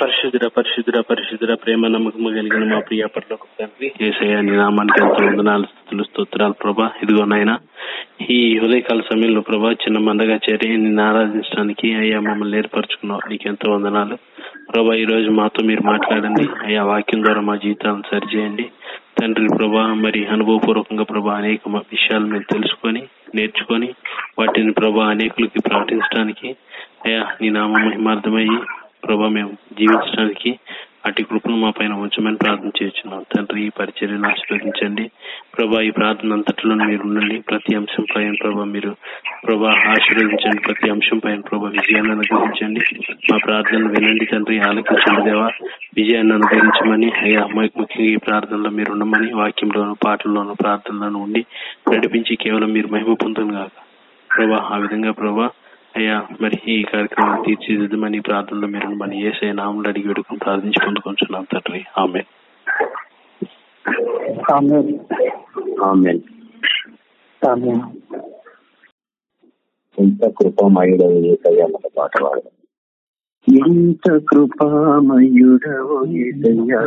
పరిశుద్ధుడ పరిశుద్ధుడ పరిశుద్ధుడ ప్రేమ నమ్మకము కలిగిన మా ప్రియ పట్లకు తండ్రి ఏసయ్య నీ నామానికి ఎంతో వందనాలు స్థుతులు స్తోత్రాలు ప్రభా. ఇదిగో నాయన ఈ ఉదయకాల సమయంలో ప్రభా చిన్న మందగా చేరి నిన్ను ఆరాధించడానికి అయ్యా మమ్మల్ని ఏర్పరచుకున్నావు నీకు ఎంతో వందనాలు. ప్రభా ఈ రోజు మాతో మీరు మాట్లాడండి. అయ్యా వాక్యం ద్వారా మా జీవితాలను సరిచేయండి. తండ్రి ప్రభా మరి అనుభవపూర్వకంగా ప్రభా అనేక విషయాలు మేము తెలుసుకొని నేర్చుకొని వాటిని ప్రభా అనేకులకి ప్రకటించడానికి అయ్యా నీ నామ మహిమార్థమయ్యి ప్రభా మేము జీవించడానికి అటు కృపను మా పైన ఉంచమని ప్రార్థన చేస్తున్నాం. తండ్రి ఈ పరిచర్యను ఆశీర్వదించండి ప్రభా ఈ ప్రార్థన అంతట్లో మీరు ఉండండి. ప్రతి అంశం పైన ప్రభా మీరు ప్రభా ఆశీర్వదించండి. ప్రతి అంశం పైన ప్రభా విజయాన్ని అనుగ్రహించండి. మా ప్రార్థనలు వినండి తండ్రి. ఆలకించండి దేవా. విజయాన్ని అనుగ్రహించమని అయ్యా ము- ముఖ్యంగా ఈ ప్రార్థనలో మీరు ఉండమని వాక్యంలోను పాటల్లోను ప్రార్థనలోను ఉండి నడిపించి కేవలం మీరు మహిమ పొందును కాక ప్రభా ఆ విధంగా ప్రభా అయ్యా మరి ఈ కార్యక్రమం తీర్చిదిద్దమని ప్రార్థనలో మీరు మన ఏసే నామలు అడిగి వేడుకుని ప్రార్థించి పొందుకుంటున్నాం తండ్రి. ఆమె. ఎంత కృపమయుడవు ఏసయ్య అన్న పాట పాడదాం ఎంత కృపామయుడవు ఏసయ్యా.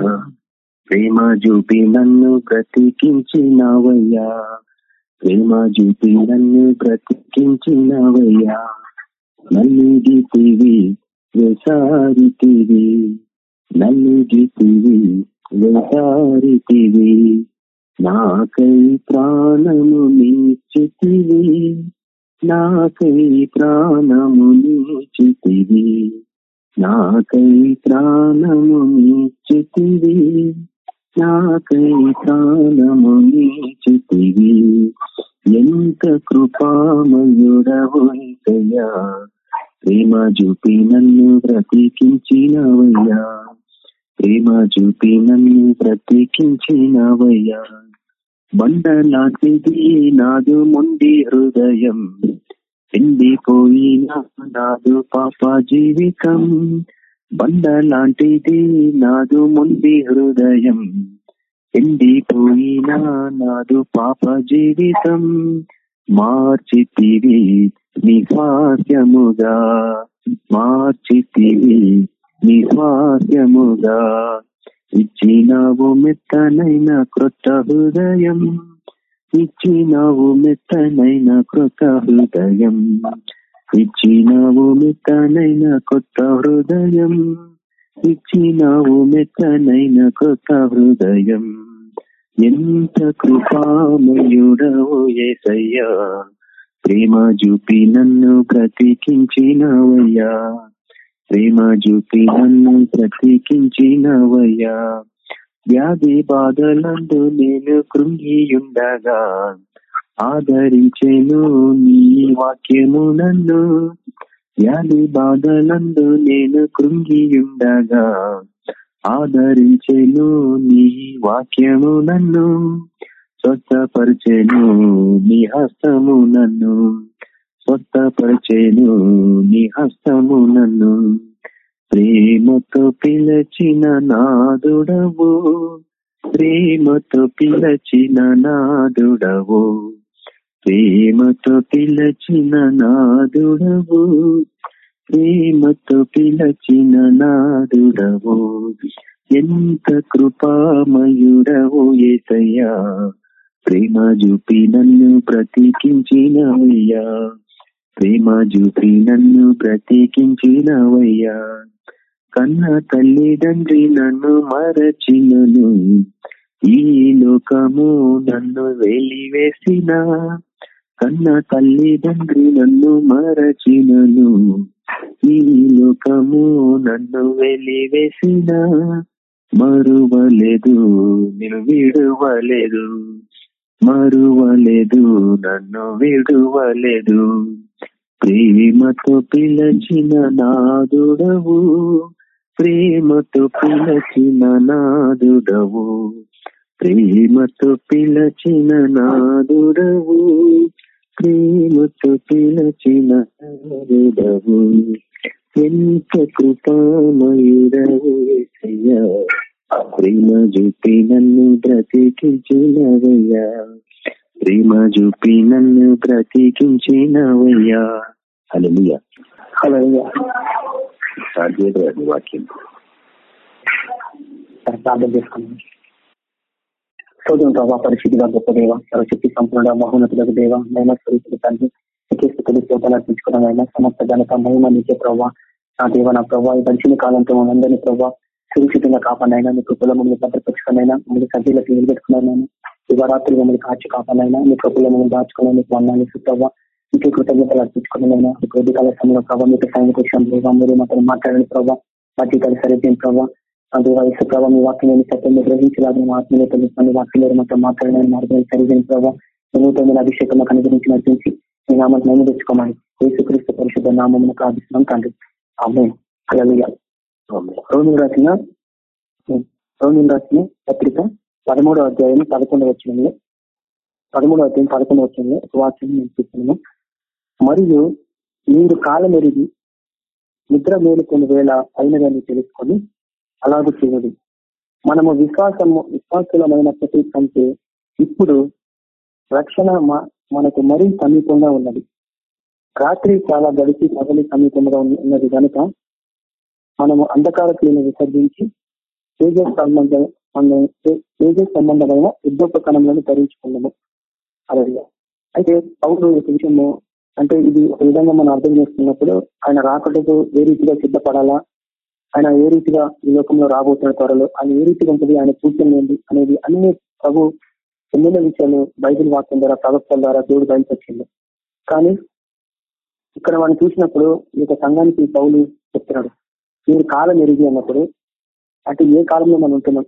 ప్రేమ చూపి నన్ను బ్రతికించినవయ్యా. ప్రేమ చూపి నన్ను బ్రతికించినవయ్యా. నల్లిగితివి వెసారితివి. నల్లిగితివి వెసారితివి. నాకై ప్రాణము నీచితివి. నాకై ప్రాణము నీచితివి. నాకై ప్రాణము నీచితివి. నాకై ప్రాణము నీచితివి. ఎంత కృపామయుడవయ్యా ప్రేమ చూపి నన్ను బ్రతికించినవయ్యా ప్రేమ చూపి నన్ను బ్రతికించినవయ్యా బండలాంటిది నాదు మొండి హృదయం. ఎండిపోయిన నాదు పాప జీవితం. బండ లాంటిది నాదు మొండి హృదయం. ఎండిపోయిన నాదు పాప జీవితం. మార్చితివి నిస్వాస్యముగా మార్చితివి నిస్వాస్యముగా ఇచ్చినావు మెత్తనైన క్రొత్త హృదయం ఇచ్చినావు మెత్తనైన క్రొత్త హృదయం ఇచ్చినావు మెత్తనైన కొత్త హృదయం ఇచ్చినావు మెత్తనైన కొత్త హృదయం. ఎంత కృపామయుడవు ఏసయ్యా ప్రేమ చూపి నన్ను బ్రతికించినవయ్యా ప్రేమ చూపి నన్ను బ్రతికించినవయ్యా వ్యాధి బాధలందు నేను కృంగియుండగా. ఆదరించెను నీ వాక్యము నన్ను. వ్యాధి బాధలందు నేను కృంగియుండగా. ఆదరించెను నీ వాక్యము నన్ను. స్వస్థపరిచెను నీ హస్తము నన్ను. స్వస్థపరిచెను నీ హస్తము నన్ను. ప్రేమతో పిలచిన నాదుడవు ప్రేమతో పిలచిన నాదుడవు. ప్రేమతో పిలచిన నాదుడవు ప్రేమతో పిలచిన నాదుడవు. ఎంత కృపామయుడవు ఏసయ్యా. ప్రేమ చూపి నన్ను ప్రతీకించినవయ్యా ప్రేమ చూపి నన్ను ప్రతీకించినవయ్యా కన్న తల్లిదండ్రి నన్ను మరచినను. ఈ లోకము నన్ను వెలివేసిన. కన్న తల్లిదండ్రి నన్ను మరచినను. ఈ లోకము నన్ను వెలివేసిన. మరువలేదు నేను విడువలేదు. మరువలేదు నన్ను విడువలేదు. ప్రేమతో పిలచిన నాదుడవు ప్రేమతో పిలచిన నాదుడవు ప్రేమతో పిలచిన నాదుడవు ప్రేమతో పిలచిన నాదుడవు ఎంత కృపామయుడవు ప్రేమ చూపి నన్ను బ్రతికించినవయ్యా. ప్రేమ చూపి నన్ను బ్రతికించినవయ్యా. స్టార్ట్ చేయదు వాక్యం ప్రార్థన చేసుకున్నాం ప్రభావ పరిశుద్ధిగా గొప్ప దేవ సర్వశక్తి సంపూర్ణ మహోన్నతులకు దేవ నైనా స్వరూపుడు తండ్రి అర్పించుకున్నాం అయినా సమస్త ఘనత మహిమ నీకే ప్రభావ నా దేవ నా ప్రభావ ఈ మంచి కాలంతో మనందరినీ ప్రభావ సురక్షితంగా కాపాడినైనా మీ కృపలో మమ్మల్ని భద్రపరుచుకున్నైనా మమ్మల్ని సజ్జీలకు నిలబెట్టుకున్నాను శివరాత్రులు మమ్మల్ని కాచి కాపాడినైనా మీ కృపలో మమ్మల్ని దాచుకున్నాను మీకు వందాలు సుత్తవ్వ ఇంకే కృతజ్ఞతలు అర్పించుకున్నైనా మీకు ఉదయకాల సమయంలో ప్రభావ మీకు సైనిక విషయం దేవా మీరు మాత్రం మాట్లాడిన ప్రభావ మా జీతాలు సరిపోయిన ప్రభావ దేవ ఇసు ప్రభావ మీ వాక్యం సత్యం గ్రహించలాగిన మా ఆత్మీయత వాక్యం మాత్రం మాట్లాడిన మార్గం సరిపోయిన ప్రభావ నూతన అభిషేకం మాకు అనుగ్రహించి నడిపించి మీ నామం మేము తెచ్చుకోమని యేసుక్రీస్తు పరిశుద్ధ నామం ప్రార్థిస్తున్నాం తండ్రి. అమ్మే అలా రోమిల్ రాసిన రోమిల్ రాసిన పత్రిక పదమూడవ అధ్యాయం పదకొండవ వచ్చింది పదమూడవ అధ్యాయం పదకొండవ వచ్చింది వాక్యం నేను చూస్తున్నాను మరియు మీరు కాలం ఎరిగి నిద్ర మేలుకొని వేళ అయినదని తెలుసుకొని అలాగే చేయదు మనము విశ్వాసము విశ్వాసులమైనప్పటి కంటే ఇప్పుడు రక్షణ మనకు మరీ సమీపంగా ఉన్నది. రాత్రి చాలా గడిచి పగలి సమీపంగా ఉన్నది కనుక మనము అంధకార క్రియను విసర్జించి తేజ సంబంధం తేజ సంబంధమైన యుద్ధోపకరణలను ధరించుకున్నాము. అలాగే అయితే పౌరులు ఒక విషయము అంటే ఇది ఒక విధంగా మనం అర్థం చేసుకున్నప్పుడు ఆయన రాకటకు ఏ రీతిగా సిద్ధపడాలా? ఆయన ఏ రీతిగా ఈ లోకంలో రాబోతున్న త్వరలో? ఆయన ఏ రీతిగా ఉంటుంది? ఆయన సూచనలు ఏంటి? అనేది అన్ని ప్రభు ఎన్నెన్న విషయాలు బైబిల్ వాక్యం ద్వారా ప్రవక్తల ద్వారా దేవుడు బయటపరిచింది కానీ ఇక్కడ మనం చూసినప్పుడు ఈ యొక్క సంఘానికి పౌలు చెప్తున్నాడు. మీరు కాలం ఎరిగి అన్నప్పుడు అంటే ఏ కాలంలో మనం ఉంటున్నాం?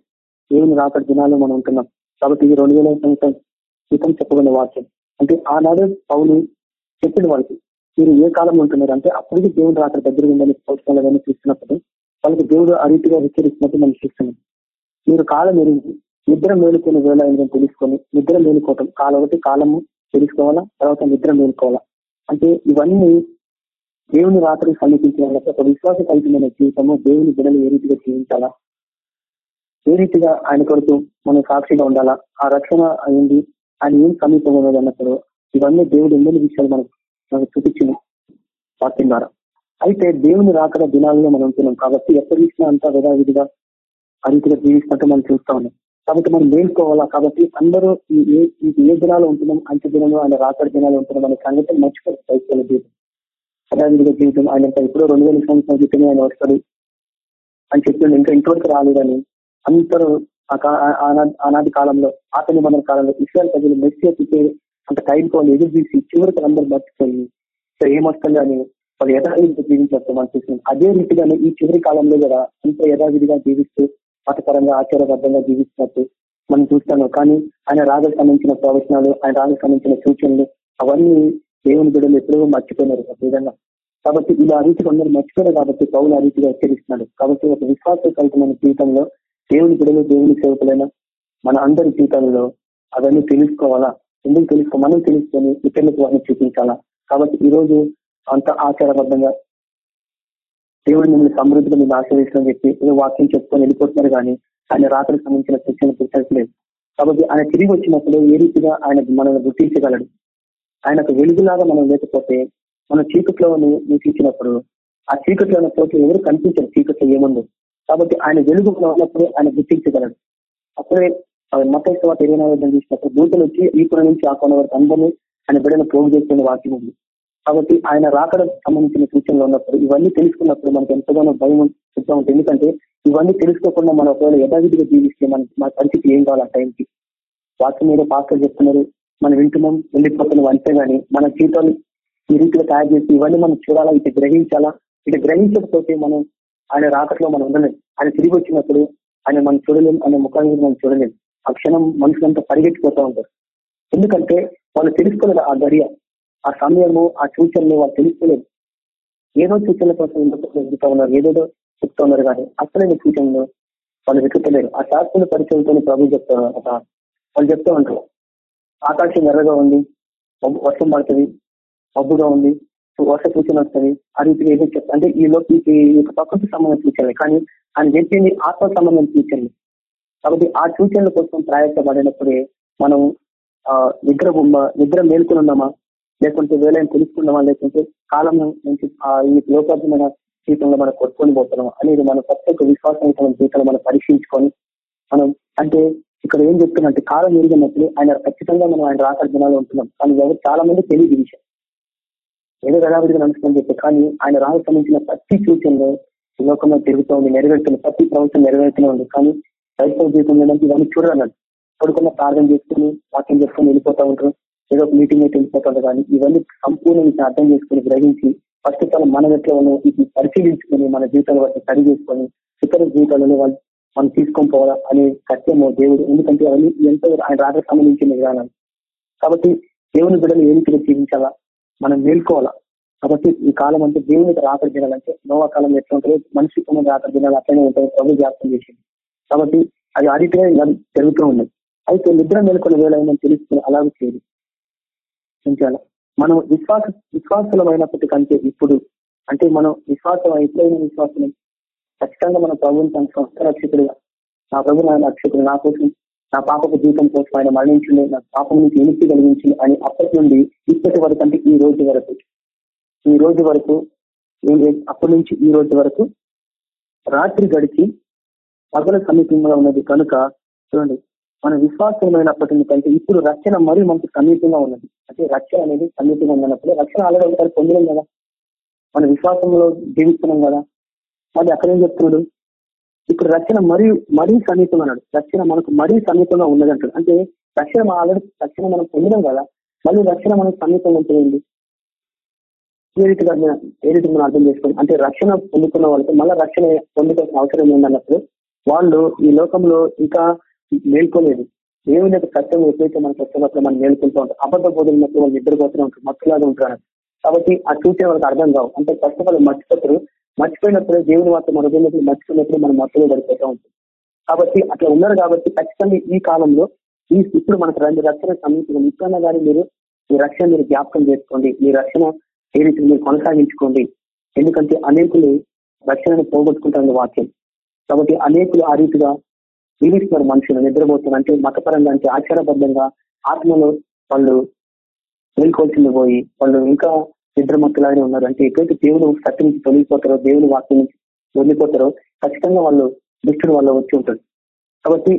ఏమి రాకటి దినాల్లో మనం ఉంటున్నాం? కాబట్టి ఇది రెండు వేల సంవత్సరం క్రితం చెప్పబడిన వాక్యం. అంటే ఆనాడు పౌలు చెప్పిన వాళ్ళకి మీరు ఏ కాలంలో ఉంటున్నారు? అంటే అప్పటికి దేవుడు రాత్రి దగ్గర ఉందని పోషకాలు చూస్తున్నప్పుడు వాళ్ళకి దేవుడు ఆ రీతిగా హెచ్చరిస్తున్నట్టు మనం చూస్తున్నాం. మీరు కాలం ఎరిగి నిద్ర మేలుకునే వేళ ఏంటని తెలుసుకొని నిద్ర మేలుకోవటం కాలం ఒకటి కాలము తెలుసుకోవాలా? తర్వాత నిద్ర మేలుకోవాలా? అంటే ఇవన్నీ దేవుని రాత్రి సమీపించిన ఒక విశ్వాస కలిగిన జీవితము దేవుని బిడ్డలు ఏ రీతిగా జీవించాలా? ఏ రీతిగా ఆయన కొరకు మనం సాక్షిగా ఉండాలా? ఆ రక్షణ అయింది ఆయన ఏం సమీపంగా ఉన్నది అన్నప్పుడు ఇవన్నీ దేవుడు ఎన్నెన్ని విషయాలు మనకు మనకు చూపించిన వాక్యం ద్వారా. అయితే దేవుని రాకడ దినాల్లో మనం ఉంటున్నాం. కాబట్టి ఎక్కడ ఇచ్చినా అంతా విధావిధిగా ఆ రీతిగా జీవిస్తున్నట్టు మనం చూస్తా ఉన్నాం. కాబట్టి మనం మేల్కోవాలా? కాబట్టి అందరూ ఏ ఏ దినాలు ఉంటున్నాం అంత్య దినంలో ఆయన రాకడ దినాలు ఉంటున్నాం అనే సంగతి మర్చిపోయి క్రైస్తవుల జీవితం ఆయన ఇప్పుడు రెండు వేల సంవత్సరాల క్రితమే ఆయన వస్తాడు అని చెప్పిండు ఇంకా ఇంతవరకు రాలేదని అందరూ ఆనాటి కాలంలో ఆత నిబంధన కాలంలో ఇస్రాయల్ ప్రజలు మెస్సీ ఎత్తితే అంత టైం వాళ్ళు ఎదురు తీసి చివరికి అందరూ మర్చిపోయి సో ఏమొస్తుంది అని వాళ్ళు యథావిధిగా జీవించవచ్చు మనం చూసినాం అదే రీతిగానే ఈ చివరి కాలంలో కూడా ఇంత యథావిధిగా జీవిస్తూ మతపరంగా ఆచారబద్ధంగా జీవిస్తున్నట్టు మనం చూస్తాను కానీ ఆయన రాజకు సంబంధించిన ప్రవచనాలు ఆయన రాజకు సంబంధించిన సూచనలు అవన్నీ దేవుని బిడ్డలు ఎప్పుడో మర్చిపోయినారు ఒక విధంగా. కాబట్టి ఇలా రీతిగా అందరూ మర్చిపోయారు కాబట్టి పౌలు ఆ రీతిగా హెచ్చరిస్తున్నాడు. కాబట్టి ఒక విశ్వాస కల్పమైన జీవితంలో దేవుని బిడ్డలు దేవుని సేవకులైన మన అందరి జీవితంలో అవన్నీ తెలుసుకోవాలా? ఎందుకు తెలుసుకో? మనం తెలుసుకొని ఇతరులకు వారిని చూపించాలా? కాబట్టి ఈ రోజు అంత ఆచారబద్ధంగా దేవుడు మిమ్మల్ని సమృద్ధిగా మీరు ఆశ్రయించడం చెప్పి ఏదో వాక్యం చెప్పుకొని వెళ్ళిపోతున్నారు కానీ ఆయన రాత్రికి సంబంధించిన శిక్షణ పుట్టట్లేదు కాబట్టి ఆయన తిరిగి వచ్చినప్పుడు ఏ రీతిగా ఆయన మనల్ని గుర్తించగలడు? ఆయనకు వెలుగులాగా మనం లేకపోతే మన చీకట్లో ఇచ్చినప్పుడు ఆ చీకట్లోని ఉన్న చోట్ల ఎవరు కనిపించరు చీకట్లో ఏముంది? కాబట్టి ఆయన వెలుగు ఉన్నప్పుడు ఆయన గుర్తించగలడు. అప్పుడే మత తర్వాత ఇరవై నాలుగు చూసినప్పుడు దూతలు వచ్చి ఈ కొన నుంచి ఆ కొన వరకు అందరినీ ఆయన బిడ్డను పోగు చేసుకునే వాక్యం ఉంది. కాబట్టి ఆయన రాకడ సంబంధించిన సూచనలు ఉన్నప్పుడు ఇవన్నీ తెలుసుకున్నప్పుడు మనకు ఎంతగానో భయం చెప్తా ఉంటుంది. ఎందుకంటే ఇవన్నీ తెలుసుకోకుండా మనం ఒకవేళ యథావిధిగా జీవిస్తే మన మన పరిస్థితి ఏం కావాలి ఆ టైంకి? వాక్యం మీద పాస్టర్ చెప్తున్నారు మనం వింటున్నాం వెళ్ళిపోతున్నాం అంతే గానీ మన జీవితాన్ని ఈ రీతిలో తయారు చేసి ఇవన్నీ మనం చూడాలా ఇటు గ్రహించాలా? ఇటు గ్రహించకపోతే మనం ఆయన రాకట్లో మనం ఉండలేం. ఆయన తిరిగి వచ్చినప్పుడు ఆయన మనం చూడలేం ఆయన ముఖాన్ని మనం చూడలేం. ఆ క్షణం మనుషులంతా పరిగెత్తిపోతూ ఉంటారు. ఎందుకంటే వాళ్ళు తెలుసుకోలేదు ఆ గడియ ఆ సమయము ఆ సూచనలు వాళ్ళు తెలుసుకోలేదు. ఏదో సూచనల కోసం ఎందుకు ఉన్నారు ఏదేదో చెప్తా ఉన్నారు కానీ అసలైన సూచనలు వాళ్ళు వెతుకుతలేరు. ఆ శాస్త్రుల పరిచయంతో ప్రభు చెప్తా వాళ్ళు చెప్తూ ఉంటారు. ఆకాశం ఎర్రగా ఉంది వర్షం పడుతుంది మబ్బుగా ఉంది వర్ష సూచన వస్తుంది. ఆ రీతిగా ఏదో చెప్తా అంటే ఈ లోకి ప్రకృతి సంబంధం సూచనలు కానీ ఆయన చెప్పింది ఆత్మ సంబంధం సూచనలు కాబట్టి ఆ సూచనల కోసం ప్రయాసపడినప్పుడే మనం నిద్ర నిద్ర మేల్కొని ఉన్నామా? లేకుంటే వేలైన తెలుసుకున్నామా లేకుంటే కాలం నుంచి ఈ లోకాత్మైన జీవితంలో మనం కొట్టుకొని పోతున్నాం అనేది మన ప్రత్యేక విశ్వాసం జీవితంలో మనం పరీక్షించుకొని మనం అంటే ఇక్కడ ఏం చెప్తున్నట్టు కాలం జరిగినప్పుడు ఆయన ఖచ్చితంగా మనం ఆయన రాక దినాలు ఉంటున్నాం. కానీ ఎవరు చాలా మంది తెలియదు విషయం. ఏదో గడావిడిగా నడుస్తుందని చెప్పి కానీ ఆయన రాక సంబంధించిన ప్రతి సూచనలో లోకంలో తిరుగుతూ ఉంది నెరవేరుతుంది ప్రతి ప్రవచనం నెరవేరుతూనే ఉంది. కానీ క్రైస్తవ జీవితం ఇవన్నీ చూడాలన్నాడు. పడుకున్న ప్రార్థన చేసుకుని వాక్యం చేసుకుని వెళ్ళిపోతూ ఉంటారు. ఏదో ఒక మీటింగ్ అయితే వెళ్ళిపోతుంది కానీ ఇవన్నీ సంపూర్ణంగా అర్థం చేసుకుని గ్రహించి ఫస్ట్ కాలం మనం ఎట్లా ఉన్నాం ఇది పరిశీలించుకుని మన జీవితాలు వాటిని సరి చేసుకొని ఇతర జీవితాలలో వాళ్ళు మనం తీసుకొని పోవాలా అనే సత్యము దేవుడు. ఎందుకంటే అవన్నీ ఎంతో ఆయన రాక సంబంధించిన విధానం కాబట్టి దేవుని బిడ్డలు ఏ రీతిగా జీవించాలా? మనం మేల్కోవాలా? కాబట్టి ఈ కాలం అంటే దేవుని రాత్రి దినాలంటే నోవా కాలం ఎట్లా ఉంటుంది మనిషి ఉన్న రాత్రి దినాలు అట్లనే ఉంటాయి ప్రభు జ్ఞాపకం చేసింది. కాబట్టి అది ఆ రీతిగా జరుగుతూ ఉన్నాయి అయితే నిద్ర మేల్కొన్న వేళ ఏమని తెలుసుకుని అలాగే చేయదు. ఉంచాలి మనం విశ్వాస విశ్వాసులమైనప్పటికంటే ఇప్పుడు అంటే మనం విశ్వాసం ఎట్లయిన విశ్వాసం ఖచ్చితంగా మన ప్రభుత్వం తన స్వస్థ రక్షకుడుగా. నా ప్రభు నా రక్షకుడు నా కోసం నా పాపకు జీవితం కోసం ఆయన మరణించింది నా పాపం నుంచి విముక్తి కలిగించింది అని అప్పటి నుండి ఇప్పటి వరకు అంటే ఈ రోజు వరకు. ఈ రోజు వరకు అప్పటి నుంచి ఈ రోజు వరకు రాత్రి గడిచి పగల సమీపంగా ఉన్నది. కనుక చూడండి మన విశ్వాసమైనప్పటి కంటే ఇప్పుడు రక్షణ మరియు మనకు సమీపంగా ఉన్నది. అంటే రక్షణ అనేది సమీపంగా ఉన్నప్పుడు రక్షణ ఆల్రెడీ ఒకసారి కదా. మన విశ్వాసంలో జీవిస్తున్నాం కదా. మళ్ళీ అక్కడేం చెప్తున్నాడు? ఇప్పుడు రక్షణ మరీ మరీ సమీపంగా అన్నాడు రక్షణ మనకు మరీ సమీపంగా ఉన్నది అంటాడు. అంటే రక్షణ ఆల్రెడీ రక్షణ మనం పొందడం కదా మళ్ళీ రక్షణ మనకు సమీపంగా ఉంటుంది ఏ రీతిగా ఏ రీతి మనం అర్థం చేసుకోండి అంటే రక్షణ పొందుకున్న వాళ్ళకి మళ్ళీ రక్షణ పొందుకోవాల్సిన అవసరం ఏందన్నప్పుడు వాళ్ళు ఈ లోకంలో ఇంకా మేల్కోలేదు. దేవుని యొక్క సత్యం ఎప్పుడైతే మనకు వస్తున్నప్పుడు మనం మేల్కొంటూ ఉంటాం. అబద్ధ బోధనప్పుడు వాళ్ళు నిద్రపోతూనే ఉంటారు మత్తులాగా ఉంటారు. కాబట్టి ఆ చూసే వాళ్ళకి అర్థం కావు. అంటే ఫస్ట్ ఆఫ్ ఆల్ మర్చిపోతారు. మర్చిపోయినప్పుడు దేవుని వార్త మన గురించి మర్చిపోయినప్పుడు మనం మత్తులో పడిపోతూ ఉంటుంది కాబట్టి అట్లా ఉన్నారు కాబట్టి ఖచ్చితంగా ఈ కాలంలో ఈ ఇప్పుడు మనకు రెండు రక్షణ సమీపం ఇప్పుడన్నా కానీ మీరు మీ రక్షణ మీరు జ్ఞాపకం చేసుకోండి. మీ రక్షణ ఏ రీతి మీరు కొనసాగించుకోండి. ఎందుకంటే అనేకులు రక్షణను పోగొట్టుకుంటారు వాక్యం. కాబట్టి అనేకులు ఆ రీతిగా జీవిస్తున్నారు మనుషులు నిద్రపోతున్నారు అంటే మతపరంగా అంటే ఆచారబద్ధంగా ఆత్మలో వాళ్ళు వెళ్ళుకోవాల్సింది పోయి వాళ్ళు ఇంకా నిద్రమత్తులాగానే ఉన్నారు. అంటే ఎప్పుడైతే దేవుడు సత్యం నుంచి తొలగిపోతారో దేవుని వాక్యం నుంచి వదిలిపోతారో ఖచ్చితంగా వాళ్ళు దుష్టుడు వాళ్ళు వచ్చి ఉంటారు. కాబట్టి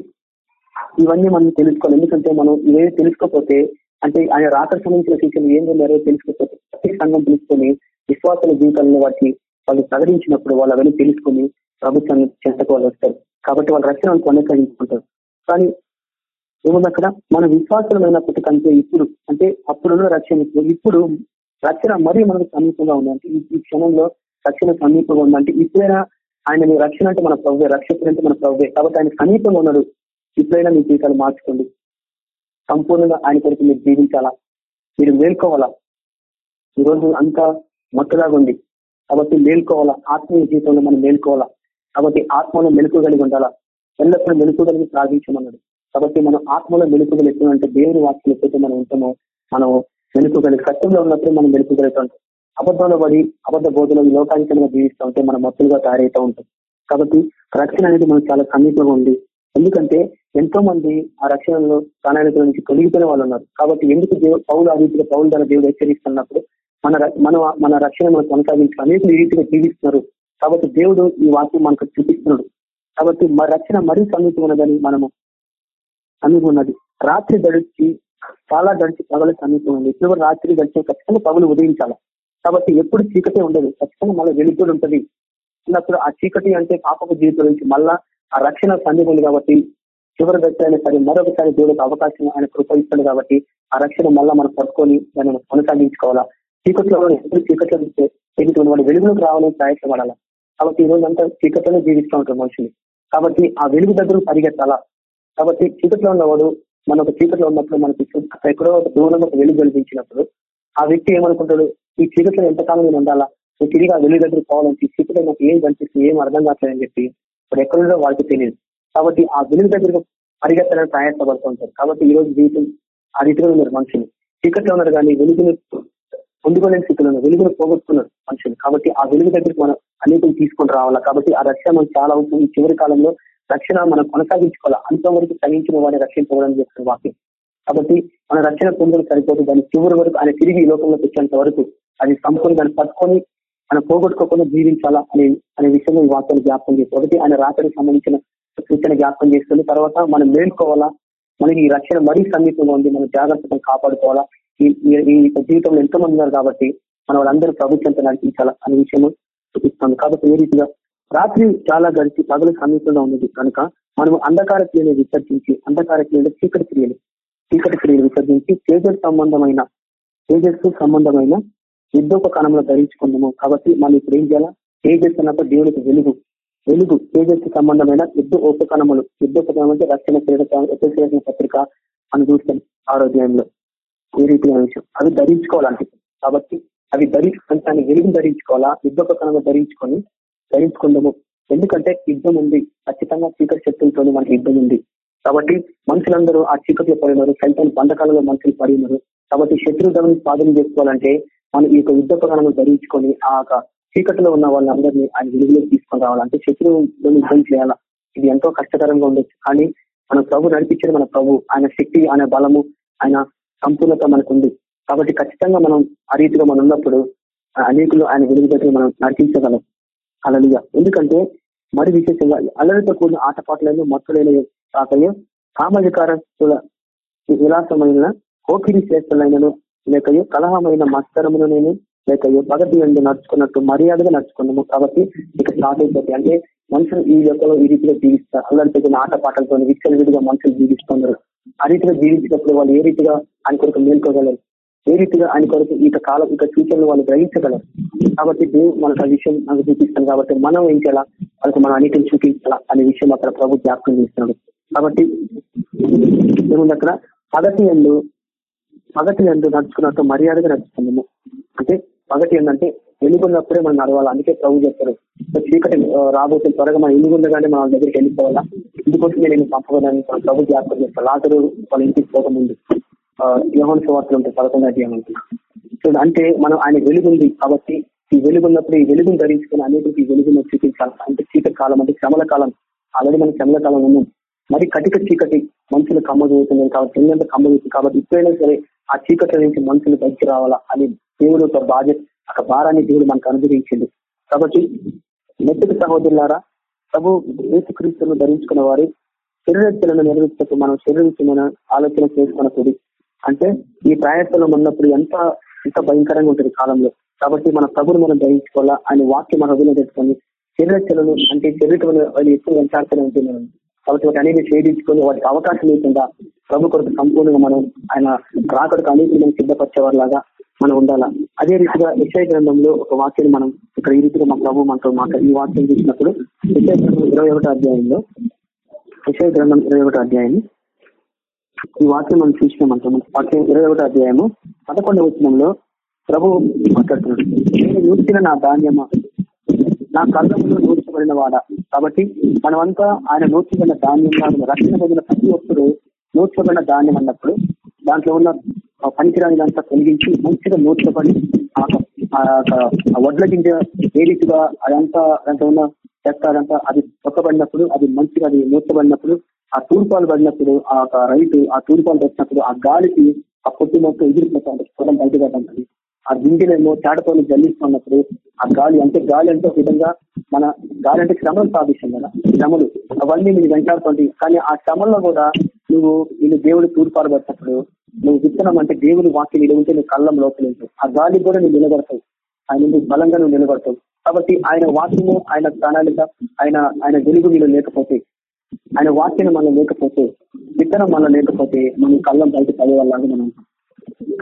ఇవన్నీ మనం తెలుసుకోవాలి. ఎందుకంటే మనం ఇవే తెలుసుకోకపోతే అంటే ఆయన రాత్రి సంబంధించిన శిక్షణ ఏం ఉన్నారో తెలుసుకోకపోతే ప్రతి సంఘం తెలుసుకొని విశ్వాసాల జీవితాలను వాటిని వాళ్ళు ప్రకటించినప్పుడు వాళ్ళు అవన్నీ తెలుసుకొని ప్రభుత్వాన్ని చెంతకు వాళ్ళు వస్తారు కాబట్టి వాళ్ళ రక్షణ కొనసాగించుకుంటారు కానీ ఏముంది అక్కడ? మన విశ్వాసమైనప్పటి కంటే ఇప్పుడు అంటే అప్పుడున్న రక్షణ ఇప్పుడు రక్షణ మరీ మనకు సమీపంగా ఉందంటే ఈ క్షణంలో రక్షణ సమీపంగా ఉందంటే ఇప్పుడైనా ఆయన రక్షణ అంటే మన ప్రభుత్వ రక్షకుడు అంటే మన ప్రభుత్వే కాబట్టి ఆయన సమీపంగా ఉన్నాడు. ఇప్పుడైనా మీ జీవితాలు మార్చుకోండి. సంపూర్ణంగా ఆయన కొరకు మీరు జీవించాలా? మీరు మేల్కోవాలా? ఈరోజు అంతా మొత్తలాగా ఉంది కాబట్టి మేల్కోవాలా? ఆత్మీయ జీవితంలో మనం మేల్కోవాలా? కాబట్టి ఆత్మలో మెలుకోగలిగి ఉండాలా? ఎల్లప్పుడూ మెలుకోగలిగి ప్రార్థించమన్నాడు కాబట్టి మనం ఆత్మలో మెలుకుగలు ఎప్పుడంటే దేవుని వాక్యం ఎప్పుడైతే మనం ఉంటామో మనం మెలుకోగలిగి కష్టంలో ఉన్నప్పుడు మనం మెలుకోగలుగుతాం అబద్ధంలో పడి అబద్ధ బోధలో లోకాంతంగా జీవిస్తూ ఉంటే మనం మత్తులుగా తయారవుతూ ఉంటాం. కాబట్టి రక్షణ అనేది మనకు చాలా సమీపంగా ఉంది. ఎందుకంటే ఎంతో మంది ఆ రక్షణలో ప్రాణాళికల నుంచి తొలగిపోయిన వాళ్ళు ఉన్నారు. కాబట్టి ఎందుకు దేవుడు పౌలు ఆ రీతిగా పౌలు ద్వారా దేవుడు హెచ్చరిస్తున్నప్పుడు మన మన మన రక్షణ మనం కొనసాగించి అనేక రీతిగా జీవిస్తున్నారు. కాబట్టి దేవుడు ఈ వాక్యం మనకు చూపిస్తున్నాడు. కాబట్టి మన రక్షణ మరీ సమీపం ఉన్నదని మనము అనుకున్నది. ఉన్నది రాత్రి గడిచి చాలా గడిచి పగలు సమీపం ఉంది ఎప్పుడు రాత్రి గడిచే ఖచ్చితంగా పగులు ఉదయించాలి. కాబట్టి ఎప్పుడు చీకటే ఉండదు. ఖచ్చితంగా మళ్ళీ వెలుగుడు ఉంటుంది. అన్నప్పుడు ఆ చీకటి అంటే పాపపు జీవితం నుంచి మళ్ళా ఆ రక్షణ సమీపం కాబట్టి చివరి దశ అయినా సరే మరొకసారి దేవుడికి అవకాశం ఆయన కృపయిస్తాడు కాబట్టి ఆ రక్షణ మళ్ళా మనం పట్టుకొని దాన్ని కొనసాగించుకోవాలా? చీకట్లో ఎప్పుడు చీకట్లో ఎదుటి వాడు వెలుగులోకి రావాలని ప్రయత్నపడాలా? కాబట్టి ఈ రోజు అంతా చీకట్లోనే జీవిస్తూ ఉంటారు మనుషులు. కాబట్టి ఆ వెలుగు దగ్గర పరిగెత్తాలా? కాబట్టి చీకట్లో ఉన్నవాడు మనం ఒక చీకట్లో ఉన్నప్పుడు మనకి ఎక్కడో ఒక దూరంలో ఒక వెలుగు కల్పించినప్పుడు ఆ వ్యక్తి ఏమనుకుంటాడు? ఈ చీకట్లో ఎంతకాలం నేను ఉండాలా? నేను తిరిగి ఆ వెలుగు దగ్గర పోవాలని చీకట్లో నాకు ఏం కనిపిస్తుంది? ఏం అర్థం కావట్లేదని చెప్పి ఇప్పుడు ఎక్కడుందో వాళ్ళకి తెలియదు. కాబట్టి ఆ వెలుగు దగ్గరకు పరిగెత్తడానికి ప్రయాసపడుతూ ఉంటారు. కాబట్టి ఈ రోజు జీవితం ఆ రీతిలో ఉన్నారు మనుషులు. చీకట్లో ఉన్నారు కానీ వెలుగుని పొందుకోలేని స్థితిలో ఉన్నారు. వెలుగును పోగొట్టుకున్నారు మనుషులు. కాబట్టి ఆ వెలుగు దగ్గరికి మనం అనేకలు తీసుకొని రావాలా? కాబట్టి ఆ రక్షణ మనకు చాలా అవసరం ఈ చివరి కాలంలో రక్షణ మనం కొనసాగించుకోవాలి? అంతవరకు సహించిన వాడిని రక్షించబడని చెప్తున్న వాక్యం. కాబట్టి మన రక్షణ పొందులు సరిపోదు దాని చివరి వరకు ఆయన తిరిగి ఈ లోకంలోకి వచ్చేంత వరకు అది సంపూర్ణ దాన్ని పట్టుకొని మనం పోగొట్టుకోకుండా జీవించాలా అనే అనే విషయంలో ఈ వాక్యాన్ని జ్ఞాపకం చేస్తుంది. ఒకటి ఆయన రాత్రికి సంబంధించిన సూచన జ్ఞాపకం చేస్తుంది. తర్వాత మనం మేల్కోవాలా? మనకి ఈ రక్షణ మరీ సమీపంగా ఉంది. మనం జాగ్రత్తగా కాపాడుకోవాలా? ఈ జీవితంలో ఎంతో మంది ఉన్నారు కాబట్టి మన వాళ్ళందరూ ప్రభుత్వంతో నడిపించాలా అనే విషయం చూపిస్తాం కాబట్టి ఏ రీతిగా రాత్రి చాలా గడిచి పగల సమీపంలో ఉన్నది. కనుక మనం అంధకార క్రియలు విసర్జించి అంధకార క్రియలు చీకటి క్రియలు చీకటి క్రియలు విసర్జించి తేజస్ సంబంధమైన తేజస్సు సంబంధమైన కణములు ధరించుకున్నాము. కాబట్టి మనం ఇప్పుడు ఏం చేయాలా? తేజస్సు అన్నప్పుడు దేవుడికి వెలుగు వెలుగు తేజస్సు సంబంధమైన యుద్ధ ఉపకరణములు యుద్ధోపకరణం అంటే రక్షణ క్రీడ పత్రిక అని చూస్తాం ఆరోగ్యంలో ఏ రీతిగా విషయం అవి ధరించుకోవాలంటే కాబట్టి అవి ధరించుకుంటే వెలుగు ధరించుకోవాలా? యుద్ధోపకరణంగా ధరించుకొని ధరించుకుందాము ఎందుకంటే యుద్ధం ఉంది. ఖచ్చితంగా చీకటి శక్తులతో మనకి యుద్ధం ఉంది. కాబట్టి మనుషులందరూ ఆ చీకట్లో పడినారు. సైతం బంధకాలలో మనుషులు పడినారు కాబట్టి శత్రు సాధన చేసుకోవాలంటే మనం ఈ యొక్క యుద్ధ యుద్ధోపకరణం ధరించుకొని ఆ చీకటిలో ఉన్న వాళ్ళందరినీ ఆయన వెలుగులోకి తీసుకొని రావాలంటే శత్రువులను యుద్ధం చేయాలా? ఇది ఎంతో కష్టకరంగా ఉండొచ్చు. కానీ మన ప్రభు నడిపించేది మన ప్రభు. ఆయన శక్తి ఆయన బలము ఆయన సంపూర్ణత మనకు ఉంది కాబట్టి ఖచ్చితంగా మనం ఆ రీతిగా మనం ఉన్నప్పుడు అనేకులు ఆయన విడుదల దగ్గర మనం నడిపించగలం. అలలియ. ఎందుకంటే మరి విశేషంగా అలరితో కూడిన ఆటపాటలను మత్తులైన కాకయో సామాజికారస్తుల విలాసమైన కోకిరి శ్రేష్టలైనను లేకయో కలహమైన మస్తరమును నేను లేకయో పగతి ఎందు నడుచుకున్నట్టు మర్యాదగా నడుచుకున్నాము కాబట్టి ఇక స్టార్ట్ అయిపోతుంది అంటే మనుషులు ఈ లోకంలో ఈ రీతిగా జీవిస్తారు. అల్లరితో కూడిన ఆటపాటలతో విచ్చలవిడిగా మనుషులు జీవిస్తున్నారు. ఆ రీతిగా జీవించినప్పుడు వాళ్ళు ఏ రీతిగా ఆయన కొరకు మేల్కోగలరు ఏ రీతిగా ఆయన కొరకు ఇక కాలం ఇక సూచనలు వాళ్ళు గ్రహించగలరు? కాబట్టి దేవుడు మనకు ఆ విషయం నాకు చూపిస్తాను కాబట్టి మనం ఏం చేయాలా? వాళ్ళకి మనం అన్నిటిని చూపించాలా అనే విషయం అక్కడ ప్రభు జ్ఞాపకం చేస్తున్నాడు. కాబట్టి ఏముంది అక్కడ పగటి ఎందు పగటి ఎందు నడుచుకున్నట్టు మర్యాదగా నడుచుకున్నాము అంటే పగటి ఏంటంటే వెలుగున్నప్పుడే మనం నడవాలి? అందుకే ప్రభు చెప్తారు చీకటి రాబోతే త్వరగా మనం ఎలుగుండగానే మన దగ్గరికి వెళ్ళిపోవాలా? ఇందుకోసం నేను పంపగలని ప్రభు జ్ఞాపకం చేస్తాను. లాతరు వాళ్ళ ఇంటికి పోకముందు. యోహన్ సువార్తలు ఉంటాయి పదకొండు అధ్యాయం ఉంటుంది. అంటే మనం ఆయన వెలుగుంది కాబట్టి ఈ వెలుగున్నప్పుడు ఈ వెలుగును ధరించుకుని అనేకరికి ఈ వెలుగును చూపించాలి. అంటే చీకటి కాలం అంటే శ్రమల కాలం. ఆల్రెడీ మనం శ్రమల కాలం ఉన్నాం. మరి కటిక చీకటి మనుషులు కమ్మజవుతున్నాయి కాబట్టి ఎన్నంత కమ్మజవుతుంది కాబట్టి ఇప్పుడైనా సరే ఆ చీకటి నుంచి మనుషులు బయటికి రావాలా అని దేవుడు ఒక బాధ్యత ఒక భారాన్ని దేవుడు మనకు అనుగ్రహించింది కాబట్టి మెత్తటి సహోదరులారా ప్రభు ఏసుక్రీస్తును ధరించుకున్న వారి శరీరచలను నిర్వహించటప్పుడు మనం శరీరమైన ఆలోచన చేసుకున్నప్పుడు అంటే ఈ ప్రయాసంలో ఉన్నప్పుడు ఎంత ఎంత భయంకరంగా ఉంటుంది కాలంలో. కాబట్టి మన ప్రభుని మనం గ్రహించుకోవాలా ఆయన వాక్యం మన హృదయం పెట్టుకొని శరీరచలను అంటే శరీరం వాళ్ళు ఎక్కువ వెంటాడుతూనే ఉంటున్నాను కాబట్టి వాటి అనేది ఛేదించుకొని వాటికి అవకాశం లేకుండా ప్రభు కొరకు సంపూర్ణంగా మనం ఆయన రాకడకు అనేక మనం సిద్ధపరిచేవారిలాగా మనం ఉండాలా? అదే రీతిగా విషయ గ్రంథంలో ఒక వాక్యం మనం ఇక్కడ ఈ రీతిగా మా ప్రభు మనతో మాట ఈ వాక్యం చూసినప్పుడు విషయ గ్రంథం ఇరవై అధ్యాయంలో విషయ గ్రంథం ఇరవై అధ్యాయం ఈ వాక్యం మనం చూసినామంటే వాక్యం ఇరవై ఒకటో అధ్యాయము పదకొండవ వచనంలో ప్రభు మాట్లాడుతున్నాడు. నేను నూర్చిన నా ధాన్యమా? నా కళ్ళంలో నూర్చబడిన వాడ? కాబట్టి మనమంతా ఆయన నూర్చబడిన ధాన్యం రక్షణ పొందిన ప్రతి ఒక్కరు నూర్చబడిన ధాన్యం అన్నప్పుడు దాంట్లో ఉన్న పనికిరానిదంతా తొలగించి మంచిగా నూర్చబడి వడ్ల గింజ ఏ రీతిగా అదంతా దాంట్లో ఉన్న చెత్త అదంతా అది తొక్కబడినప్పుడు అది మంచిగా అది నూర్చబడినప్పుడు ఆ తూర్పాలు పడినప్పుడు ఆ రైతు ఆ తూర్పాలు వచ్చినప్పుడు ఆ గాలికి ఆ పొట్టు మొత్తం ఎగిరిపోతుంది పొలం బయటపడుతుంది ఆ గింజలేమో తేడతో జల్లిస్తున్నప్పుడు ఆ గాలి అంటే గాలి అంటే ఒక విధంగా మన గాలి అంటే శ్రమలు సాధిస్తాం కదా శ్రమలు. అవన్నీ నేను వెంటాడుతుంది కానీ ఆ శ్రమంలో కూడా నువ్వు నేను దేవుడు తూర్పాలు పడినప్పుడు నువ్వు విత్తనం అంటే దేవుని వాక్యం నిలువ ఉంటే నువ్వు కళ్ళం లోపల ఆ గాలి కూడా నువ్వు నిలబడతావు. ఆయన నువ్వు బలంగా నువ్వు నిలబడతావు. కాబట్టి ఆయన వాక్యము ఆయన ప్రణాళిక ఆయన ఆయన వెలుగు నీళ్ళు లేకపోతే ఆయన వాక్యం మనం లేకపోతే విత్తనం మనం లేకపోతే మనం కళ్ళం బయట పడేవాళ్ళగా మనం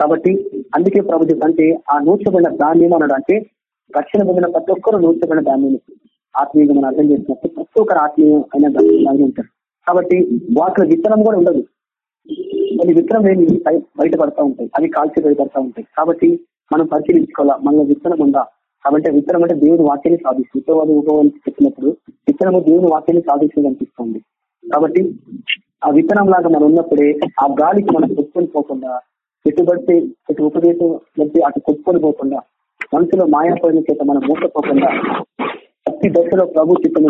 కాబట్టి అందుకే ప్రభుత్వం అంటే ఆ నూర్చబడిన ధాన్యం అన్నాడు అంటే రక్షణ పొందిన ప్రతి ఒక్కరు నూర్చబడిన ధాన్యం ఆత్మీయంగా మనం అర్థం చేసినప్పుడు ప్రతి ఒక్కరు ఆత్మీయం అయిన ధాన్యం ఉంటారు. కాబట్టి వాటిలో విత్తనం కూడా ఉండదు. అది విత్తనం ఏమి బయటపడతా ఉంటాయి. అవి కాల్చి బయటపడతా ఉంటాయి. కాబట్టి మనం పరిశీలించుకోవాలా? మన విత్తనం ఉందా? కాబట్టి విత్తనం అంటే దేవుని వాక్యాన్ని సాధిస్తుంది. ఉపవాది ఉపవాదం చెప్పినప్పుడు విత్తనము దేవుని వాక్యాన్ని సాధిస్తుంది అనిపిస్తుంది. కాబట్టి ఆ విత్తనం లాగా మనం ఉన్నప్పుడే ఆ గాలికి మనం కొట్టుకొని పోకుండా ఎటుబడితే ఎటు ఉపదేశం బట్టి అటు కొట్టుకొని పోకుండా మనసులో మాయాపడిన చేత మనం మూసపోకుండా ప్రతి దశలో ప్రభు చిత్తం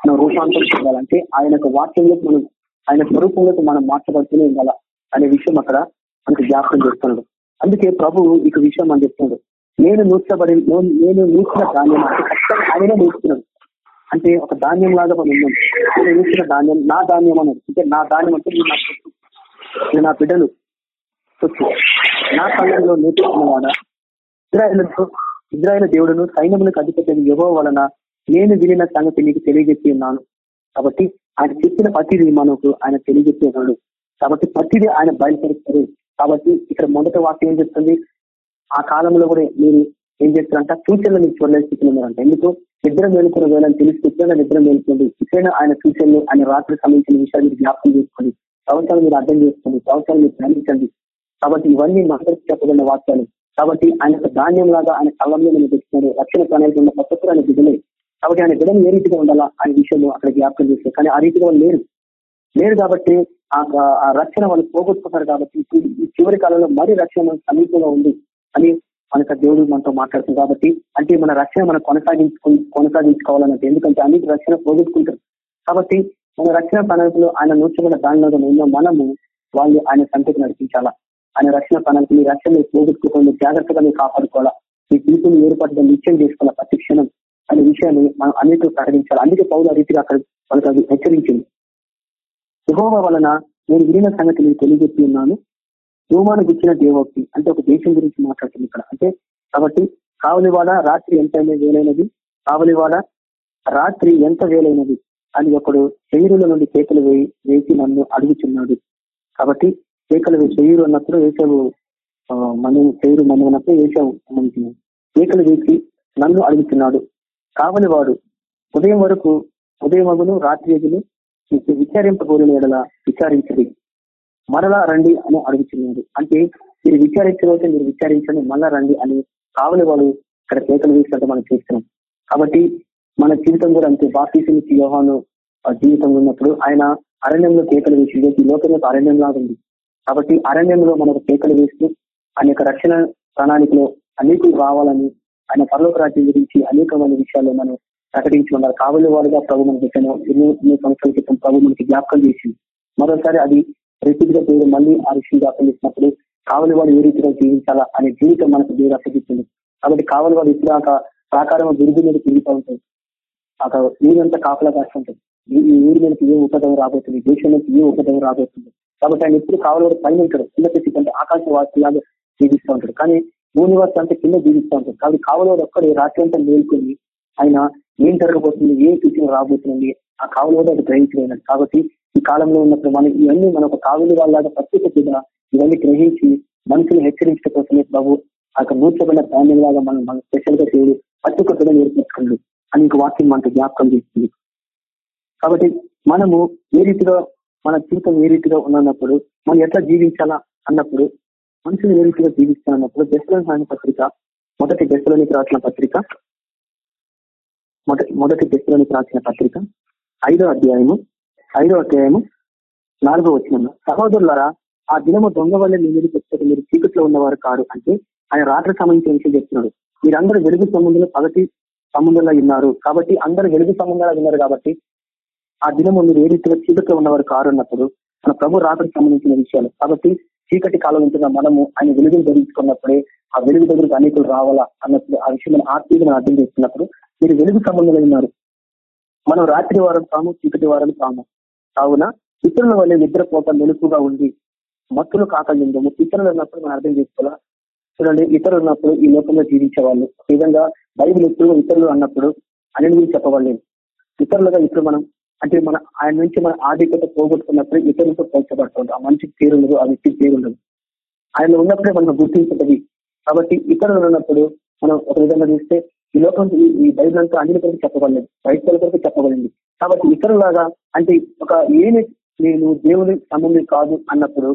మనం రూపాంతరం చెందాలంటే ఆయన వాక్యంలో మనం ఆయన స్వరూపంలోకి మనం మార్చబడుతూనే ఉండాలా అనే విషయం అక్కడ మనకు జ్ఞాపకం చేస్తున్నాడు. అందుకే ప్రభు ఇక విషయం మనం చెప్తున్నాడు. నేను నూర్చబడి నేను నూర్చిన ధాన్యం అంటే ఖచ్చితంగా ఆయననే నూర్చున్నాను అంటే ఒక ధాన్యం లాగా. మనం ఉన్నాం నేను నూర్చిన ధాన్యం నా ధాన్యం అన్నది అంటే నా ధాన్యం అంటే నేను నా సొత్తు. నేను నా బిడ్డలు. సొత్తు నా సమయంలో నేర్చుకున్నవాడా ఇజ్రాయేలుకు ఇజ్రాయేల్ దేవుడును సైన్యములకు అధిపతి యువ వలన నేను వినిన సంగతి నీకు తెలియజెప్పి ఉన్నాను. కాబట్టి ఆయన చెప్పిన ప్రతిదీ మనకు ఆయన తెలియజెప్పి ఉన్నాడు. కాబట్టి ప్రతిదీ ఆయన బయలుపరుస్తారు కాబట్టి ఇక్కడ మొదట వాక్యం ఏం చెప్తుంది? ఆ కాలంలో కూడా మీరు ఏం చేస్తారంట? ఫ్యూచర్ మీరు చూడలేని స్థితిలో ఉన్నారంట. ఎందుకు? నిద్ర మేలుకున్న వేళ తెలిసి నిద్ర మేలుకోండి ఇక్కడ ఆయన ఫ్యూచర్లో ఆయన రాత్రి సంబంధించిన విషయాలు మీరు జ్ఞాపకం చేసుకోండి. సంవత్సరాలు మీరు అర్థం చేసుకోండి. సంవత్సరాలు మీరు ధ్యానించండి. కాబట్టి ఇవన్నీ మనందరికి చెప్పబడిన వాక్యాలు. కాబట్టి ఆయన ధాన్యం లాగా ఆయన కళ్ళంలో నేను తెచ్చుకున్నాడు రక్షణ ప్రణాళిక ఉన్న ప్రతి ఆయన బిడ్డలే కాబట్టి ఆయన బిడ్డలు ఏ రీతిగా ఉండాలా ఆయన విషయంలో అక్కడ జ్ఞాపకం చేస్తారు. కానీ ఆ రీతిగా లేరు. లేరు కాబట్టి ఆ ఆ రక్షణ వాళ్ళు పోగొట్టుకుంటారు కాబట్టి ఇప్పుడు ఈ చివరి కాలంలో మరీ రక్షణ సమీపంలో సమీపంగా ఉంది. అని మనకు దేవుడు మనతో మాట్లాడుతుంది. కాబట్టి అంటే మన రక్షణ మనం కొనసాగించుకు కొనసాగించుకోవాలన్నట్టు. ఎందుకంటే అన్నిటి రక్షణ పోగొట్టుకుంటారు. కాబట్టి మన రక్షణ ప్రణాళికలో ఆయన నూర్చబడిన దానిలో ఉన్న మనము వాళ్ళు ఆయన సంతకి నడిపించాలా? ఆయన రక్షణ ప్రణాళిక మీ రక్షణ పోగొట్టుకోకుండా జాగ్రత్తగా మీరు కాపాడుకోవాలా? మీ పిలుపుని ఏర్పడడం నిశ్చయం చేసుకోవాలా ప్రతి క్షణం అనే విషయాన్ని మనం అన్నిటిలో ప్రకటించాలి. అందుకే పౌరు రీతిగా అక్కడ వాళ్ళకి అది హెచ్చరించింది. యహోవ వలన నేను వినిన సంగతి నేను తెలియజెప్పి ఉన్నాను. రోమాను గుచ్చిన దేవోక్తి అంటే ఒక దేశం గురించి మాట్లాడుతుంది ఇక్కడ. అంటే కాబట్టి కావలివాడ రాత్రి ఎంత వేలైనది. కావలివాడ రాత్రి ఎంత వేలైనది అని ఒకడు శరీరుల నుండి కేకలు వేయి వేసి నన్ను అడుగుచున్నాడు. కాబట్టి కేకలు శరీరు అన్నప్పుడు వేసావు మనం శరీరు మనం అన్నప్పుడు వేసావు మనకి కేకలు వేసి నన్ను అడుగుతున్నాడు కావలివాడు ఉదయం వరకు ఉదయమగును రాత్రి ఎగును విచారింపబోలిన ఎడల విచారించది మరలా రండి అని అడుగుతున్నాడు అంటే మీరు విచారించకపోతే మీరు విచారించండి మళ్ళా రండి అని కావలి వాళ్ళు ఇక్కడ కేకలు వేసినట్టు మనం చూస్తున్నాం. కాబట్టి మన జీవితం కూడా అంతే. బాపీసి నుంచి యోహాను జీవితంలో ఉన్నప్పుడు ఆయన అరణ్యంలో కేకలు వేసి ఈ లోకంలో యొక్క అరణ్యం లాగా ఉంది. కాబట్టి అరణ్యంలో మనకు కేకలు వేస్తూ ఆయన యొక్క రక్షణ ప్రణాళికలో అనేకులు రావాలని ఆయన పర్లోక రాజ్యం గురించి అనేకమైన విషయాల్లో మనం ప్రకటించి ఉన్నారు కావలి వాడుగా ప్రభు మనకి ఎన్నో ఎన్నో సంవత్సరాల క్రితం ప్రభు మనకి జ్ఞాపకం చేసింది. మరోసారి అది రిపీట్గా దేవుడు మళ్ళీ ఆ విషయం అప్పగించినప్పుడు కావలి వాడు ఏ రీతిగా జీవించాలా అనే జీవితం మనకు దేవుడు అప్పగించింది. కాబట్టి కావలి వాడు ఇప్పుడు ఆ ప్రాకారం విరుగు మీద తిరుగుతూ ఉంటుంది అక్కడ ఊరంతా కాపలా కాస్తుంటుంది ఈ ఊరి మీదకి ఏ ఉపదం రాబోతుంది? దేశంలోకి ఏ ఉపదం రాబోతుంది? కాబట్టి ఆయన ఎప్పుడు కావాలి పైన ఉంటాడు. కింద పెట్టి అంటే ఆకాశ వాసులాగా జీవిస్తూ ఉంటాడు. కానీ భూనివాసం అంతా కింద జీవిస్తూ ఉంటాడు కాబట్టి కావలవాడు ఒక్కడే రాత్రి అంతా మేల్కొని ఆయన ఏం జరగబోతుంది? ఏం సూచన రాబోతుంది? ఆ కావలవాడు అది గ్రహించలేనాడు కాబట్టి ఈ కాలంలో ఉన్నప్పుడు మనం ఇవన్నీ మన ఒక కావలి వాళ్ళగా ప్రత్యేకతగా ఇవన్నీ గ్రహించి మనుషులు హెచ్చరించడం కోసమే ప్రభు ఆ నూర్చబడిన ధాన్యం లాగా మనం మనం స్పెషల్గా దేవుడు ప్రత్యేకతగా నేర్పించుకోండి అని ఇంక వాక్యం మనకు జ్ఞాపకం చేస్తుంది. కాబట్టి మనము ఏ రీతిగా మన జీవితం ఏ రీతిగా ఉన్నప్పుడు మనం ఎట్లా జీవించాలా అన్నప్పుడు మనుషులు ఏ రీతిగా జీవిస్తానన్నప్పుడు దశలోని పత్రిక మొదటి దశలోనికి రాసిన పత్రిక మొదటి మొదటి దశలోనికి రాసిన పత్రిక ఐదో అధ్యాయము ఐదో అధ్యాయము నాలుగో వచ్చిన సహోదరులారా ఆ దినము దొంగ వల్ల మీ మీద చెప్తే మీరు చీకట్లో ఉన్నవారు కారు అంటే ఆయన రాత్రి సంబంధించిన విషయం చెప్తున్నాడు. మీరందరూ వెలుగు సంబంధంలో పగటి సంబంధంలో ఉన్నారు. కాబట్టి అందరూ వెలుగు సంబంధాలు ఉన్నారు కాబట్టి ఆ దినము మీరు ఏ రీతిలో చీకట్లో ఉన్నవారు కారు అన్నప్పుడు మన ప్రభు రాత్రికి సంబంధించిన విషయాలు. కాబట్టి చీకటి కాలం ఉంటున్న మనము ఆయన వెలుగును ధరించుకున్నప్పుడే ఆ వెలుగు దగ్గరకు అనేకులు రావాలా అన్నప్పుడు ఆ విషయం ఆత్మీయులను అర్థం చేస్తున్నప్పుడు మీరు వెలుగు సంబంధంలో ఉన్నారు. మనం రాత్రి వారం కాము చీకటి వారం కాము కావున ఇతరుల వల్ల నిద్రపోక మెలుపుగా ఉండి మత్తులు కాకలిందము ఇతరులు ఉన్నప్పుడు మనం అర్థం చేసుకోవాలా? చూడండి ఇతరులు ఉన్నప్పుడు ఈ లోకంలో జీవించే వాళ్ళు ఈ విధంగా బైబిల్ ఎప్పుడు ఇతరులు అన్నప్పుడు అన్ని గురించి చెప్పవాలేదు ఇతరులుగా ఇప్పుడు మనం అంటే మన ఆయన నుంచి మన ఆధిక్యత పోగొట్టుకున్నప్పుడు ఇతరులతో పోల్చబడుతుంది ఆ మనిషికి పేరుండదు ఆ వ్యక్తి పేరుండదు ఆయన ఉన్నప్పుడే మనం గుర్తించటది కాబట్టి ఇతరులు ఉన్నప్పుడు మనం ఒక విధంగా చూస్తే ఈ లోకం ఈ బైబిల్ అంతా అన్ని కొరకు చెప్పబడలేదు. బయట కొరకు చెప్పబడింది. కాబట్టి ఇతరులాగా అంటే ఒక యూనిట్ నేను దేవుని సంబంధం కాదు అన్నప్పుడు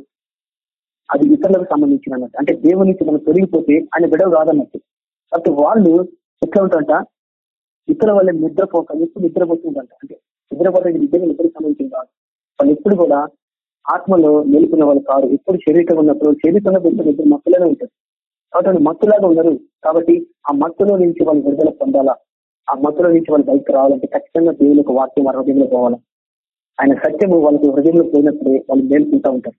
అది ఇతరులకు సంబంధించిన అన్నట్టు అంటే దేవునికి మనం తొలగిపోతే ఆయన బిడవ కాదన్నట్టు. కాబట్టి వాళ్ళు ఎట్లా ఉంటారంట? ఇతర వాళ్ళ నిద్రపోక ఎప్పుడు నిద్రపోతుందంట. అంటే నిద్రపోతే నిద్ర నిద్రకు సంబంధించిన కాదు. వాళ్ళు ఎప్పుడు కూడా ఆత్మలో నిలుపున్న వాళ్ళు కాదు ఎప్పుడు శరీరం ఉన్నప్పుడు శరీరంలో పెట్టిన ఇద్దరు మత్తులోనే ఉంటారు కాబట్టి మత్తులాగా ఉన్నారు కాబట్టి ఆ మత్తులో నుంచి వాళ్ళు విడుదల పొందాలా? ఆ మధ్యలో నుంచి వాళ్ళు బయటకు రావాలంటే ఖచ్చితంగా దేవుని ఒక వాక్యం వాళ్ళ హృదయంలో పోవాలి. ఆయన సత్యము వాళ్ళకి హృదయంలో పోయినప్పుడే వాళ్ళు మేల్కుంటూ ఉంటారు.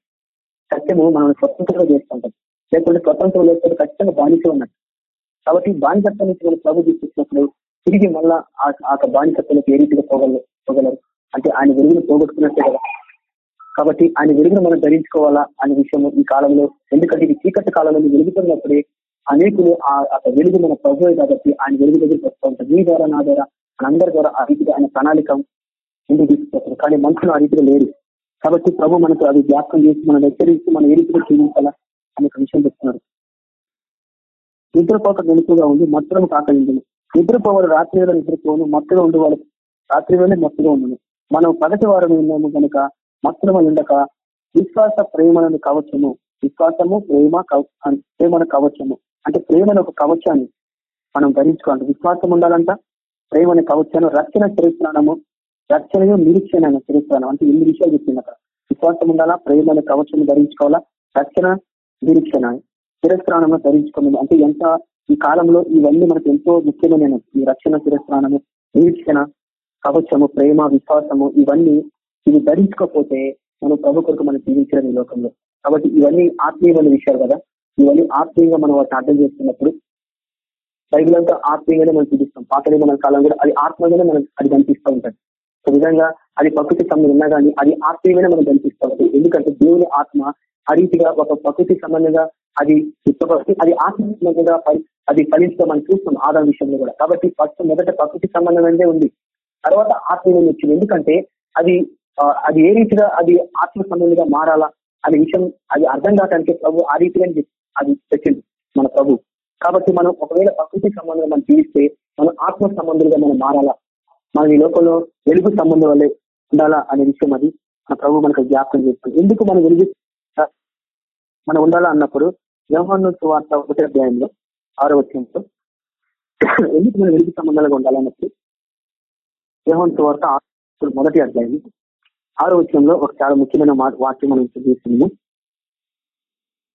సత్యము మనం స్వతంత్రంగా చేస్తుంటాం లేకుంటే స్వతంత్రం లేకపోతే ఖచ్చితంగా బానిసే ఉన్నట్టు కాబట్టి బానిసత్వం నుంచి మనం ప్రభు తీసుకొచ్చినప్పుడు తిరిగి మళ్ళా ఆ బానిసత్వంలోకి ఏ రీతిగా పోగలరు పోగలరు? అంటే ఆయన వెలుగును పోగొట్టుకున్నట్టే కదా. కాబట్టి ఆయన వెలుగును మనం ధరించుకోవాలా అనే విషయం ఈ కాలంలో ఎందుకంటే ఇది చీకటి కాలంలో వెలుగుతున్నప్పుడే అనేకులు ఆ వెలుగు మన ప్రభు కాబట్టి ఆయన వెలుగు దగ్గరికి వస్తూ ఉంటారు. మీ ద్వారా నా ద్వారా మనందరి ద్వారా ఆ రీతిగా ఆయన ప్రణాళిక ముందుకు తీసుకొస్తారు. కానీ మనుషులు ఆ రీతిగా లేరు. కాబట్టి ప్రభు మనకు అది జ్ఞాపకం చేసి మనం హెచ్చరించి మనం ఏ రీతిగా జీవించాలా అనే విషయం చెప్తున్నారు. నిద్రపోక వెనుకగా ఉంది మత్తులను కాకలింది నిద్రపోవాలి రాత్రి వేళ నిద్రపోను మత్తుగా ఉండేవాళ్ళు రాత్రి వేళ మత్తుగా ఉండను. మనం పగటి వారం ఉన్నాము కనుక మత్తులమ ఉండక విశ్వాస ప్రేమలను కవచము. విశ్వాసము ప్రేమ ప్రేమను కవచము. అంటే ప్రేమను ఒక కవచాన్ని మనం ధరించుకోవాలి. విశ్వాసం ఉండాలంట. ప్రేమని కవచాను రక్షణ చరిత్రానము రక్షణ నిరీక్షణ చరిత్రానం అంటే ఎన్ని విషయాలు చెప్పింది అక్కడ విశ్వాసం ఉండాలా? ప్రేమని కవచం ధరించుకోవాలా? రక్షణ నిరీక్షణ శిరస్త్రానము ధరించుకోవాలి. అంటే ఎంత ఈ కాలంలో ఇవన్నీ మనకు ఎంతో ముఖ్యమైన ఈ రక్షణ శిరస్త్రానము నిరీక్షణ కవచము ప్రేమ విశ్వాసము ఇవన్నీ ఇవి ధరించుకోకపోతే మనం ప్రభు కొరకు మనం జీవించడం ఈ లోకంలో. కాబట్టి ఇవన్నీ ఆత్మీయమైన విషయాలు కదా. ఇవన్నీ ఆత్మీయంగా మనం వాటిని అర్థం చేస్తున్నప్పుడు బైబిల్ అంతా ఆత్మీయంగానే మనం చూపిస్తాం. పాత మన కాలం కూడా అది ఆత్మగానే మనం అది కనిపిస్తూ ఉంటుంది. ఒక విధంగా అది ప్రకృతి సంబంధం ఉన్నా కానీ అది ఆత్మీయమైన మనం కనిపిస్తూ ఉంటుంది. ఎందుకంటే దేవుని ఆత్మ ఆ రీతిగా ఒక ప్రకృతి సంబంధంగా అది ఉత్పత్తి అది ఆత్మీయంగా అది ఫలించడం మనం చూస్తాం ఆదాం విషయంలో కూడా. కాబట్టి ఫస్ట్ మొదట ప్రకృతి సంబంధమైనదే ఉంది. తర్వాత ఆత్మీయం వచ్చింది. ఎందుకంటే అది అది ఏ రీతిగా అది ఆత్మ సంబంధిగా మారాలా అనే విషయం అది అర్థం కావడానికి ప్రభు ఆ రీతిగా అది సెకండ్ మన ప్రభు. కాబట్టి మనం ఒకవేళ ప్రకృతి సంబంధంగా మనం జీవిస్తే మనం ఆత్మ సంబంధులుగా మనం మారాలా? మనం ఈ లోకంలో వెలుగు సంబంధం వల్లే ఉండాలా అనే విషయం అది మన ప్రభు మనకు జ్ఞాపకం చేస్తుంది ఎందుకు మనం వెలుగు మనం ఉండాలా అన్నప్పుడు వ్యవహార వార్త ఒకటి అధ్యాయంలో ఆరో వచ్చంతో ఎందుకు మనం వెలుగు సంబంధాలుగా ఉండాలన్నప్పుడు వ్యవహాన్ వార్త మొదటి అధ్యాయం. ఆరో వచ్చంలో ఒక చాలా ముఖ్యమైన వాక్యం మనం చూస్తున్నాము.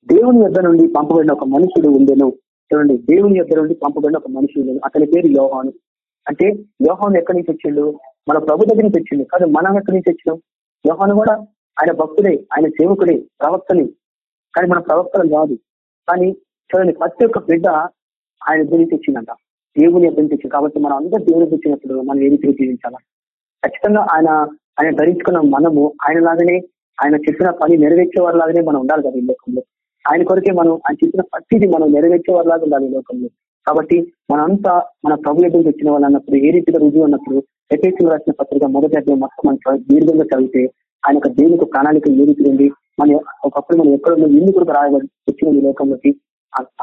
దేవుని యొద్ నుండి పంపబడిన ఒక మనుషుడు ఉండేను. చూడండి దేవుని యొద్ నుండి పంపబడిన ఒక మనుషుడు అతని పేరు యోహాను. అంటే యోహాను ఎక్కడి నుంచి వచ్చిండు? మన ప్రభు దగ్గర నుంచి వచ్చిండు కాదు మనం ఎక్కడి నుంచి వచ్చినాం? యోహాను కూడా ఆయన భక్తుడే ఆయన సేవకుడే ప్రవక్తని. కానీ మన ప్రవక్తలు కాదు. కానీ చూడండి ప్రతి ఒక్క బిడ్డ ఆయన గురించి వచ్చిందంట. దేవుని అర్థం తెచ్చింది కాబట్టి మనం అందరూ దేవుని తెచ్చినప్పుడు మనం ఏ రీతిగా జీవించాలా? ఖచ్చితంగా ఆయన ఆయన ధరించుకున్న మనము ఆయన లాగానే ఆయన చెప్పిన పని నెరవేర్చే వారి లాగానే మనం ఉండాలి కదా ఈ లోకంలో. ఆయన కొరకే మనం ఆయన చెప్పిన ప్రతిది మనం నెరవేర్చే లాగా ఉండాలి లోకంలో. కాబట్టి మనంతా మన ప్రభు ఎదురు తెచ్చిన వాళ్ళు అన్నప్పుడు ఏ రీతిగా రుజువు అన్నప్పుడు ఎఫ్ఎస్సీలో రాసిన పత్రిక మొదటి అధ్యాయం మొత్తం మనం దీర్ఘంగా చదివితే ఆయన యొక్క దేవునికి ప్రణాళిక ఏ రీతి ఉంది మన ఒకప్పుడు మనం ఎక్కడ ఎందుకు కూడా రాయబడి వచ్చిన లోకంలోకి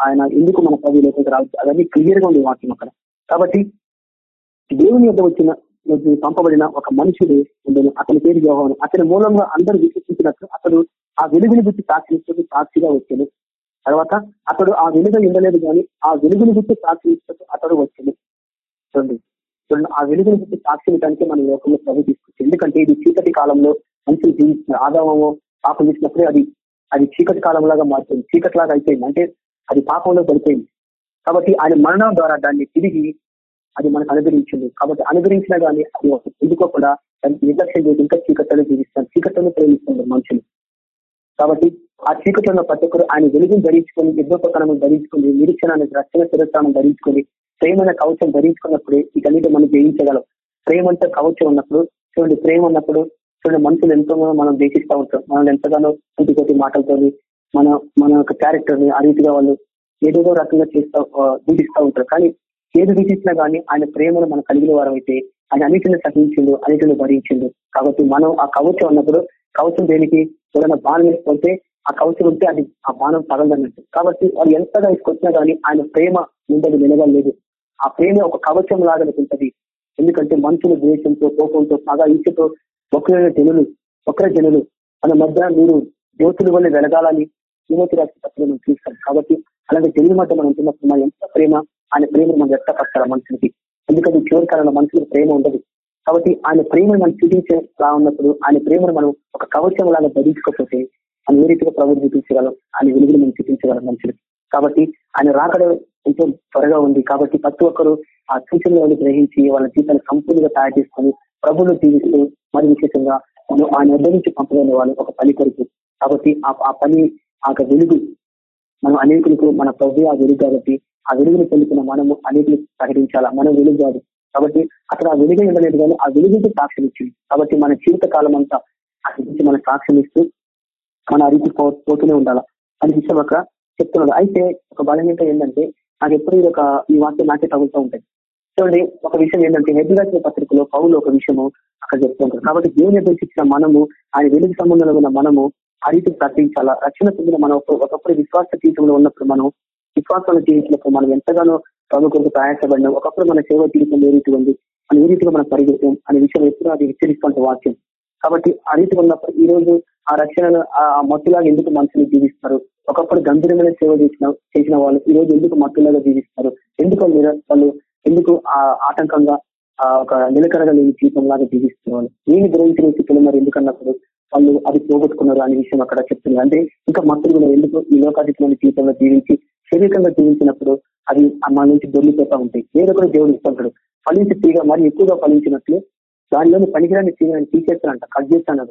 ఆయన ఎందుకు మన ప్రభు లోకంకి రావచ్చు అవన్నీ క్లియర్గా ఉంది వాక్యం అక్కడ. కాబట్టి దేవుని యొక్క వచ్చిన పంపబడిన ఒక మనుషుడు ఉండను అతని పేరు యోహోను అతని మూలంగా అందరూ విశ్వసించినట్లు అతడు ఆ వెలుగుని గుర్తి సాక్షి సాక్షిగా వచ్చాను. తర్వాత అతడు ఆ వెలుగు ఉండలేదు కానీ ఆ వెలుగుని గుర్తి సాక్షి అతడు వచ్చాను. చూడండి చూడండి ఆ వెలుగుని గుర్తి సాక్షించడానికి మన లోకంలో ప్రభు తీసుకొచ్చి ఎందుకంటే ఇది చీకటి కాలంలో మనుషులు జీవించిన ఆదామము పాపం చేసినప్పుడే అది అది చీకటి కాలంలాగా మారుతుంది. చీకటి లాగా అయిపోయింది. అంటే అది పాపంలో పడిపోయింది. కాబట్టి ఆయన మరణం ద్వారా దాన్ని తిరిగి అది మనకు అనుగ్రహించింది. కాబట్టి అనుగ్రహించినా కానీ అది ఎందుకోకుండా దానికి నిర్లక్ష్యం చేసి ఇంకా చీకట్లను జీవిస్తారు చీకట్లను ప్రేమిస్తుంది మనుషులు. కాబట్టి ఆ చీకట్లో ప్రతి ఒక్కరు ఆయన వెలుగును ధరించుకొని యుద్ధోపకరణం ధరించుకొని నిరీక్షణాన్ని రక్షణ శిరస్థానం ధరించుకొని ప్రేమైన కవచం ధరించుకున్నప్పుడు ఇకన్నిటి మనం జయించగలం. ప్రేమంతా కవచం ఉన్నప్పుడు చూడండి ప్రేమ ఉన్నప్పుడు చూడండి మనుషులు ఎంతో మనం దేశిస్తూ ఉంటాం మనం ఎంతగానో కొద్ది కొద్ది మాటలతో మన మన యొక్క క్యారెక్టర్ని ఆ రీతిగా వాళ్ళు ఏదేదో రకంగా చేస్తూ దూటిస్తూ ఉంటారు. కానీ ఏది దూషించినా కానీ ఆయన ప్రేమను మనం కలిగిన వారం అయితే ఆయన అన్నిటిని సహించిండు అన్నిటిని భరించిండు. కాబట్టి మనం ఆ కవచం ఉన్నప్పుడు కవచం దేనికి? ఏదైనా బాణం వేసుకుంటే ఆ కవచం ఉంటే అది ఆ బాణం తగలదన్నట్టు. కాబట్టి వాళ్ళు ఎంతగా తీసుకొచ్చినా కానీ ఆయన ప్రేమ ఉండదు నిలవలేదు. ఆ ప్రేమ ఒక కవచం లాగా ఉంటుంది. ఎందుకంటే మనుషుల ద్వేషంతో కోపంతో బాగా ఇసుతో ఒకరైన జనులు ఒకరి జనులు మన మధ్య మీరు జ్యోతుల వల్ల వెలగాలని శ్రీమతి రాష్ట్ర పత్రిక చూస్తాం కాబట్టి అలాంటి జనుల మధ్య మనం ఉంటున్నప్పుడు మన ఎంత ప్రేమ ఆయన ప్రేమను మనం వ్యక్తపరచాలి మనుషులకి. ఎందుకంటే చివరి కాలంలో మనుషులకు ప్రేమ ఉండదు. కాబట్టి ఆయన ప్రేమను మనం చూపించేలా ఉన్నప్పుడు ఆయన ప్రేమను మనం ఒక కవచం లాగా ధరించుకోకపోతే ఆయన ఏ రీతిగా ప్రభు చూపించగలం? ఆయన వెలుగులు మనం చూపించగలం మనుషులు. కాబట్టి ఆయన రాకడ ఎంతో త్వరగా ఉంది. కాబట్టి ప్రతి ఒక్కరు ఆ సూచనలను గ్రహించి వాళ్ళ జీవితాన్ని సంపూర్ణంగా తయారు చేసుకొని ప్రభులు జీవిస్తూ మరి విశేషంగా మనం ఆయన వద్ద నుంచి పంపలేని వాళ్ళు ఒక పని కొరకు. కాబట్టి ఆ పని ఆ వెలుగు మనం అనేకులకు మన ప్రభు ఆ వెలుగు కాబట్టి ఆ వెలుగుని పొందుకున్న మనము అనేకులు ప్రకటించాలా? మనం వెలుగు కాదు. కాబట్టి అక్కడ ఆ వెలుగు ఉండలేదు కానీ ఆ వెలుగుకి సాక్ష్యం ఇచ్చింది. కాబట్టి మన జీవిత కాలం అంతా అక్కడి గురించి మన సాక్ష్యం ఇస్తూ మన అరికి పోతూనే ఉండాలి అని విషయం అక్కడ చెప్తున్నారు అయితే ఒక బలహీనత ఏంటంటే నాకు ఎప్పుడు ఇది ఒక ఈ వాక్యం నాకే తగులుతూ ఉంటాయి. చూడండి ఒక విషయం ఏంటంటే హెబ్రిరాసిన పత్రికలో పౌలు ఒక విషయము అక్కడ చెప్తుంటారు కాబట్టి దేవుని అభిషించిన మనము ఆయన వెలుగు సంబంధంలో ఉన్న మనము ఆ రీతి ప్రకటించాలా రక్షణ పొందిన మనం ఒకప్పుడు విశ్వాస జీవితంలో ఉన్నప్పుడు మనం విశ్వాసంలో జీవితంలో మనం ఎంతగానో ప్రభు కొరకు ప్రయాసపడినాం. ఒకప్పుడు మన సేవ జీవితం ఏ రీతి ఉంది? అని ఏ రీతిగా మనం పరిగెత్తాం? అనే విషయం ఎప్పుడు అది హెచ్చరిస్తున్న వాక్యం. కాబట్టి ఆ రీతి ఉన్నప్పుడు ఈ రోజు ఆ రక్షణ ఆ మత్తులాగా ఎందుకు మనుషులు జీవిస్తారు ఒకప్పుడు గంభీరమైన సేవ చేసిన చేసిన వాళ్ళు ఈ రోజు ఎందుకు మత్తులాగా జీవిస్తారు ఎందుకు వాళ్ళు ఎందుకు ఆ ఆటంకంగా ఒక నిలకడగా లేని జీవితం లాగా జీవిస్తున్నారు? ఏమి గ్రహించిన స్థితిలో మరి ఎందుకన్నప్పుడు వాళ్ళు అది పోగొట్టుకున్నారు అనే విషయం అక్కడ చెప్తున్నారు. అంటే ఇంకా మత్తులు కూడా ఎందుకు ఈ లోకాధికమైన జీవితంలో జీవించి శరీరంగా జీవించినప్పుడు అది మన నుంచి దొరికిపోతా ఉంటాయి. ఏదో కూడా దేవుడు ఇస్తుంటాడు ఫలించి తీగ మరి ఎక్కువగా ఫలించినట్లు దానిలోని పనికిరాని తీగని తీసేస్తానంట కట్ చేస్తాను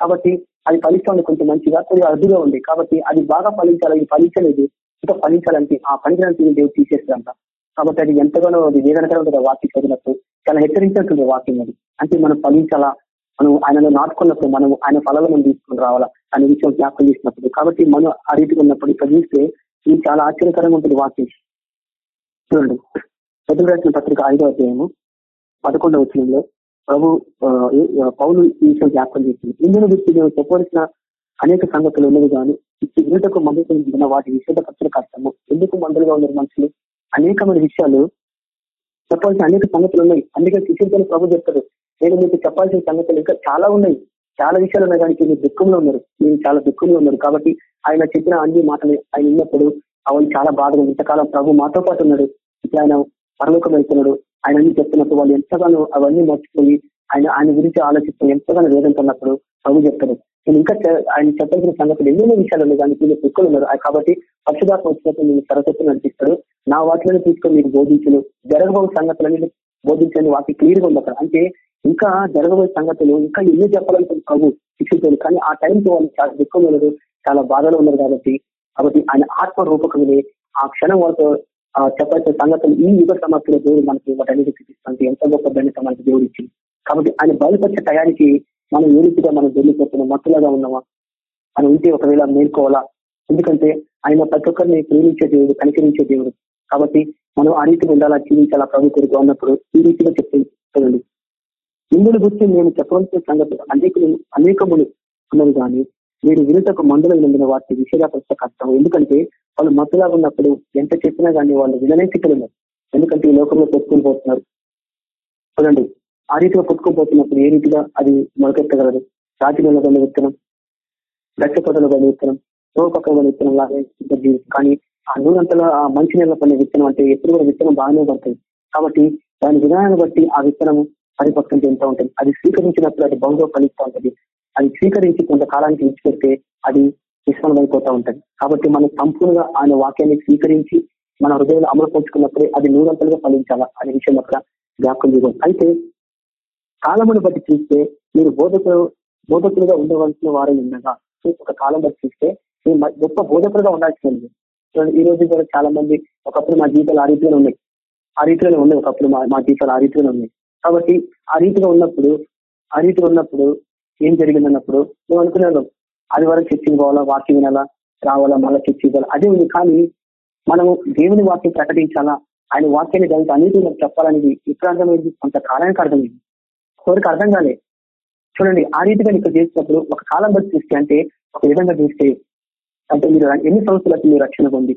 కాబట్టి అది ఫలిస్తాను కొంచెం మంచిగా కొద్దిగా అడ్డుగా ఉంది. కాబట్టి అది బాగా ఫలించాలి అది ఫలించలేదు ఇంకా ఫలించాలంటే ఆ పనికిరాని తీగ దేవుడు తీసేస్తాడంట. కాబట్టి అది ఎంతగానో అది వేదనకరం ఉంటుంది వాక్యం చదివినప్పుడు చాలా హెచ్చరించినట్టు వాక్యం అది. అంటే మనం ఫలించాలా మనం ఆయనలో నాటుకున్నప్పుడు మనం ఆయన ఫలాలు మనం తీసుకుని రావాలా అనే విషయం జ్ఞాపకం చేసినప్పుడు. కాబట్టి మనం ఆ రీతిగా ఉన్నప్పుడు ఇక్కడ చూస్తే ఇది చాలా ఆశ్చర్యకరంగా ఉంటుంది వాక్యం. చూడండి. చదువు రాసిన పత్రిక ఐదో అధ్యాయము పదకొండవ వచ్చినంలో ప్రభు పౌలు ఈ విషయం జ్ఞాపకం చేసింది. ఇందులో వ్యక్తి నేను చెప్పవలసిన అనేక సంగతులు ఉన్నవి కానీ వినుటకు మందుకున్న వాటి విషయపరచడం కష్టము. ఎందుకు మందులుగా ఉన్నారు మనుషులు? అనేకమైన విషయాలు చెప్పాల్సిన అనేక సంగతులు ఉన్నాయి. అందుకే శిష్యులతో ప్రభు చెప్తారు నేను మీకు చెప్పాల్సిన సంగతులు ఇంకా చాలా ఉన్నాయి. చాలా విషయాలు ఉన్నాయి కానీ మీరు దుఃఖంలో ఉన్నారు. మీరు చాలా దుఃఖంలో ఉన్నారు కాబట్టి ఆయన చెప్పిన అన్ని మాటలు ఆయన ఉన్నప్పుడు అవన్నీ చాలా బాధగా ఇంతకాలం ప్రభు మాతో పాటు ఉన్నాడు. ఇట్లా ఆయన పరలోకం వెళ్తున్నాడు. ఆయన అన్ని చెప్తున్నప్పుడు వాళ్ళు ఎంతగానో అవన్నీ మర్చిపోయి ఆయన ఆయన గురించి ఆలోచిస్తూ ఎంతగానో వేదంతున్నప్పుడు ప్రభు చెప్తారు నేను ఇంకా ఆయన చెప్పాల్సిన సంగతులు ఎన్నెన్నో విషయాలు ఉన్నాయి. కానీ మీరు ఉన్నారు. కాబట్టి పక్షుదాత్మ వచ్చినప్పుడు నేను సరస్వతి నడిపిస్తాడు నా వాటిలో తీసుకొని మీకు బోధించను. జరగబోయే సంగతులన్నీ బోధించండి. వాటి క్లియర్గా ఉంది అక్కడ. అంటే ఇంకా జరగబోయే సంగతులు ఇంకా ఎన్ని చెప్పాలనుకుంటుంది ప్రభు శిక్షించారు కానీ ఆ టైంకి వాళ్ళు చాలా దుఃఖం ఉన్నారు. చాలా బాధలో ఉన్నారు కాబట్టి కాబట్టి ఆయన ఆత్మ రూపకమే ఆ క్షణం వాళ్ళతో ఆ చెప్పాల్సిన సంగతులు ఈ యుగ సమాప్తిలో దేవుడు మనకి వాటన్నిటి చూపిస్తుంది. ఎంత గొప్ప ధన్యత మనకి దేవుడు ఇచ్చింది. కాబట్టి ఆయన బయలుపరిచే టయానికి మనం ఏ రీతిగా మనం వెళ్ళిపోతున్నాం మత్తులాగా ఉన్నామా మనం ఉంటే ఒకవేళ మేల్కోవాలా? ఎందుకంటే ఆయన ప్రతి ఒక్కరిని ప్రేమించే దేవుడు కనికరించే దేవుడు. కాబట్టి మనం ఆ రీతిగా ఉండాలా జీవించాలా? ప్రభు ఉన్నప్పుడు అన్నప్పుడు ఈ రీతిగా చెప్తుంది ఇందులో గురించి నేను చెప్పవలసిన సంగతి అనేకలు అనేకములు ఉన్నది కానీ మీరు వినుటకు మందులు వాటిని విషయాపరిస్తే కష్టం. ఎందుకంటే వాళ్ళు మత్తులా ఉన్నప్పుడు ఎంత చెప్పినా కానీ వాళ్ళు వినలే ఉన్నారు. ఎందుకంటే ఈ లోకంలో పెట్టుకుని పోతున్నారు. చూడండి ఆ రీతిగా కొట్టుకుపోతున్నప్పుడు ఏ రీతిగా అది మొలకెత్తగలదు? రాతి నెల కొన్ని విత్తనం గచ్చపొదల కొన్ని విత్తనం రోపక్క కొన్ని విత్తనం లాగా కానీ ఆ నూనంతలో ఆ మంచి నెల కొన్ని విత్తనం అంటే ఎప్పుడు కూడా విత్తనం బాగానే పడుతుంది కాబట్టి దాని విధానాన్ని బట్టి ఆ విత్తనం పరిపక్వం చెందుతూ ఉంటుంది. అది స్వీకరించినప్పుడు అది బహుగా ఫలిస్తూ ఉంటుంది. అది స్వీకరించి కొంతకాలానికి విడిచిపెడితే అది విశ్వమైపోతూ ఉంటుంది. కాబట్టి మనం సంపూర్ణంగా ఆయన వాక్యాన్ని స్వీకరించి మన హృదయంలో అమలు పంచుకున్నప్పుడే అది నూరంతలుగా ఫలించాలా అనే విషయం అక్కడ జ్ఞాపకం చేయకూడదు అయితే కాలమును బట్టి చూస్తే మీరు బోధకులు బోధకులుగా ఉండవలసిన వారు ఉండగా ఒక కాలం బట్టి చూస్తే గొప్ప బోధకులుగా ఉండాల్సింది. ఈ రోజు కూడా చాలా మంది ఒకప్పుడు మా జీవితాలు ఆ రీతిలో ఉన్నాయి. ఆ రీతిలోనే ఉన్నాయి ఒకప్పుడు మా జీవితాలు ఆ రీతిలో ఉన్నాయి. కాబట్టి ఆ రీతిగా ఉన్నప్పుడు ఆ రీతిగా ఉన్నప్పుడు ఏం జరిగిందన్నప్పుడు నువ్వు అనుకున్నాను. అది వరకు చర్చికి పోవాలా వాక్యం వినాలా రావాలా మళ్ళీ చర్చి ఇవ్వాలా? అదే ఉంది కానీ మనము దేవుని వాక్యం ప్రకటించాలా? ఆయన వాక్యాన్ని దానికి అన్నిటి చెప్పాలనేది ఇప్పుడు అర్థమైంది కొంత కాలానికి అర్థమైంది. కోరిక అర్థం కాలే. చూడండి ఆ రీతిగా ఇక్కడ చేసినప్పుడు ఒక కాలం బట్టి చూస్తే అంటే ఒక విధంగా చూస్తే అంటే మీరు ఎన్ని సంవత్సరాలకు మీరు రక్షణ పొంది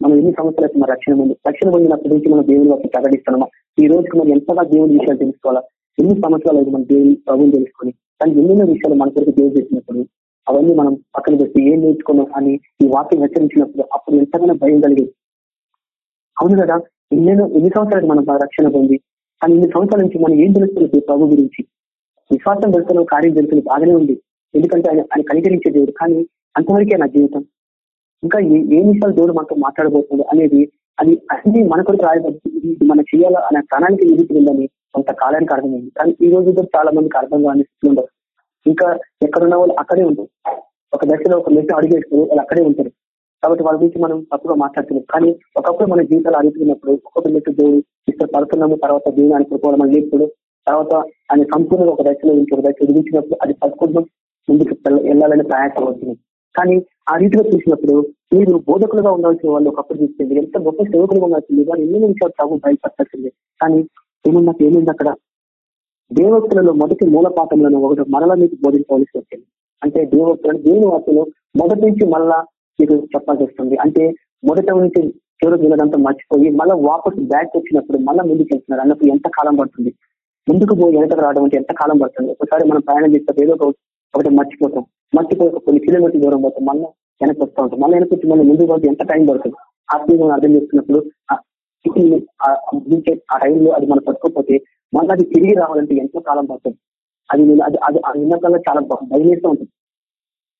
మనం ఎన్ని సంవత్సరాలకు మన రక్షణ పొంది రక్షణ పొందినప్పటి నుంచి మనం దేవుని వాక్యం ప్రకటిస్తున్నామా? ఈ రోజుకి మనం ఎంతగా దేవుని విషయాలు తెలుసుకోవాలా? ఎన్ని సంవత్సరాలు అయితే మనం దేవుని ప్రభుత్వం తెలుసుకొని? కానీ ఎన్నెన్నో విషయాలు మన కొరకు దేవుడు చేసినప్పుడు అవన్నీ మనం పక్కన పెట్టి ఏం నేర్చుకున్నాం అని ఈ వాక్యం హెచ్చరించినప్పుడు అప్పుడు ఎంతగానో భయం కలిగేది. అవును కదా? ఎన్నెన్నో ఎన్ని సంవత్సరాలు మనం రక్షణ పొంది కానీ ఇన్ని సంవత్సరాల నుంచి మనం ఏం తెలుస్తున్నది ప్రభు గురించి? విశ్వాసం తెలుస్తున్న కార్యం తెలుస్తుంది బాగానే ఉంది. ఎందుకంటే ఆయన ఆయన కనికరించే దేవుడు. కానీ అంతవరకే నా జీవితం. ఇంకా ఏ విషయాలు దేవుడు మనతో మాట్లాడబోతుంది అనేది అది అన్ని మన కొరకు రాయబడి ఇది మనం చేయాలా అనే ప్రాణానికి ఎదుగుతుందని కొంత కాలానికి అర్థమైంది. కానీ ఈ రోజు చాలా మందికి అర్థం కాని ఉండదు ఇంకా ఎక్కడున్న వాళ్ళు అక్కడే ఉంటారు. ఒక దశలో ఒక మెట్టు అడిగేసుకుని వాళ్ళు అక్కడే ఉంటారు. కాబట్టి వాళ్ళ గురించి మనం తప్పుగా మాట్లాడుతున్నాం. కానీ ఒకప్పుడు మన జీవితాలు అడుగుతున్నప్పుడు ఒక్కొక్క మెట్టు దేవుడు ఇష్టపడుతున్నాము తర్వాత దేవుని అనుకోవడం అని లేపుడు తర్వాత ఆయన సంపూర్ణంగా ఒక దశలో ఇంకొక దశ విధించినప్పుడు అది పట్టుకుంటాం ముందుకు వెళ్ళాలని ప్రయాసం అవుతుంది కానీ ఆ రీతిలో చూసినప్పుడు మీరు బోధకులుగా ఉండాల్సిన వాళ్ళు ఒకప్పుడు చూస్తుంది ఎంత గొప్ప సేవకులుగా ఉండాల్సింది. కానీ ఎన్ని నిమిషాలు ప్రభు బయలుపరచాల్సింది కానీ ఏమన్నా ఏమైంది అక్కడ? దేవోక్తులలో మొదటి మూలపాఠంలో ఒకటి మరలా మీకు బోధించవలసి వచ్చింది. అంటే దేవోక్తులను దేవుని వార్తలు మొదటి నుంచి మళ్ళా మీకు చెప్పాల్సి వస్తుంది. అంటే మొదట నుంచి చివరికి వెళ్ళడంతా మర్చిపోయి మళ్ళీ వాపస్ బ్యాక్ వచ్చినప్పుడు మళ్ళీ ముందుకు వెళ్తున్నారు. అన్నప్పుడు ఎంత కాలం పడుతుంది? ముందుకు పోయి వెనక రావడం అంటే ఎంత కాలం పడుతుంది? ఒకసారి మనం ప్రయాణం చేస్తే ఏదో ఒకటి మర్చిపోతాం. మర్చిపోయి కొన్ని కిలోమీటర్ దూరం పోతాం మళ్ళీ వెనక్కి వస్తూ ఉంటాం. మళ్ళీ వెనక్కి వచ్చి మళ్ళీ ముందు పోతే ఎంత టైం పడుతుంది? ఆత్మీయంగా అర్థం చేసుకున్నప్పుడు ఆ టైంలో అది మనం పట్టుకోకపోతే మళ్ళీ అది తిరిగి రావాలంటే ఎంతో కాలం పడుతుంది. అది నేను అది అది ఆ విన్నకల్లా చాలా భయమేస్తూ ఉంటుంది.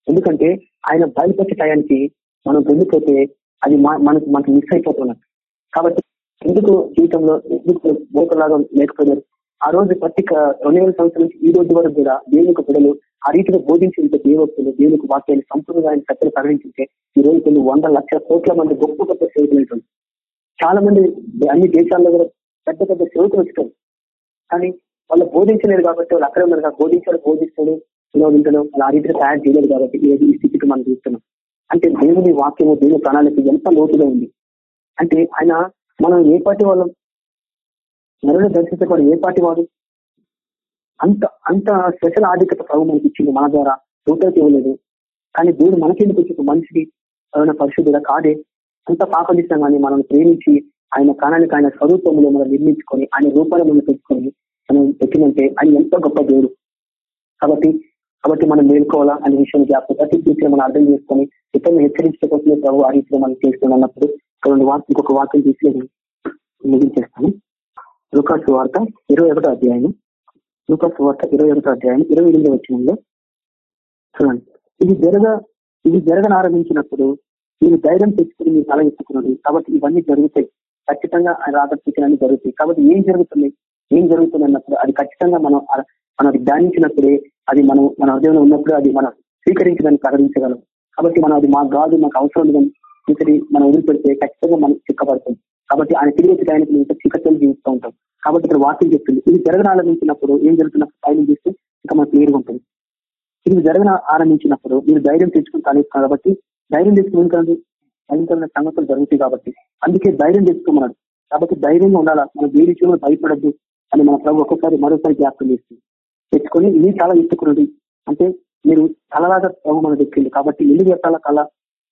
ఎందుకంటే ఆయన బయలుపరిచే టయానికి మనం వెళ్ళిపోతే అది మనకు మనకు మిస్ అయిపోతున్నట్టు. కాబట్టి ఎందుకు జీవితంలో ఎందుకు బోకలాగా లేకపోయినారు ఆ రోజు ప్రతి రెండు వేల సంవత్సరం నుంచి ఈ రోజు వరకు కూడా దేవునికి బిడలు ఆ రీతిలో బోధించింటే దేవత్తులు దేవునికి వాక్యాన్ని సంపూర్ణంగా ఆయన సత్యలు ప్రకటించింటే ఈ రోజు కొన్ని వంద లక్షల కోట్ల మంది గొప్ప గొప్ప సేవకులు చాలా మంది అన్ని దేశాల్లో కూడా పెద్ద పెద్ద సేవకులు వచ్చారు కానీ వాళ్ళు బోధించలేరు కాబట్టి వాళ్ళు అక్కడ ఉన్నారు బోధించాడు బోధిస్తాడు వినోదించడం వాళ్ళు ఆ రీతిలో తయారు చేయలేదు కాబట్టి ఏది ఈ స్థితికి మనం చూస్తున్నాం. అంటే దేవుని వాక్యము దేవుని ప్రణాళిక ఎంత లోతుగా ఉంది? అంటే ఆయన మనం ఏ పాటి వాళ్ళం? నరుడు దర్శించబడి ఏ పార్టీ వాడు? అంత అంత స్పెషల్ ఆధిక్యత ప్రభు మనకి ఇచ్చింది మన ద్వారా. నూతనకి ఇవ్వలేదు. కానీ దేవుడు మనకెందుకు వచ్చి మనిషికి ఆయన పరిశుద్ధుడ? కాదే. అంత పాపదిష్టం కానీ మనం ప్రేమించి ఆయన ప్రాణానికి ఆయన స్వరూపంలో మనం నిర్మించుకొని ఆయన రూపాన్ని మనం పెంచుకొని మనం పెట్టినంటే ఆయన ఎంతో గొప్ప దేవుడు. కాబట్టి కాబట్టి మనం మేల్కోవాలా అనే విషయం జ్ఞాపకం ప్రతి తీసుకుని మనం అర్థం చేసుకొని ఇతరులు హెచ్చరించకపోతే ప్రభు ఆ రీతిలో మనం తీసుకున్నప్పుడు రెండు ఇంకొక వాక్యం తీసుకుని ముగించేస్తాను. లూకాసు వార్త ఇరవై ఒకటో అధ్యాయం లూకాసు వార్త ఇరవై ఒకటో అధ్యాయం ఇరవై ఎనిమిది వచ్చినంలో చూడండి. ఇది జరగ ఇది జరగని ఆరంభించినప్పుడు మీరు ధైర్యం తెచ్చుకుని మీరు తల ఎత్తుకున్నారు. కాబట్టి ఇవన్నీ జరుగుతాయి. ఖచ్చితంగా రాగత్వికలన్నీ జరుగుతాయి. కాబట్టి ఏం జరుగుతుంది? ఏం జరుగుతుంది అన్నప్పుడు అది ఖచ్చితంగా మనం మనం ధ్యానించినప్పుడే అది మనం మన హృదయంలో ఉన్నప్పుడు అది మనం స్వీకరించడానికి ప్రకటించగలం కాబట్టి మనం అది మాకు కాదు మాకు అవసరం లేదని మనం వదిలిపెడితే ఖచ్చితంగా మనం చిక్కబడుతుంది కాబట్టి ఆయన తిరిగి వచ్చి ఆయనకు ఇంకా చిక్కతలు జీవిస్తూ ఉంటాం. కాబట్టి ఇక్కడ వాక్యం చెప్తుంది. ఇది జరగన ఆరంభించినప్పుడు ఏం జరుగుతున్నప్పుడు పైన చేస్తే ఇంకా మనకు క్లియర్గా ఉంటుంది. ఇది జరగన ఆరంభించినప్పుడు మీరు ధైర్యం తెచ్చుకుని కాలేదు కాబట్టి ధైర్యం తెచ్చుకుని కానీ భయంకరమైన సంగతులు జరుగుతాయి కాబట్టి. అందుకే ధైర్యం తెచ్చుకోమన్నాడు. కాబట్టి ధైర్యంగా ఉండాలా? మనం ఏ విషయంలో భయపడద్దు అని మన ప్రభు ఒక్కొక్కసారి మరోసారి జ్ఞాపకం చేస్తుంది. తెచ్చుకొని ఇది చాలా ఎత్తుకున్నది అంటే మీరు కళలాగా ప్రభు మనం ఎక్కింది కాబట్టి ఎందుకు చెప్పాలా కళ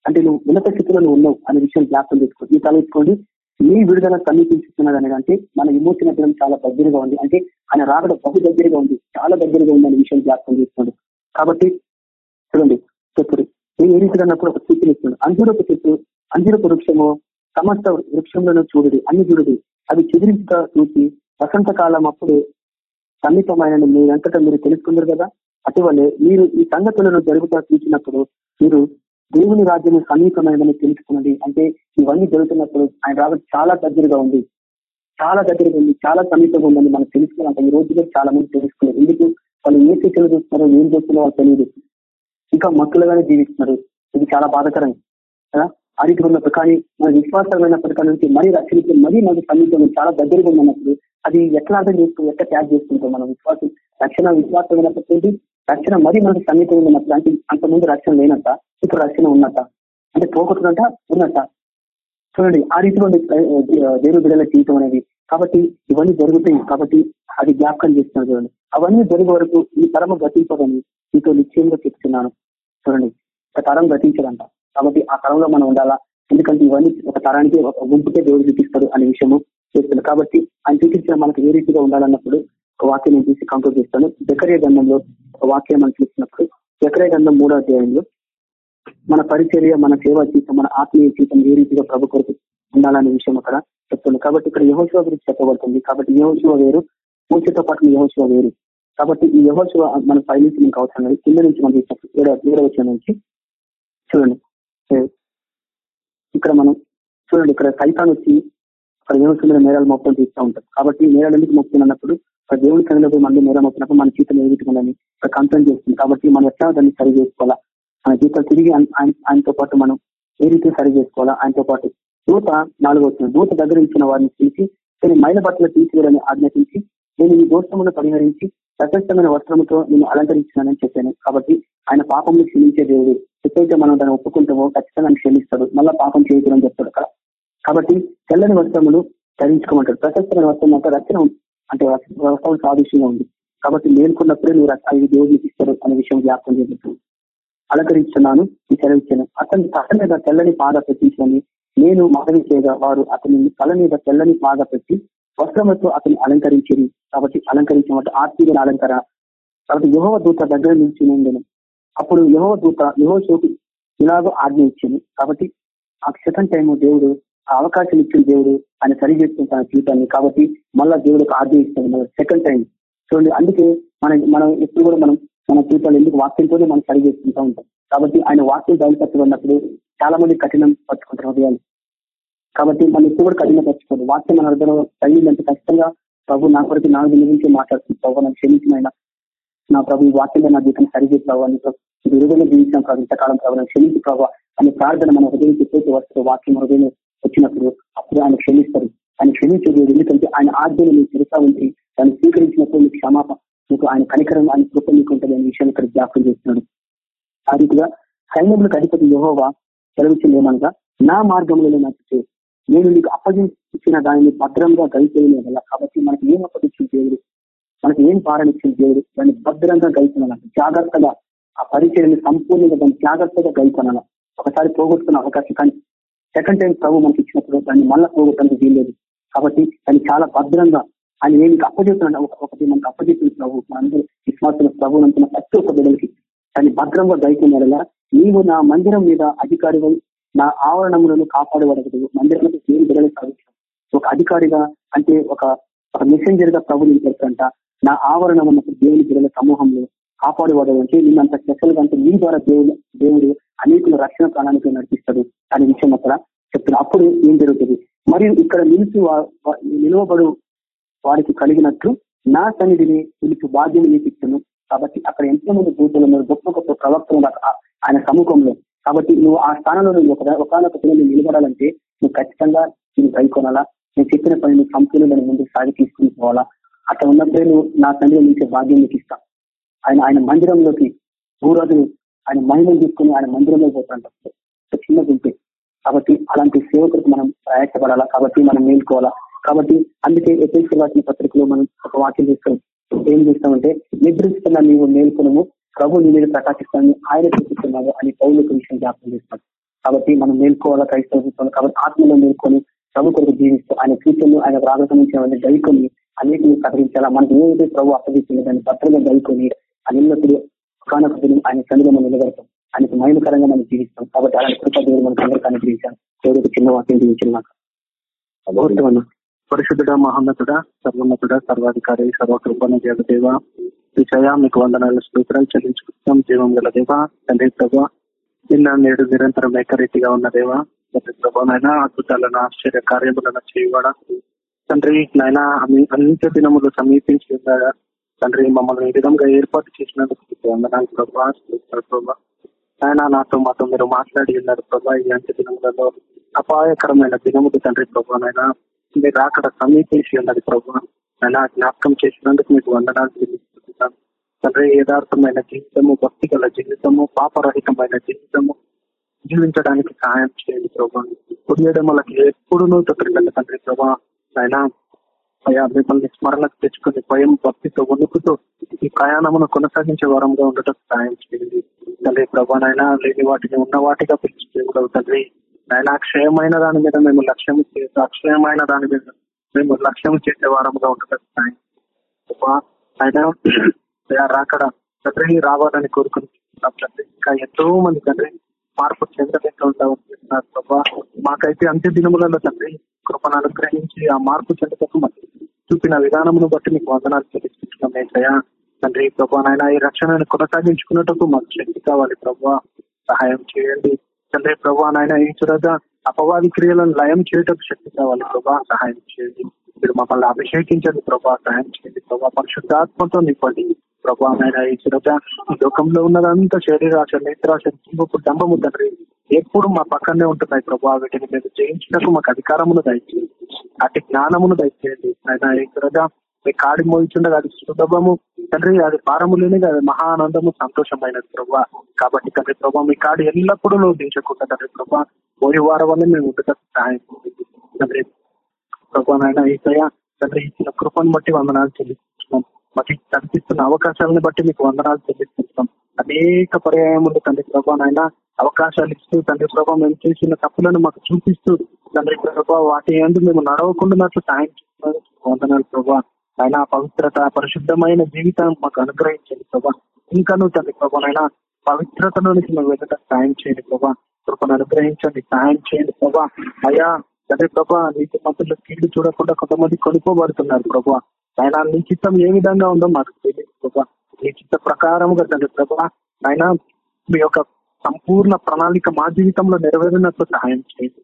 అంటే నువ్వు ఉన్నత స్థితిలో నువ్వు ఉన్నావు అనే విషయం జ్ఞాపకం తెచ్చుకోండి ఈ తల ఎత్తుకోండి. మీ విడుదల సమీపించుతున్నది అంటే మన విమోచన దినం చాలా దగ్గరగా ఉంది. అంటే ఆయన రాకడ బహు దగ్గరగా ఉంది. చాలా దగ్గరగా ఉంది అనే విషయం జ్ఞాపకం చేస్తున్నాడు కాబట్టి చూడండి. చెప్పుడు నేను ఏ రీతిగా అన్నప్పుడు ఒక స్థితిని ఇస్తున్నాడు అంజూరపు చెట్టు అంజూరపు వృక్షము సమస్త వృక్షంలోనూ చూడుడి. అన్ని చూడుడి. అవి చెదిరించుగా చూసి వసంతకాలం అప్పుడు సమీపమైన మీరంతటా మీరు తెలుసుకున్నారు కదా? అటువలే మీరు ఈ సంగతులను జరుగుతా చూసినప్పుడు మీరు దేవుని రాజ్యం సమీపమైనదని తెలుసుకున్నది అంటే ఇవన్నీ జరుగుతున్నప్పుడు ఆయన రావడం చాలా దగ్గరగా ఉంది. చాలా దగ్గరగా ఉంది చాలా సమీపంగా ఉందని మనం తెలుసుకున్నాం. ఈ రోజుగా చాలా మంది తెలుసుకున్నారు. ఎందుకు? వాళ్ళు ఏ శిక్షలు చూస్తున్నారో ఏం చేస్తున్నారో తెలియదు. ఇంకా మక్కులుగానే జీవిస్తున్నారు. ఇది చాలా బాధకరం. కదా ఆ? ఉన్నప్పుడు కానీ మన విశ్వాసమైనప్పటికీ నుంచి మరీ రక్షణకి మరీ మనకి సమీపం చాలా దగ్గరగా ఉన్నప్పుడు అది ఎట్లా అర్థం చేసుకుని ఎట్లా ట్యాగ్ చేసుకుంటాం మనం? విశ్వాసం రక్షణ విశ్వాసమైనప్పటికీ రక్షణ మరీ మనకి సమీపం ఉన్నప్పుడు అంటే అంతకుముందు రక్షణ లేనట్ట ఇప్పుడు రక్షణ ఉన్నట్ట అంటే పోగొట్టుకుంట ఉన్నట్ట చూడండి ఆ రీతిలో దేవుడు బిడ్డల జీవితం అనేది. కాబట్టి ఇవన్నీ జరుగుతాయి. కాబట్టి అది జ్ఞాపకం చేస్తున్నాను చూడండి. అవన్నీ జరిగే వరకు ఈ తరం గతింపదని మీతో నిశ్చయంగా చెప్తున్నాను. చూడండి ఒక తరం గతించదంట. కాబట్టి ఆ తరంలో మనం ఉండాలా? ఎందుకంటే ఇవన్నీ ఒక తరానికి ఒక గుంపుకే దేవుడు చూపిస్తాడు అనే విషయము చేస్తున్నాడు. కాబట్టి ఆయన చూపించిన మనకు ఏ రీతిగా ఉండాలన్నప్పుడు వాక్యం చూసి కంక్లూడ్ చేస్తాను. జకరే గంధంలో ఒక వాక్యం మనం చూసినప్పుడు జకరే గంధం మూడో అధ్యాయంలో మన పరిచర్య మన సేవా జీవితం మన ఆత్మీయ జీవితం ఏ రీతిగా ప్రభు కొరకు ఉండాలనే విషయం అక్కడ చెప్తుంది కాబట్టి ఇక్కడ యహోశివ గురించి చెప్పబడుతుంది. కాబట్టి యహోశివ వేరు మూర్తితో పాటు యహోశివ వేరు. కాబట్టి ఈ యహోశివ మన పై నుంచి మనకు అవసరం లేదు. కింద నుంచి మనం ఏడవ ఏడో వచ్చిన నుంచి చూడండి. ఇక్కడ మనం చూడండి ఇక్కడ సైతాన్ వచ్చి అక్కడ దేవుని మీద నేరాలు మొత్తం తీస్తూ ఉంటారు. కాబట్టి నేరాలు ఎందుకు మొక్కుతున్నప్పుడు సో దేవుని కనులకు మళ్ళీ నేరం మన జీవితం ఏ కన్సర్న్ చేస్తుంది. కాబట్టి మనం ఎట్లా దాన్ని సరి చేసుకోవాలా? మన జీవితం తిరిగి ఆయనతో పాటు మనం ఏ రీతి సరి చేసుకోవాలా? ఆయనతో పాటు దూత నాలుగో వచ్చిన దూత దగ్గర ఇచ్చిన వారిని పిలిచి నేను మైల బట్టలు తీసివేయాలని ఆజ్ఞాపించి నేను ఈ దోషమును పరిహరించి ప్రశస్తమైన వస్త్రముతో నేను అలంకరించినానని చెప్పాను. కాబట్టి ఆయన పాపం క్షమించే దేవుడు. ఎప్పుడైతే మనం దాన్ని ఒప్పుకుంటామో ఖచ్చితంగా క్షమిస్తాడు. మళ్ళా పాపం చేయకూడదని చెప్తాడు అక్కడ. కాబట్టి తెల్లని వస్త్రములు ధరించుకోమంటాడు. ప్రశస్తమైన వస్త్రం యొక్క రక్షణ అంటే వ్యవస్థలు సాదృశ్యంగా ఉంది. కాబట్టి మేల్కొన్నప్పుడే మీరు ఐదు దేవుడికి ఇస్తారు అనే విషయం జ్ఞాపకం చేస్తూ అలంకరిస్తున్నాను ఈ సెలవిచ్చాను అతని తల మీద తెల్లని పాద పెట్టించుకొని నేను మనవి చేయగా వారు అతని తల మీద తెల్లని పాద పెట్టి వస్త్రములతో అతన్ని అలంకరించింది కాబట్టి అలంకరించమంటే ఆత్మీయ అలంకర కాబట్టి యుహవ దూత దగ్గర నుంచి నేను అప్పుడు యుహవ దూత యుహో చోటు ఇలాగో ఆజ్ఞ ఇచ్చింది. కాబట్టి ఆ సెకండ్ టైం దేవుడు అవకాశం ఇచ్చిన దేవుడు ఆయన సరి చేస్తుంది తన జీవితాన్ని. కాబట్టి మళ్ళా దేవుడికి ఆజ్ఞ ఇస్తుంది సెకండ్ టైం చూడండి అందుకే మన మనం ఎప్పుడు కూడా మనం మన జీవితాలు ఎందుకు వాక్యంతోనే మనం సరి చేసుకుంటూ ఉంటాం. కాబట్టి ఆయన వాక్యం బయలుపరచబడినప్పుడు చాలా మంది కఠినం పట్టుకుంటారు హృదయాలు. కాబట్టి మనం ఎప్పుడు కూడా కఠిన పరచుకోండి వాక్యం మన హృదయం తగిలిందంటే ఖచ్చితంగా ప్రభు నా కొరకు నా గురించి మాట్లాడుతుంది. ప్రభు నాకు క్షమించిన నా ప్రభు ఈ వాక్యంలో నా జీవితం సరిచేసి ప్రభావ విడుదల జీవించిన ప్రభు ఇంతకాలం ప్రభు నాకు క్షమించి ప్రభావ అనే ప్రార్థన మన హృదయం చెప్పేసి వస్తుంది వాక్యం హృదయం వచ్చినప్పుడు అప్పుడు ఆయన క్షమిస్తారు. ఆయన క్షమించలేదు ఎందుకంటే ఆయన ఆజ్ఞలు మీకు తెలుసా ఉంచి దాన్ని స్వీకరించినప్పుడు మీకు క్షమాప మీకు ఆయన కనికరం ఆయన కృప మీకు ఉంటుంది అనే విషయాన్ని ఇక్కడ జ్ఞాపకం చేస్తున్నాడు. ఆ రీతిగా సైన్యములకు అధిపతి యహోవా సెలవిచ్చింది ఏమనగా నా మార్గంలో నాకు నేను నీకు అప్పగించిన దానిని భద్రంగా గైపోయిన వల్ల కాబట్టి మనకి ఏం అప్పగించిన దేవుడు? మనకి ఏం పారణించిన దేవుడు? దాన్ని భద్రంగా గైకొనాలి జాగ్రత్తగా ఆ పరిచయని సంపూర్ణంగా దాన్ని జాగ్రత్తగా గడిపనాల ఒకసారి పోగొట్టుకున్న అవకాశం కానీ సెకండ్ టైం ప్రభు మనకి ఇచ్చినప్పుడు దాన్ని మళ్ళీ పోగొట్టడానికి వీల్లేదు. కాబట్టి దాన్ని చాలా భద్రంగా ఆయన ఏమి అప్పచెప్తున్నాడు? ఒకటి మనకు అప్పచెప్పిన ప్రభు. మనందరూ విశ్వాసుల ప్రభు అంటున్న ప్రతి ఒక్క బిడ్డలకి దాన్ని భద్రంగా గైకునేలా నీవు నా మందిరం మీద అధికారిగా నా ఆవరణములను కాపాడబడదు మందిరంలో ఏం బిడ్డలు సాధించాం ఒక అధికారిగా అంటే ఒక ఒక మెసెంజర్గా ప్రభు నేను చెప్తాంట నా ఆవరణం ఉన్నప్పుడు దేవుని బిడ్డల సమూహంలో కాపాడేవాడు అంటే నిన్నంత అంత స్పెషల్గా అంటే మీ ద్వారా దేవుడు దేవుడు అనేకుల రక్షణ ప్రాణానికి నడిపిస్తాడు అనే విషయం అక్కడ చెప్తున్నా. అప్పుడు ఏం జరుగుతుంది? మరియు ఇక్కడ నిలిచి నిలువబడు వారికి కలిగినట్లు నా సన్నిధిని నిలిచి బాధ్యం నీకు కాబట్టి అక్కడ ఎంతో మంది భూతులు ఉన్నారు గొప్ప గొప్ప ప్రవక్తలు ఆయన సముఖంలో కాబట్టి నువ్వు ఆ స్థానంలో నువ్వు ఒక ఒకనొక పిల్లలు నిలబడాలంటే నువ్వు ఖచ్చితంగా నేను గైకొనాలా నేను చెప్పిన పని నువ్వు సంపూర్ణ ముందుకు సాగి తీసుకుని పోవాలా? అట్లా ఉన్నప్పుడే నువ్వు నా తండ్రి నుంచి భాగ్యం నీకు ఇస్తా. ఆయన ఆయన మందిరంలోకి భూరాజులు ఆయన మహిళను తీసుకుని ఆయన మందిరంలో పోతాడు చిన్న గుంపే. కాబట్టి అలాంటి సేవకులకు మనం ప్రయాసపడాలా? కాబట్టి మనం మేల్కోవాలా? కాబట్టి అందుకే ఎపిల్సి వాటి పత్రికలో మనం ఒక వాక్యం చేస్తాం. ఏం చేస్తామంటే నిద్రిస్తున్న నీవు మేల్కొనము. ప్రభు నీ మీద ప్రకాశిస్తాను. ఆయన చూపిస్తున్నాడు అని పౌరులకు విషయం జ్ఞాపకం చేస్తాం కాబట్టి మనం మేల్కోవాలా? క్రైస్తవ కాబట్టి ఆత్మలో మేల్కొని ప్రభు కొరకు జీవిస్తూ ఆయన ఫ్యూచర్లు ఆయన రాగసమించిన గైకొని అన్నిటిని ప్రకటించాలా? మనకి ఏదైతే ప్రభు అప్పగించింది దాన్ని భద్రంగా గైకొని అనిల్లప్పుడు ఒకనొక దినం ఆయన సన్నిధిలో మనం నిలబడతాం. ఆయనకు మైనకరంగా మనం జీవిస్తాం. కాబట్టి అలాంటి కృప దేవుడు మనకు అందరికీ అనుగ్రహించాం దేవుడికి చిన్న వాక్యం జీవించిన నాకు పరిశుద్ధుడ మహోన్నతుడ సర్వోన్నతుడ సర్వాధికారి సర్వకృపణ దేవ విజయ మీకు వందనాలు స్తోత్రాలు చెల్లించుకుంటాం జీవం గల దేవ తండ్రి ప్రభా నిన్న నేడు నిరంతరం ఏకరీతిగా ఉన్న దేవ తండ్రి ప్రభానైనా అద్భుతాలను ఆశ్చర్య కార్యములను చేయవాడ. తండ్రి నాయన అంత్య దినములు సమీపించి తండ్రి మమ్మల్ని ఈ విధంగా ఏర్పాటు చేసినందుకు వందనాలు ప్రభా ప్రభా. ఆయన నాతో మాతో మీరు మాట్లాడి ఉన్నారు ప్రభా ఈ అంత్య దినములలో అపాయకరమైన దినములు తండ్రి ప్రభానైనా మీరు అక్కడ సమీపించి ఉన్నది ప్రభా ఆయన జ్ఞాపకం చేసినందుకు మీకు వందనాలు తెలుస్తున్నాను తండ్రి యథార్థమైన జీవితము భక్తి గల జీవితము పాపరహితమైన జీవితము జీవించడానికి సహాయం చేయండి ప్రభా. కుడియడమలకి ఎప్పుడు తొట్టిల్లండి తండ్రి ప్రభా ఆయన అయ్యా మిమ్మల్ని స్మరణకు తెచ్చుకుని భయం భక్తితో వణుకుతో ఈ ప్రయాణమును కొనసాగించే వారంగా ఉండటం సాయం చేయండి. తల్లి ప్రభానైనా లేని వాటిని ఉన్న వాటిగా పిలిచి తండ్రి ఆయన అక్షయమైన దాని మీద మేము లక్ష్యం చేసి అక్షయమైన దాని మీద మేము లక్ష్యం చేసే వారంగా ఉండటం ఆయన రాకడ తండ్రి రావాలని కోరుకుంటున్నాం తండ్రి ఇంకా ఎంతో మంది తండ్రి మార్పు చెందకుండా ఉంటున్నారు ప్రభా. మాకైతే అంత్య దినములలో తండ్రి కృపను అనుగ్రహించి ఆ మార్పు చెందటకు మాకు చూపిన విధానమును బట్టి మీకు వందనాలు చెల్లిస్తున్నాం ఏంటయ్యా తండ్రి ప్రభా నాయన ఈ రక్షణను కొనసాగించుకున్నటకు మాకు శక్తి కావాలి ప్రభా. సహాయం చేయండి. తండ్రి ప్రభా నాయన ఈ చూడగా అపవాది క్రియలను లయం చేయటం శక్తి కావాలి ప్రభా. సహాయం చేయండి. మీరు మమ్మల్ని అభిషేకించండి ప్రభా. సహాయం చేయండి ప్రభా. పరిశుద్ధాత్మతో నింపండి. ప్రభా నాయన ఈ ఈ లోకంలో ఉన్నదంతా శరీరాశ నేత్రాశ దంభము తండ్రి. ఎప్పుడు మా పక్కనే ఉంటున్నాయి ప్రభా వీటిని మేము జయించినట్టు మాకు అధికారమును దయచేయండి. అటు జ్ఞానమును దయచేయండి. ఆయన ఇక్కడ మీ కాడి మోయించుండగా అది సులభము. తండ్రి అది భారములేని అది మహా ఆనందము సంతోషమైనది ప్రభా. కాబట్టి తండ్రి ప్రభా మీ కాడి ఎల్లప్పుడూ నువ్వు దించకుండా తండ్రి ప్రభా పోయి వారం వల్ల మేము ఉండగా సహాయం తండ్రి ప్రభా నాయన ఈసయ తండ్రి ఇచ్చిన కృపను బట్టి వందనాలు చెల్లి మాకు కనిపిస్తున్న అవకాశాలను బట్టి మీకు వందనాలు చెల్లిస్తున్నాం. అనేక పర్యాయములు తండ్రి ప్రభా నాయన. అవకాశాలు ఇస్తూ తండ్రి ప్రభా మేము చేసిన తప్పులను మాకు చూపిస్తూ తండ్రి ప్రభా వాటి అందు మేము నడవకుండాన్నట్లు సాయం చేస్తున్నారు వందనాలు ప్రభా. ఆయన పవిత్రత పరిశుద్ధమైన జీవితం మాకు అనుగ్రహించండి ప్రభా. ఇంకాను తండ్రి ప్రభా నాయన పవిత్రతలోనికి మేము వెళ్ళటం సాయం చేయండి ప్రభా. కృపను అనుగ్రహించండి సాయం చేయండి ప్రభా. అయా తండ్రి ప్రభా నీతి మంత్రులు కీడు చూడకుండా కొంతమంది కొనుక్కోబడుతున్నారు ప్రభా. ఆయన నీ చిత్తం ఏ విధంగా ఉందో మాకు తెలియదు ప్రభా. నీ చిత్త ప్రకారముగా తండ్రి ప్రభా ఆయన మీ యొక్క సంపూర్ణ ప్రణాళిక మా జీవితంలో నెరవేరినట్లు సహాయం చేయండి.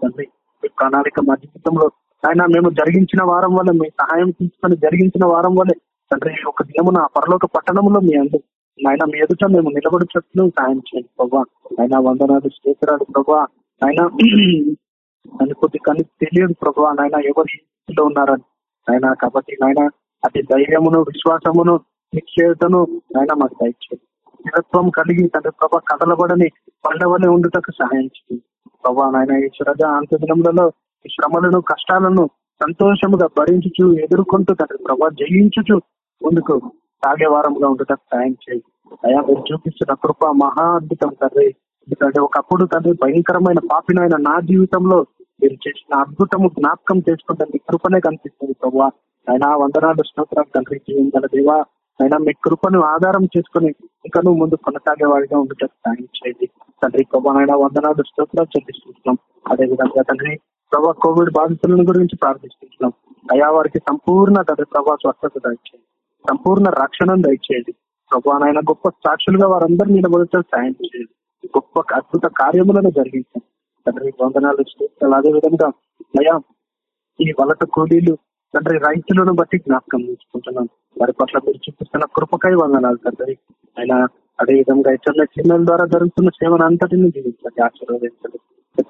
తండ్రి మీ ప్రణాళిక మా జీవితంలో ఆయన మేము జరిగించిన వారం వల్ల మీ సహాయం తీసుకొని జరిగించిన వారం వల్లే తండ్రి ఒక దినమున పరలోక పట్టణంలో మీ అందరు ఆయన మీ ఎదుట మేము నిలబడుచట్లు సాయం చేయండి ప్రభా. ఆయన వందనాలు స్తోత్రాలు ప్రభా. ఆయన దాని కొద్ది కానీ తెలియదు ప్రభా. ఆయన ఎవరు స్థితిలో ఉన్నారని. ఆయన కాబట్టి ఆయన అతి ధైర్యమును విశ్వాసమును నిశ్చయతను ఆయన మాకు దయచేది స్థిరత్వం కలిగి తండ్రి ప్రభా కదలబడని పండవలే ఉండుటకు సహాయం చేయండి ప్రభా నాయన ఈ శ్రద్ధ అంతదినములలో ఈ శ్రమలను కష్టాలను సంతోషముగా భరించుచు ఎదుర్కొంటూ తండ్రి ప్రభా జయించుచు ముందుకు సాగే వారంగా ఉండటం సాయం చేయండి అయా మీరు చూపిస్తున్న కృప మహా అద్భుతం తండ్రి. ఎందుకంటే ఒకప్పుడు తండ్రి భయంకరమైన పాపినైన నా జీవితంలో మీరు చేసిన అద్భుతము జ్ఞాపకం చేసుకుంటే మీ కృపనే కనిపిస్తుంది ప్రభా ఆయన వందనాలు స్తోత్రం తండ్రి జీవించాల దేవా. అయినా మీ కృపను ఆధారం చేసుకుని ఇంకా నువ్వు ముందు కొనసాగే వాడిగా ఉండటం సాగించేది తండ్రి ప్రభావైనా వందనాలు స్తోత్రం చెల్లిస్తున్నాం. అదే విధంగా తండ్రి ప్రభా కోవిడ్ బాధితులను గురించి ప్రార్థిస్తున్నాం. అయా వారికి సంపూర్ణ తండ్రి ప్రభా స్వస్థత దయచేయండి. సంపూర్ణ రక్షణ దయచేయండి. ప్రభా నాయన గొప్ప సాక్షులుగా వారందరూ నిలబడటం సాయం చేయండి. గొప్ప అద్భుత కార్యములను జరిగించండి. తండ్రి వందనాలు స్తోత్రాలు అదే విధంగా అయా ఈ వలస కూలీలు తండ్రి రైతులను బట్టి జ్ఞాపకం తీసుకుంటున్నాం వారి పట్ల మీరు చూపిస్తున్న కృపకై వందనాలు తండ్రి. ఆయన అదే విధంగా ఇతరుల చిన్నల ద్వారా జరుగుతున్న సేవను అంతటిని జీవించండి ఆశీర్వదించండి.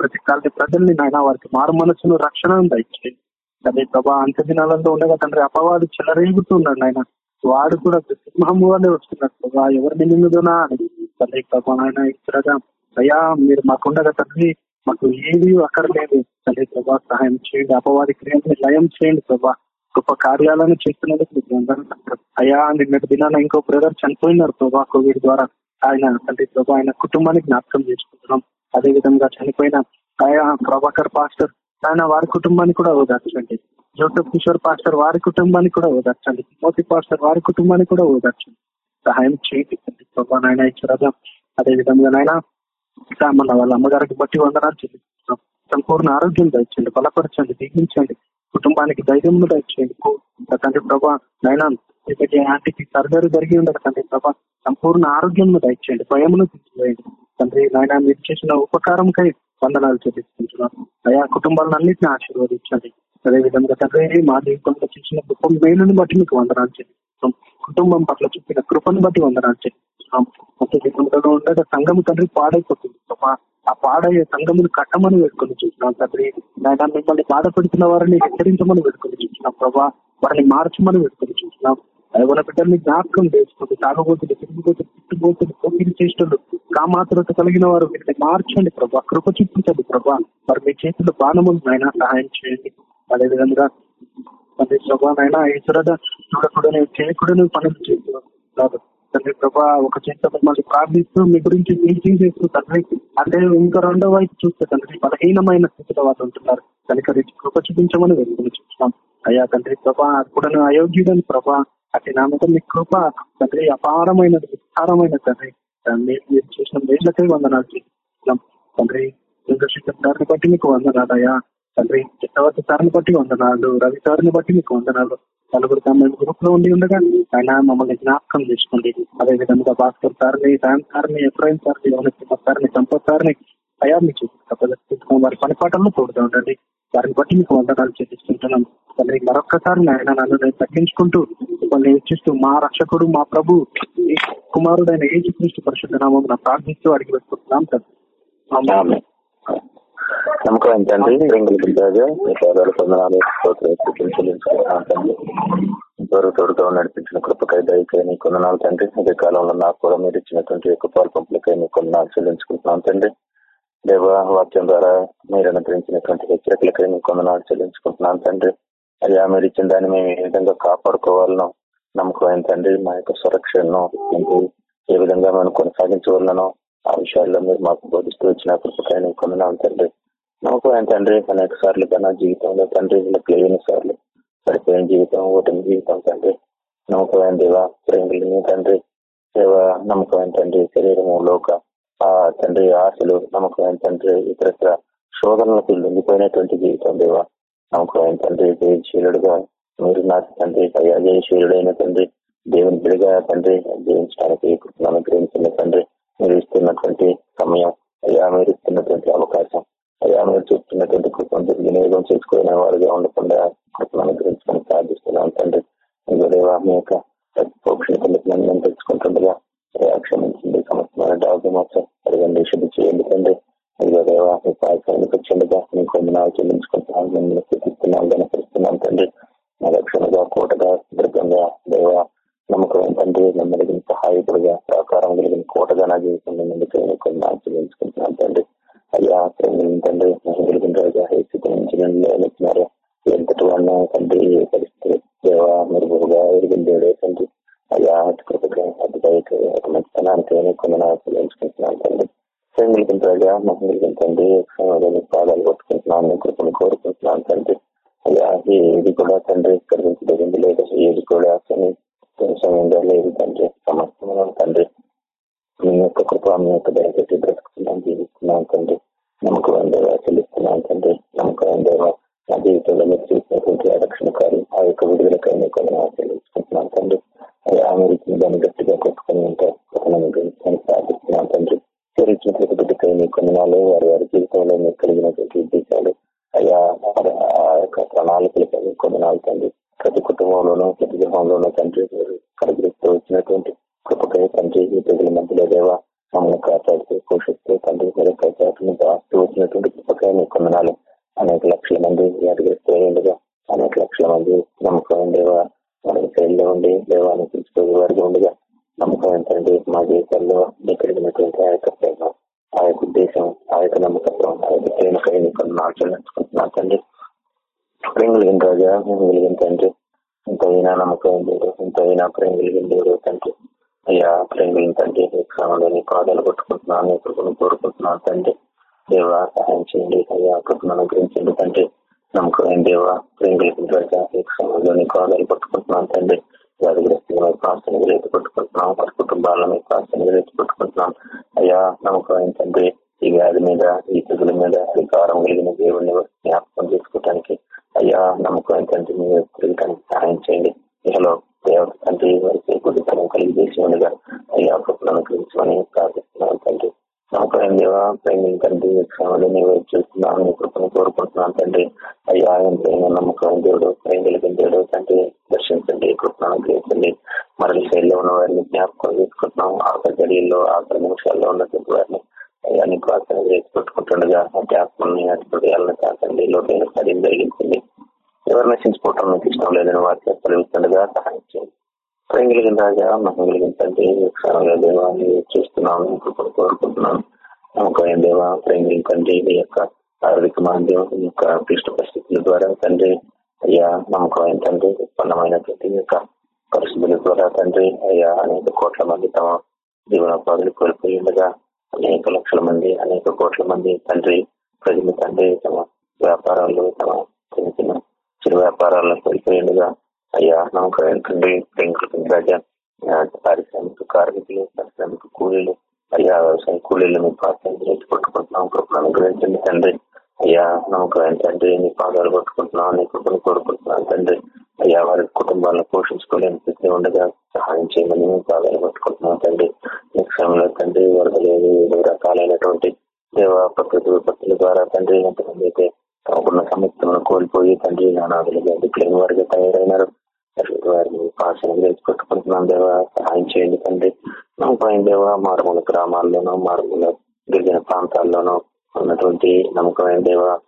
ప్రతి కాలి ప్రజల్ని నాయన వారికి మారు మనసును రక్షణను దయచేయండి. అదే ప్రభా అంత దినాలలో ఉండగా తండ్రి అపవాదు చెలరేగుతున్నాడు ఆయన వాడు కూడా సింహము వల్లే వస్తున్నాడు ప్రభా ఎవరిని నిన్నుదోనా అని. తండ్రి ప్రభా నాయన ఇతరగా అయ్యా మీరు మాకుండగా తండ్రి మాకు ఏది అక్కర్లేదు తండ్రి ప్రభా సహాయం చేయండి. అపవాది క్రియల్ని లయం చేయండి ప్రభా. గొప్ప కార్యాలను చేస్తున్నందుకు మీకు అయ్యా నిన్నటి దినాన ఇంకో బ్రదర్ చనిపోయినారు ప్రభా కోవిడ్ ద్వారా. ఆయన తండ్రి ప్రభా ఆయన కుటుంబానికి జ్ఞాపకం చేసుకుంటున్నాం. అదే విధంగా చనిపోయిన ఆయా ప్రభాకర్ పాస్టర్ ఆయన వారి కుటుంబాన్ని కూడా ఓదార్చండి. జోసెఫ్ కిషోర్ పాస్టర్ వారి కుటుంబాన్ని కూడా ఓదార్చండి. మోతి పాస్టర్ వారి కుటుంబాన్ని కూడా ఓదార్చండి. సహాయం చేయండి తండ్రి ప్రభా నాయన ఇచ్చారా అదే విధంగా నాయన మన వాళ్ళ అమ్మగారికి బట్టి వందనాలు చెల్లిస్తున్నాం. సంపూర్ణ ఆరోగ్యం దయచేయండి బలపరచండి దిగించండి కుటుంబానికి ధైర్యం దయచేయండి. తండ్రి ప్రభా నైనా ఇప్పటి ఆంటీకి సర్జరీ జరిగి ఉండదు తండ్రి ప్రభా సంపూర్ణ ఆరోగ్యం దయచేయండి భయమును తీసివేయండి తండ్రి నాయన మీరు చేసిన ఉపకారంకై వందనాలు చెల్లిస్తుంటున్నాం అయా కుటుంబాలన్నింటినీ ఆశీర్వదించండి. అదేవిధంగా తండ్రి మా జీవితంలో చేసిన గొప్ప మేలుని బట్టి మీకు వందనాలు చెల్లిస్తున్నాం. కుటుంబం పట్ల చూపిన కృపను బట్టి వందనాలు చెల్లిస్తాం మొత్తం ఉండగా సంఘం తండ్రి పాడైపోతుంది. ఆ పాడయ్యే సంఘమును కట్టమని పెట్టుకుని చూసినాం తండ్రి. నాయన మిమ్మల్ని బాధపడుతున్న వారిని హెచ్చరించమని వేడుకొని చూసినాం ప్రభా. వారిని మార్చమని పెట్టుకుని చూసినాం. యవన బిడ్డల్ని జ్ఞాపకం చేసుకోండి తాగబోతులు తిరిగిపోతులు తిట్టుబోతులు కోపిరి చేష్టలు కామాతురత కలిగిన వారు వీటిని మార్చండి ప్రభా. కృప చూపించండి ప్రభా. మరి మీ చేతుల్లో బాణములు నాయన సహాయం చేయండి. అదే విధంగా ప్రభా నాయన ఈశ్వరద చూడకూడని చేయకూడని పనులు చేస్తున్నారు తండ్రి ప్రభా ఒక చేత మిమ్మల్ని ప్రార్థిస్తూ మీ గురించి మీటింగ్ చేస్తూ తండ్రి అంటే ఇంకా రెండో వైపు చూస్తే తండ్రి బలహీనమైన స్థితిలో వాళ్ళు ఉంటున్నారు. కనుక కృప చూపించమని వెళ్తుని చూస్తున్నాం. అయ్యా తండ్రి ప్రభా కూడా అయోగ్యుడని ప్రభా అతి నామకం మీ కృప తండ్రి అపారమైనది విస్తారమైన తండ్రి. మీరు చేసిన మేళ్ళకై వందనాలు చేస్తున్నాం తండ్రి చంద్రశేఖర్ సార్ని బట్టి మీకు వందనాలు అయ్యా. తండ్రి చక్రవర్తి సార్ని బట్టి వందనాలు రవి సార్ని బట్టి మీకు వందనాలు. నలుగురు తొమ్మిది గ్రూప్లో ఉండి ఉండగా ఆయన మమ్మల్ని జ్ఞాపకం చేసుకోండి అదే విధంగా భాస్కర్ సార్ని శ్యామ్ సార్ని ఎఫ్రాయిం సార్ని యోనసింహ సార్ని సంపత్ సార్ని అయా మీ చూపిస్తాం వారి పనిపాటల్లో తోడుతూ ఉండండి. వారిని బట్టి మీకు వందనాలు చెల్లిస్తుంటున్నాం. తండ్రి మరొక్కసారి ఆయన నన్ను నేను తగ్గించుకుంటూ మిమ్మల్ని హెచ్చిస్తూ మా రక్షకుడు మా ప్రభు కుమారుడు కుమారుడైన ఏజ్ కృష్ణ పరిశుద్ధ నామం ప్రార్థిస్తూ అడిగి పెట్టుకుంటున్నాం సార్ నమ్మకం ఏంటండి? రెంగులకి రాజా మీ పాదాలు పొందనాలు చెల్లించుకుంటున్నాను తండ్రి. ఇంతవరకు తోడుగా నడిపించిన కృపకై దయకై నీ కొందనాలు తండ్రి. అదే కాలంలో నాకు కూడా మీరు ఇచ్చినటువంటి యొక్క పాలు పంపులకై నీ కొందనాలు చెల్లించుకుంటున్నాను తండ్రి. దేవ వాక్యం ద్వారా మీరు అనుగ్రహించినటువంటి హెచ్చరికలకై నీ కొందనాలు చెల్లించుకుంటున్నాను తండ్రి. అయ్యా మీరు ఇచ్చిన దాన్ని మేము ఏ విధంగా కాపాడుకోవాలనో నమ్మకం ఏంటండి? మా యొక్క సురక్షను ఏ విధంగా మేము కొనసాగించవలనో ఆ విషయాల్లో మీరు మాకు బోధిస్తూ వచ్చిన కృపకాయని నీ తండ్రి. తండ్రి ఆయన ఏంటండ్రి అనేక సార్లు తన జీవితంలో తండ్రి లేని సార్లు పడిపోయిన జీవితం ఓటమి జీవితం తండ్రి. నమ్మకమైన దేవా ప్రేమిని తండ్రి. సేవ నమ్మకమైన తండ్రి శరీరము లోక ఆ తండ్రి ఆశలు నమ్మకమైన తండ్రి ఇతర శోధనలకు లొంగిపోయినటువంటి జీవితం దేవ. నమ్మకమైన తండ్రి జయశీలుడుగా మీరు నాకు తండ్రి అయ్యా జయశీలుడైన తండ్రి దేవుని బిడిగా తండ్రి జీవించడానికి అనుగ్రహించిన తండ్రి మీరు ఇస్తున్నటువంటి సమయం అయ్యా మీరు ఇస్తున్నటువంటి అవకాశం. అయ్యా మీరు చూస్తున్నటువంటి కృపను వినియోగం చేసుకునే వారిగా ఉండకుండా కృపను అనుగ్రహించుకొని ప్రార్థిస్తున్నాం తండ్రి. దేవా మీ యొక్క పోక్షణ పొందుతున్నాను నేను తెలుసుకుంటుండగా క్షమించండి సమస్తమైన డాగు మాత్రం అడగండి శుద్ధి చేయండి తండ్రి. అయ్యో దేవా మీ పాయకానికి వచ్చిండగా మీ కొందనాలు చెల్లించుకుంటున్నాను మిమ్మల్ని స్థితిస్తున్నాను కనపరుస్తున్నాను తండ్రి. నా రక్షణగా కోటగా దుర్గంగా దేవ నమ్మకం తండ్రి నెమ్మదిగిన సహాయకుడిగా సహకారం కలిగిన కోటగా నా జీవితంలో ముందుకు కొన్ని చెల్లించుకుంటున్నాను తండ్రి. అయ్యా ప్రేమ తండ్రి కలిగిన రోజా. ఎంతటి తండ్రి పరిస్థితి దేవా మీరు బహుగా ఎరిగిన దేవుడే తండ్రి అయ్యా కృపగా అడ్డుదయకు ఒక మంచి స్థానానికి కొన్ని చెల్లించుకుంటున్నాను తండ్రి. ప్రేమిలిగిన రోజా తండ్రి పాదాలు కొట్టుకుంటున్నాను కృపను కోరుకుంటున్నాను తండ్రి. అయ్యా ఏది కూడా తండ్రి కలిగించదగింది లేదు ఏది కూడా సమయంలో లేదు తండ్రి. సమస్తమైన తండ్రి. యొక్క కృప మీ యొక్క దయచేసి బ్రతుకుతున్నాం జీవిస్తున్నాం తండ్రి నమ్మకం దేవా చెల్లిస్తున్నాం తండ్రి నమ్మకం దేవా నా జీవితంలో మీరు చేసినటువంటి రక్షణ కార్యం ఆ యొక్క విడుదలకై మీకు చెల్లించుకుంటున్నాం తండ్రి ఆమె ఇచ్చిన దాన్ని గట్టిగా కొట్టుకుని ఉంటే ప్రార్థిస్తున్నాం తండ్రి చేరించిన ప్రతి బిడ్డకై మీ కొందనాలు వారి వారి జీవితంలో మీకు కలిగినటువంటి ఉద్దేశాలు అయ్యా ఆ యొక్క ప్రణాళికలకై మీ కొందనాలు తండ్రి ప్రతి కుటుంబంలోనూ ప్రతి గృహంలోనూ తండ్రి మీరు కలిగిస్తూ వచ్చినటువంటి కృపకై పనిచేసి ప్రజల మధ్యలో దేవా మమ్మల్ని కాపాడుతూ పోషిస్తూ తండ్రి మీరు కాపాడుతూ దాస్తూ వచ్చినటువంటి కృపకై మీ కొందనాలు అనేక లక్షల మంది వ్యాధిగ్రస్తూ ఉండగా అనేక లక్షల మంది నమ్మకం దేవా మనకి పేర్లో ఉండి దేవాన్ని పిలుచుకోవే వారికి ఉండగా నమ్మకం ఏంటంటే మా జీవితాల్లో మీకు ఆ యొక్క ప్రేమ ఆ యొక్క ఉద్దేశం ఆ యొక్క నమ్మకత్వం ఆ యొక్క ప్రేమకై కొన్ని ఆచరించుకుంటున్నాను తండ్రి. ప్రేమ కలిగిన రాజా మేము కలిగిన తండ్రి ఇంతైనా నమ్మకం లేదు ఇంతైనా ప్రేమ కలిగిన దేవుడు తండ్రి. అయ్యా ప్రేమ తండ్రి క్రమంలో నీ పాదాలు కొట్టుకుంటున్నాను ఇప్పుడు కోరుకుంటున్నాను తండ్రి. దేవ సహాయం చేయండి. అయ్యా కృపను అనుగ్రహించండి తండ్రి. నమ్మకం దేవ ప్రేమ కలిగిన రాజా ఈ క్రమంలో నీ పాదాలు కొట్టుకుంటున్నాను తండ్రి. వ్యాధిగ్రస్తుల ప్రార్థనలు ఎత్తి పట్టుకుంటున్నాం వారి కుటుంబాల మీద ప్రార్థనలు ఎత్తి పట్టుకుంటున్నాం. అయ్యా నమ్మకం ఏంటంటే ఈ వ్యాధి మీద ఈ తెగుల మీద అధికారం కలిగిన దేవుడిని జ్ఞాపకం చేసుకోవటానికి అయ్యా నమ్మకం ఏంటంటే మీరు తిరగటానికి సహాయం చేయండి. ఇహలో తండ్రి వారికి గుడితనం కలిగి చేసి ఉండగా అయ్యా కృపను అనుగ్రహించమని ప్రార్థిస్తున్నాను తండ్రి. నమ్మకం దేవా ప్రేమ తండ్రి క్షణంలో నీవు చూస్తున్నాను నీ కృపను కోరుకుంటున్నాను తండ్రి. అయ్యా ఎంతైనా నమ్మకం దేవుడు ప్రేమ కలిగిన దేవుడు తండ్రి. దర్శించండి కృపను అనుగ్రహించండి. మరల శైలిలో ఉన్న వారిని జ్ఞాపకం తీసుకుంటున్నాం ఆఖరి గడియల్లో ఆఖరి నిమిషాల్లో ఉన్నటువంటి వారిని అయ్యా నీకు ఆసన చేసి పెట్టుకుంటుండగా అటు ఆత్మని అటు హృదయాలను కాకండి లోపైన కార్యం జరిగించండి. ఎవరు నశించుకోవటం మీకు ఇష్టం లేదని వారికి పరిమిస్తుండగా సహాయం చేయండి ప్రేమ రాజా మహిమ తండ్రి క్షణంలో చూస్తున్నాను కృపను కోరుకుంటున్నాను. నమ్మకం దేవా ప్రేమ తండ్రి మీ యొక్క ఆర్థిక మాధ్యం మీ యొక్క క్లిష్ట పరిస్థితుల ద్వారా తండ్రి అయ్యా నమ్మకం తండ్రి ఉత్పన్నమైన ప్రతి యొక్క పరిస్థితుల ద్వారా తండ్రి అయ్యా అనేక కోట్ల మంది తమ జీవనోపాధులు కోల్పోయి ఉండగా అనేక లక్షల మంది అనేక కోట్ల మంది తండ్రి ప్రజలు తండ్రి తమ వ్యాపారాలు తమ చిన్న చిన్న చిరు వ్యాపారాలను కోల్పోయి అయ్యా నమ్మకం తండ్రి ప్రేమ రాజా పారిశ్రామిక కార్మికులు పారిశ్రామిక కూలీలు అయ్యా వ్యవసాయ కూలీలు మీ పాత్ర పట్టుకుంటున్నాం. కృపను అనుగ్రహించండి తండ్రి. అయ్యా నమ్మకం తండ్రి నీ పాదాలు పట్టుకుంటున్నాం. నీ కృపను కోరుకుంటున్నాను తండ్రి. అయ్యా వారి కుటుంబాలను పోషించుకోలేని స్థితి ఉండగా సహాయం చేయమని మేము పాదాలు పట్టుకుంటున్నాం తండ్రి. నెక్స్ట్ సమయంలో తండ్రి వరదలేదు వివిధ రకాలైనటువంటి దేవ ప్రకృతి విపత్తుల ద్వారా తండ్రి ఎంతమంది అయితే ఉన్న సమస్యలను కోల్పోయి తండ్రి నానాదులుగా దిక్కులేని వారిగా తయారైనారు. వారిని పాసన గురించి దేవా సహాయం చేయండి తండ్రి. నమ్మకం దేవా మారుమూల గ్రామాల్లోనూ మారుమూల గిరిజన ప్రాంతాల్లోనూ ఉన్నటువంటి నమ్మకమైన దేవా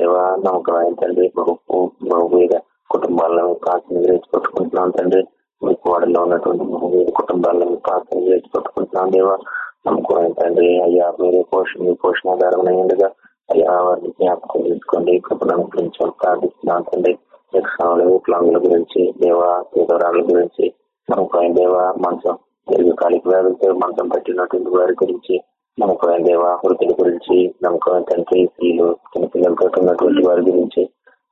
దేవా నమ్మకమైన తండ్రి బహు బహువేద కుటుంబాలను ప్రార్థన చేసి తండ్రి. మీకు వాడలో ఉన్నటువంటి బహువేద కుటుంబాలను ప్రార్థన చేసి దేవా. నమ్మకమైన తండ్రి అయ్యా మీరే పోషణ మీ పోషణాధారం అయ్యిండగా అయ్యా వారిని జ్ఞాపకం చేసుకోండి కృపను అనుగ్రహించమని ప్రార్థిస్తున్నాం తండ్రి యక్షణాలు వికలాంగుల గురించి దేవ పేదవరాల గురించి మనకు దేవ మంచం దీర్ఘకాలిక వ్యాధులతో మంచం పట్టినటువంటి వారి గురించి మనకు దేవ వృద్ధుల గురించి నమ్మకమైన తండ్రి స్త్రీలు చిన్నపిల్లలతో ఉన్నటువంటి వారి గురించి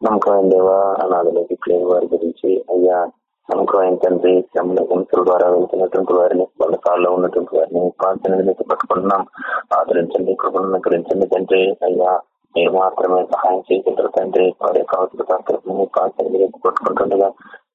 నమ్మకమైన దేవ అనాథలు లేని వారి గురించి అయ్యా నమ్మకమైన తండ్రి శ్రమల గుంతుల ద్వారా వెళ్తున్నటువంటి వారిని బంధకాల్లో ఉన్నటువంటి వారిని ప్రాంతాన్ని పట్టుకుంటున్నాం. ఆదరించండి కృపను అనుగ్రహించండి తండ్రి. అయ్యా మీరు మాత్రమే సహాయం చేయగలరు తండ్రి వారి యొక్క అవసరతను ప్రాంతాన్ని పట్టుకుంటుండగా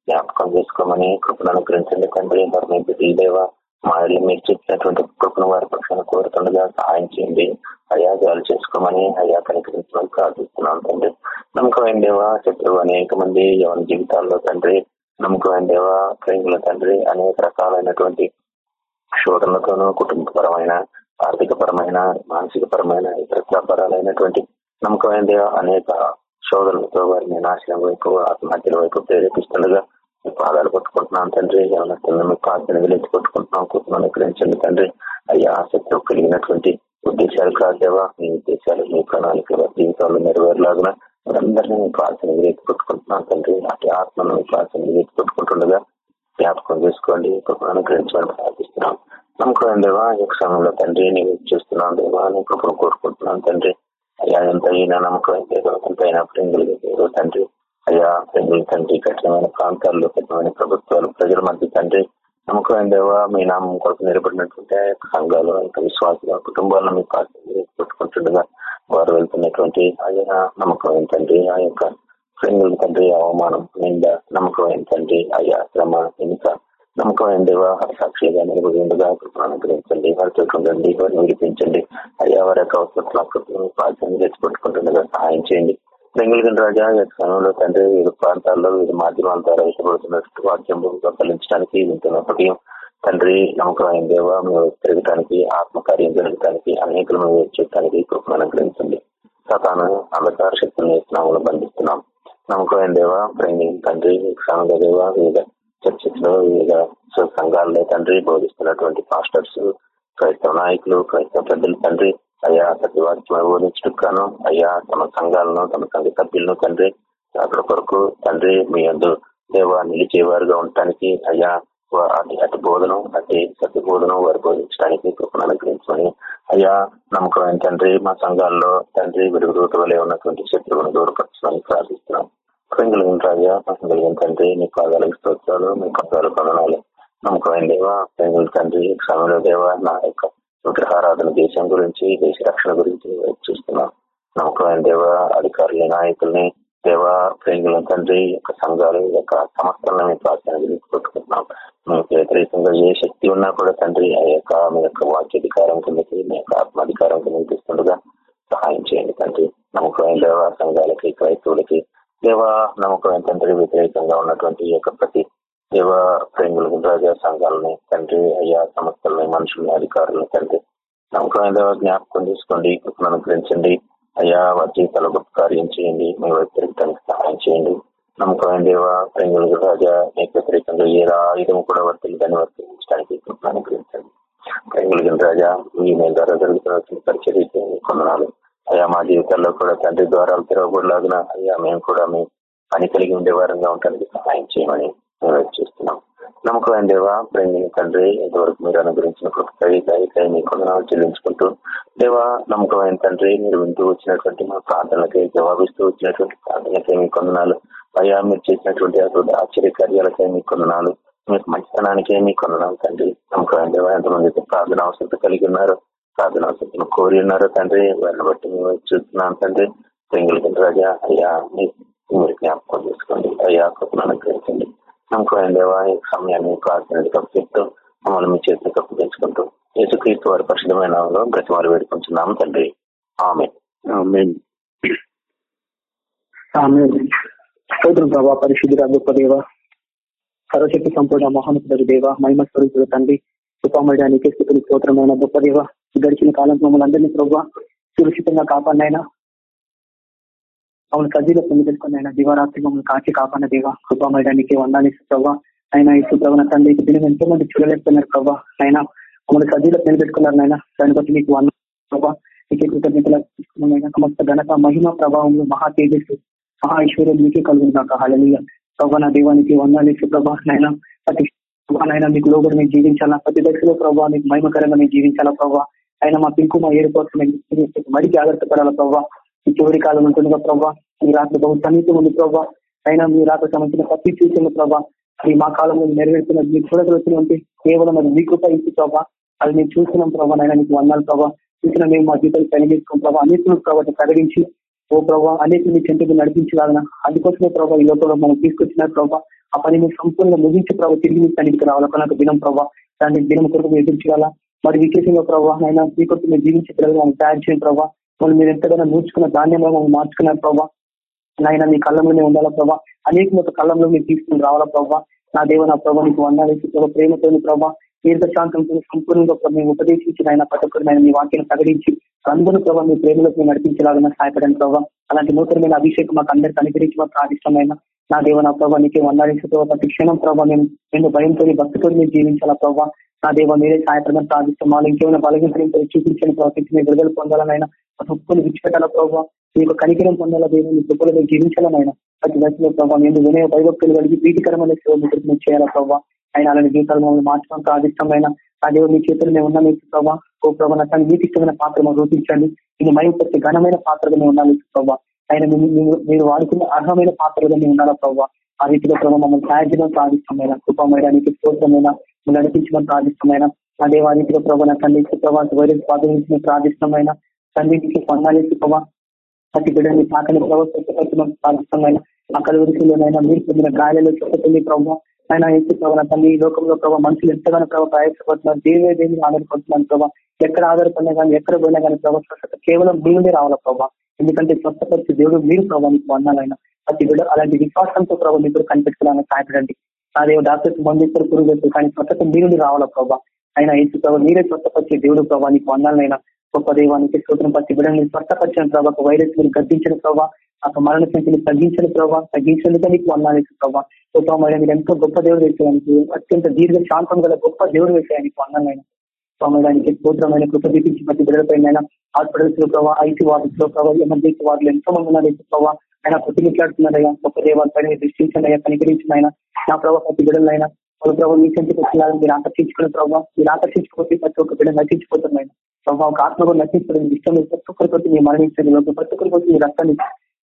జ్ఞాపకం చేసుకోమని కృపను అనుగ్రహించండి తండ్రి. మరి మీ బిడ్డలేవా మా ఇల్లు మీరు చెప్పినటువంటి కృపను వారి పక్షాన కోరుతుండగా సహాయం చేయండి. అయ్యా జాలు చేసుకోమని అయ్యా కనికరించమని ప్రార్థిస్తున్నాం తండ్రి. నమ్మకం దేవా శత్రువు అనేక మంది ఎవరి జీవితాల్లో తండ్రి నమ్మకమైన దేవ ప్రేమిల తండ్రి అనేక రకాలైనటువంటి శోధనలతోనూ కుటుంబపరమైన ఆర్థిక పరమైన మానసిక పరమైన ఇతర పరాలైనటువంటి నమ్మకమైన దేవ అనేక శోధనలతో వారిని నాశనం వైపు ఆత్మహత్యల వైపు ప్రేరేపిస్తుండగా మీ పాదాలు పట్టుకుంటున్నాం తండ్రి. ఎవరిస్తున్నా మీ ప్రార్థన విలేచి కొట్టుకుంటున్నాం కుటుంబాన్ని గ్రహించండి తండ్రి. అయ్యా ఆసక్తి కలిగినటువంటి ఉద్దేశాలు కాదేవా? మీ ఉద్దేశాలు మీ ప్రణాళికలు జీవితాలు నెరవేరులాగా వారందరినీ మీ ప్రార్థన విలేచి తండ్రి. అటు ఆత్మను మీ ప్రార్థన విలేచి పుట్టుకుంటుండగా జ్ఞాపకం చేసుకోండి. కృపను అనుగ్రహించమని ప్రార్థిస్తున్నాం. నమ్మకం దేవా ఈ సమయంలో తండ్రి నేను చూస్తున్నాను దేవా నీ కృపను కోరుకుంటున్నాను తండ్రి. అయ్యా ఎంత అయినా నమ్మకం ఎంత అయినా ప్రేంగులు తండ్రి. అయ్యా ప్రేంగులు తండ్రి కఠినమైన ప్రాంతాల్లో కఠినమైన ప్రభుత్వాలు ప్రజల మధ్య తండ్రి. నమ్మకం దేవా మీ నామం కొరకు నిలబడినటువంటి సంఘాలు ఇంకా విశ్వాసాలు కుటుంబాలను మీ పెట్టుకుంటుండగా వారు వెళ్తున్నటువంటి ఆయన నమ్మకం ఏంటండి ఆ యొక్క ప్రేంగుల తండ్రి అవమానం నింద నమ్మకం ఏంటండి ఆయా శ్రమ ఇంకా నమ్మకమైన దేవా సాక్షిగా నిలబడి ఉండగా అనుగ్రహించండి. వారితో ఉండండి వారిని విడిపించండి. అయ్యా వారి యొక్క అవసరం ప్రార్థన చేసి సహాయం చేయండి. బెంగళూరు రాజా సమయంలో తండ్రి వివిధ ప్రాంతాల్లో వివిధ మాధ్యమాల ద్వారా ఇష్టపడుతున్నట్టు వాక్యం ఫలించడానికి వింటున్నప్పటికీ తండ్రి నమ్మకమైన దేవ మేము తిరగటానికి ఆత్మకార్యం జరగటానికి అనేకలు మేము చేయడానికి కృపను అనుగ్రహించండి. సతాను అంధకార శక్తులను నామలు బంధిస్తున్నాం. నమ్మకమైన దేవ ప్రేమి తండ్రి సంఘ దేవ వివిధ చర్చలో వివిధ సంఘాల్లో తండ్రి బోధిస్తున్నటువంటి పాస్టర్స్ క్రైస్తవ నాయకులు క్రైస్తవ పెద్దలు తండ్రి అయ్యా సత్యవాక్యం బోధించడం కాను అయ్యా తమ సంఘాలను తమ సంఘ సభ్యులను తండ్రి అక్కడ కొరకు తండ్రి మీ అందు దేవ నిలిచేవారుగా ఉండటానికి అయ్యా అటు అటు బోధనం అంటే సత్య బోధనం వారు బోధించడానికి కృపను అనుగ్రహించుకొని అయ్యా నమ్మకమైన తండ్రి మా సంఘాల్లో తండ్రి విరుగుడు వలె ఉన్నటువంటి శత్రువును దూరపరచడానికి ప్రార్థిస్తున్నాం. కలిగిన రాజా కలిగిన తండ్రి మీ పాదాలకు స్తోత్రాలు మీ పాదాలు కొననాలి నమ్మకమైన దేవా పెంగుల తండ్రి సమయంలో దేవా నా యొక్క విగ్రహారాధన దేశం గురించి దేశ రక్షణ గురించి చూస్తున్నాం. నమ్మకమైన దేవ అధికారుల నాయకుల్ని దేవ ప్రేమిల తండ్రి యొక్క సంఘాలు యొక్క సంస్థలను ప్రార్థన గురించి కొట్టుకుంటున్నాం మీకు వ్యతిరేకంగా ఏ శక్తి ఉన్నా కూడా తండ్రి ఆ యొక్క మీ యొక్క వాక్యాధికారం కిందకి మీ యొక్క ఆత్మాధికారం కింద తీసుకుండగా సహాయం చేయండి తండ్రి. నమ్మకమైన దేవ సంఘాలకి క్రైస్తవులకి దేవ నమ్మకమైన తండ్రి వ్యతిరేకంగా ఉన్నటువంటి యొక్క ప్రతి దేవ ప్రేమిల రాజా సంఘాలని తండ్రి అయ్యా సంస్థలని మనుషుల్ని అధికారులను తండ్రి నమ్మకమైన దేవ జ్ఞాపకం తీసుకోండి కృపను అనుగ్రహించండి. అయ్యా వారి జీవితాలు గొప్ప కార్యం చేయండి మీ వ్యతిరేకానికి సహాయం చేయండి. నమ్మకమైన దేవ ప్రేమిల రాజా నీకు వ్యతిరేకంగా ఏ ఆయుధం కూడా వర్తిల్లి దాన్ని వర్తించడానికి అనుగ్రహించండి. ప్రేమిల రాజా మీ మీద ద్వారా జరుగుతున్న పరిచర్య కొందనాలు. అయ్యా మా జీవితాల్లో కూడా తండ్రి ద్వారాలు తెరవకూడలాగిన అయ్యా మేము కూడా మీ పని కలిగి ఉండే వారంగా ఉండడానికి సహాయం చేయమని మేము చూస్తున్నాం. నమ్మకమైన దేవా ప్రేమిని తండ్రి ఇంతవరకు మీరు అనుగ్రహించిన కృపకై మీ కొందనాలు చెల్లించుకుంటూ దేవా నమ్మకమైన తండ్రి మీరు వింటూ వచ్చినటువంటి మా ప్రార్థనలకై జవాబిస్తూ వచ్చినటువంటి ప్రార్థనలకై మీ కొందనాలు. అయ్యా మీరు చేసినటువంటి ఆశ్చర్య కార్యాలకై మీ కొందనాలు. మీకు మంచితనానికే మీ కొందనాలు తండ్రి. నమ్మకమైన దేవా ఎంతమంది ప్రార్థన అవసరం కలిగి ఉన్నారు ప్రార్థన అవసరం కోరి ఉన్నారు తండ్రి వారిని బట్టి మేము చూస్తున్నాం తండ్రి. ప్రింగుల రాజా అయ్యా మీరు జ్ఞాపకం చేసుకోండి. అయ్యా కృపను అనుగ్రహించండి. దేవా ఈ సమయాన్ని ప్రార్థన చెప్తూ మమ్మల్ని మీ యేసుక్రీస్తు వారి పరిశుద్ధమైన బ్రతిమాలు వేడుకుంటున్నాం తండ్రి. ఆమె స్తోత్రం ప్రభా పరిశుద్ధుల గొప్ప దేవ. సర్వశక్తి సంపూర్ణ మహోన్నతుడు దేవ మహిమ స్వరూపుడు తండ్రి. ఉపమయడానికి స్థితులు స్తోత్రమైన గొప్ప దేవ. గడిచిన కాలం మమ్మల్ని అందరినీ ప్రభావ సురక్షితంగా కాపాడినైనా మమ్మల్ని సజీలో పొంది పెట్టుకుని ఆయన దివారాత్రి మమ్మల్ని కాచి కాపాడిన దేవ. కృపమయడానికి వందాలి ప్రభావ ఆయన ఇసు ప్రభావ తండ్రికి దీనికి ఎంతో మంది చూడలేకపోయినారు ప్రభావ ఆయన మమ్మల్ని సజీలో నిలబెట్టుకున్నారు నాయన. దాన్ని బట్టి మీకు వంద ప్రభావ నీకే కృతజ్ఞతలు సమస్త ఘనత మహిమ ప్రభావంలో మహా తేజస్సు మహా ఐశ్వర్యం మీకే కలుగుతుంది నాకు హళనీయ ప్రభా నా దేవానికి వందాలేసి ప్రభా నాయన ప్రతి నాయన మీకు లోబడి మేము జీవించాలా? ప్రతి దశలో ప్రభావ మీకు మహిమకరంగా మేము జీవించాలా ప్రభావ ఆయన మా పింకు మా ఏడు కోసం జాగ్రత్త పడాలా ప్రభావ చివరి కాలం ఉంటుందిగా ప్రభా. మీ రాత్రి బహు సమీపం ఉంది ప్రభావ అయినా మీ రాత్రి సంబంధించిన ప్రతి సూచన ప్రభా. అది మా కాలంలో నెరవేర్చిన మీ చూడగలుగుతున్నది కేవలం అది మీకు ఇచ్చి ప్రభావ అది మేము చూస్తున్నాం ప్రభా. అయినా మీకు వందాలు ప్రభా. చూసిన మేము మా జీవితాలు కలిగేసుకున్నాం ప్రభావ అనేకులు ప్రభావం ప్రకటించి ఓ ప్రభావ అనేక మీ చెంతకు నడిపించగలన అందుకోసమే ప్రభావ ఈ లోపల మనం తీసుకొచ్చిన ప్రభావ ఆ పని మీరు సంపూర్ణంగా ముగించి ప్రభావ తిరిగి మీ సన్నిధికి రావాలి? నాకు దినం ప్రభావ దాన్ని దినం కొరకు ఎదుర్చగల మరి విశేషంగా ప్రభావ అయినా మీ కొరకు మీరు జీవించే పిల్లలు మనం తయారు చేయడం ప్రభావ వాళ్ళు మీరు ఎంతగానో నూర్చుకున్న ధాన్యంలో మనం మార్చుకున్నారు ప్రభావ నాయన మీ కళ్ళంలోనే ఉండాలా ప్రభావ అనేక ఒక కళ్ళంలో మీరు తీసుకుని రావాలా ప్రభావ నా దేవ నా ప్రభావ నీకు వందాలేసి ప్రభావ ప్రేమతో ప్రభావ దీర్ఘశాంతంతో సంపూర్ణంగా మేము ఉపదేశించిన ఆయన ప్రతి ఒక్కరు ఆయన మీ వాక్యం ప్రకటించి అందరూ ప్రభావ మీ ప్రేమలకు మేము నడిపించలాగా సహాయపడని ప్రభావ అలాంటి నూతనమైన అభిషేకం మాకు అందరికి అనుగ్రహించి మాకు ప్రాదిష్టమైన నా దేవ నా ప్రభావ నీకే వందాలేసి ప్రభావ ప్రతి క్షణం ప్రభావ మేము రెండు భయంతో భక్తితో మీరు జీవించాలా ప్రభావ నా దేవ మీరే సహాయపడమని ప్రార్థిస్తాం వాళ్ళు ఇంకేమైనా బలగించడం చూపించిన ప్రవర్తించి మీరు విడుదల పొందాలనైనా తప్పులు విడిచిపెట్టాలా ప్రభావ మీకు కనికరం పొందాల దేవ మీ తప్పులు మీరు జీవించాలనైనా ప్రతి దశలో ప్రభావ మేము వినయ భయభక్తులు కలిగి ప్రీతికరమైన సేవ మీరు చేయాలా ప్రభావ ఆయన అలాంటి జీవితాలు మమ్మల్ని మార్చడం ప్రాదిష్టమైన ఆ దేవుడు మీ చేతులు మేము ఉన్నాం మీకు ప్రభావ ఓ ప్రభావ నాకు మీకు ఇష్టమైన పాత్ర మాకు రూపించండి. ఇది మైపత్తి ఘనమైన పాత్రగా మేము ఉన్నాం మీకు ప్రభావ ఆయన మీరు వాడుకున్న అర్హమైన పాత్రగా మేము ఉండాలా ప్రభావ ఆ రీతిలో ప్రభావ మమ్మల్ని తయారు చేయడం ప్రాదిష్టమైన కృపమయడానికి స్తోత్రమైన? నడిపించడం ప్రాదిష్టమైన అదే వారిలో ప్రభావ నా తండ్రి ప్రభావ వైరస్ బాధించిన ప్రాదిష్టమైన తండ్రికి పొందాలేసి ప్రభావ ప్రతి బిడ్డని తాకని ప్రభుత్వం స్వచ్ఛపరచడం అక్కడ వృత్తిలోనైనా మీరు పొందిన గాయలలో చెప్పతుంది ప్రభావ ఆయన ఎత్తి ప్రభావ తల్లి ఈ లోకంలో ప్రభావ మనుషులు ఎంతగానో ప్రభావ ప్రయాసపడుతున్నారు. దేవే దేవి ఆధారపడుతున్నాను ప్రభావ ఎక్కడ ఆధారపడినా కానీ ఎక్కడ పోయినా కానీ ప్రభావ కేవలం మీ నుండి రావాలా ప్రభావ ఎందుకంటే స్వస్థపరిచి దేవుడు మీరు ప్రభావ మీకు వందాలైనా. ప్రతి బిడ్డ అలాంటి విశ్వాసంతో ప్రభావ మీరు కనిపెట్టుకోవాలని సహాయపడండి. అదే డాక్టర్స్ మందిస్తారు పురుగు కానీ స్వస్థత మీ నుండి రావాలా ప్రభావ ఆయన ఎత్తి ప్రభావ మీరే స్వస్థపరిచే దేవుడు ప్రభావ నీకు వందాలైనా గొప్ప దైవానికి స్తోత్రం ప్రతి బిడ్డని స్వస్థపరిచిన ప్రభావ వైరస్ మీరు గర్తించిన ప్రభావ ఆ మరణ సంఖ్యను తగ్గించిన ప్రభావ తగ్గించేందుకు నీకు వందాలి ప్రభావ గొప్ప మరి మీరు ఎంతో గొప్ప దేవుడు వేసేయానికి అత్యంత దీర్ఘ శాంతం గల గొప్ప దేవుడు వేసేయానికి వందమైన స్వామిడానికి స్తోత్రమైన కృప దీపించి ప్రతి బిడ్డలపైన హాస్పిటల్స్లో ప్రభావ ఐటీ వార్డ్స్లో ప్రభావ ఎమర్జెన్సీ వార్డులు ఎంతో మంది ఉన్నారు. ప్రభావ ఆయన కొట్టిమిట్లాడుతున్నారయ్యా గొప్ప దేవాల పైన అయ్యా కనికరించిన ఆయన నా ప్రభావ ప్రతి బిడ్డలైనా ప్రభావ మీ చెంతకు వచ్చినారని మీరు ఆకర్షించుకున్న ప్రభావ మీరు ఆకర్షించుకోవచ్చు ప్రతి ఒక్క బిడ్డ నశించిపోతున్నాయి ప్రభావ ఒక ఆత్మ కూడా నటించడం ఇష్టం లేదు. ప్రతి ఒక్కరితో మీరు మరణించండి ప్రతి ఒక్కరి కోసం మీ రక్తాన్ని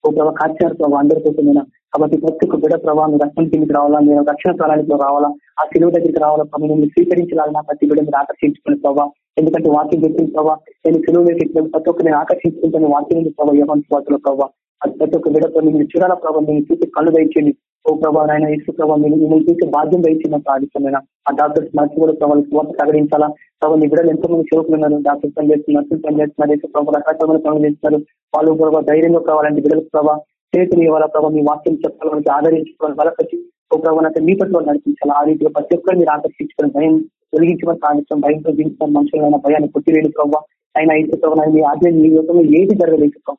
ఓ ప్రభావ కాచారు ప్రభావ అందరి కోసమైనా కాబట్టి ప్రతి ఒక్క బిడ ప్రభావ మీరు రక్షణ కిందకి రావాలా మీరు రక్షణ ప్రణాళికలో రావాలా ఆ సిలువ దగ్గరికి రావాలా ప్రభావ మీరు స్వీకరించాలని ప్రతి బిడ్డ మీరు ఆకర్షించుకున్న ప్రభావ ఎందుకంటే వాక్యం చెప్పింది ప్రభావ నేను సిలువ ఎక్కిన ప్రతి ఒక్క నేను ఆకర్షించుకుంటాను వాక్యం ప్రభావ యోహన్ స్వాతుల ప్రభావ అది ప్రతి ఒక్క బిడతో మీరు చూడాల ప్రభావం నేను చూసి కళ్ళు దయచేయండి ఓ ప్రభావ ఆయన ఇసు ప్రభావ మీరు మిమ్మల్ని చూసే బాధ్యం వహించిన ప్రాదిష్టమైన ఆ డాక్టర్స్ నర్సు కూడా ప్రభావం ప్రకటించాలా? ప్రభావ మీ బిడ్డలు ఎంతో మంది సేవకులు ఉన్నారు. డాక్టర్స్ పనిచేస్తున్నారు నర్సులు పనిచేస్తున్నారు ప్రభావ రకరకాల పనులు చేస్తున్నారు. వాళ్ళు ప్రభావ ధైర్యంగా కావాలంటే బిడ్డలకు ప్రభావ చేతులు ఇవ్వాలా ప్రభావ మీ వాక్యం చెప్పాలని ఆదరించుకోవాలి వాళ్ళకి ఓ ప్రభావ నాకు మీ పట్ల నడిపించాలి? ఆ రీతిలో ప్రతి ఒక్కరు మీరు ఆకర్షించుకొని భయం తొలగించమని సాధించడం భయంతో జీవించడం మనుషులైన భయాన్ని కొట్టివేడు ప్రభావ ఆయన అయితే ప్రభావ మీ ఆజ్ఞ మీ యుగంలో ఏది జరగలేదు ప్రభావ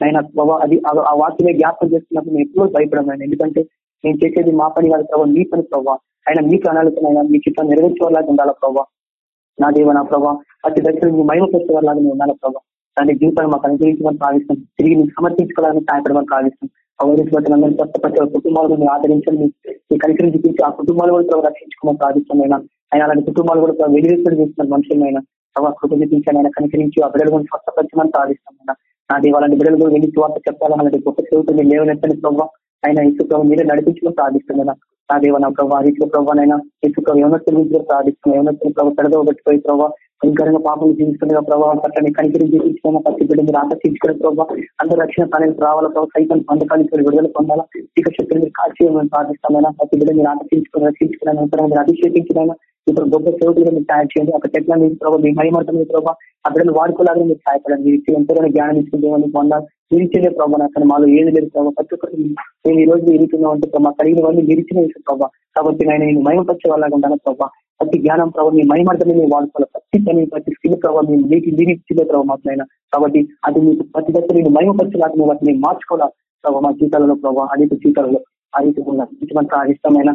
ఆయన ప్రభావ అది ఆ వాక్యమే జ్ఞాపకం చేస్తున్నప్పుడు నేను ఎప్పుడూ భయపడను. ఎందుకంటే నేను చేసేది మా పని కాదు ప్రభావ మీ పని ప్రభావ ఆయన మీ ప్రణాళికనైనా మీ చిత్తం నెరవేర్చేవారిలాగా ఉండాలా ప్రభావ నా దేవ నా ప్రభావ అతి దశలు మీ మహిమ నేను ఉండాలా ప్రభావ దాని జీవితాన్ని మాకు అనుగ్రహించమని భావిస్తాం తిరిగి మీకు సమర్పించుకోవాలని సాయపడమని భావిస్తాం ఆ వైరస్ బట్టలందరినీ స్వస్థపరిచే కుటుంబాలను మీరు ఆదరించండి. మీ కనికరించి చూపించి ఆ కుటుంబాలు కూడా ప్రభావ రక్షించుకోమని ప్రార్థిస్తాం ఆయన అలాంటి కుటుంబాలు కూడా వెలివేసుకుని చూస్తున్న మనుషులైనా ప్రభావ కృప చూపించాను ఆయన కనికరించి ఆ బిడ్డలు కూడా స్వస్థపరచమని ప్రార్థిస్తాం అయినా. నా దేవాలని బిడ్డలు కూడా వెళ్ళి తర్వాత చెప్పాలని గొప్ప సేవకుని లేవనెత్తని ప్రభావ ఆయన ఇసు మీరే నడిపించడం ప్రార్థిస్తున్నాను నా దేవ నా ప్రభావ రీతిలో ప్రభావనైనా ఇసు ప్రభావ ఏమన్నతుల గురించి ప్రార్థిస్తున్నాం ఏమన్నతుల ప్రభావ పెడదవ పట్టిపోయి ప్రభావ భయంకరంగా పాపలు జీవిస్తుండగా ప్రభావం పట్ల కనికరి జీవించిన ప్రతి బిడ్డ మీరు ఆకర్షించుకునే ప్రభావ అందరూ రక్షణ ప్రాణాలకు రావాల ప్రభావ సైతం పొందకాలి విడుదల పొందాలా? ఇక శక్తులు మీరు కాల్చేయమని ప్రార్థిస్తామైనా? ప్రతి బిడ్డ మీరు ఆకర్షించుకుని రక్షించుకున్న మీరు అభిషేకించడానికి ఇప్పుడు గొప్ప సేవకులు మీరు తయారు చేయండి. ఒక చెట్ల టెక్నాలజీ ప్రభావ మీ మహిమర్థం మీ ప్రభావ ఆ బిడ్డలు వాడుకోలాగా మీరు సహాయపడండి. మీరు ఎంతగానో జ్ఞానం ఇచ్చుకుంటే పొందాలి? మీరు ఇచ్చేదే ప్రభావ అక్కడ మాలో ఏది లేదు ప్రభావ ప్రతి ఒక్కరు నేను ఈ రోజు ఇరుకున్నాం అంటే మా కలిగిన వాళ్ళు మీరు ఇచ్చిన ప్రభావ కాబట్టి నేను నేను మహిమపరిచే వాళ్ళగా ఉండాలి ప్రభావ ప్రతి జ్ఞానం ప్రభావ మీ మహిమార్థమే మేము వాడుకోవాలి ప్రతి పని ప్రతి స్థితి ప్రభావ మేము నీటి నీటి స్థితిలో ప్రభావ మాట్లాడినా కాబట్టి అది మీకు ప్రతి దశ మీరు మహిమపరచలాగా మేము వాటిని మార్చుకోవాలి ప్రభావ మా జీతాలలో ప్రభావ అనేక జీతాలలో ఆ రీతి ఉన్న ఇష్టమైన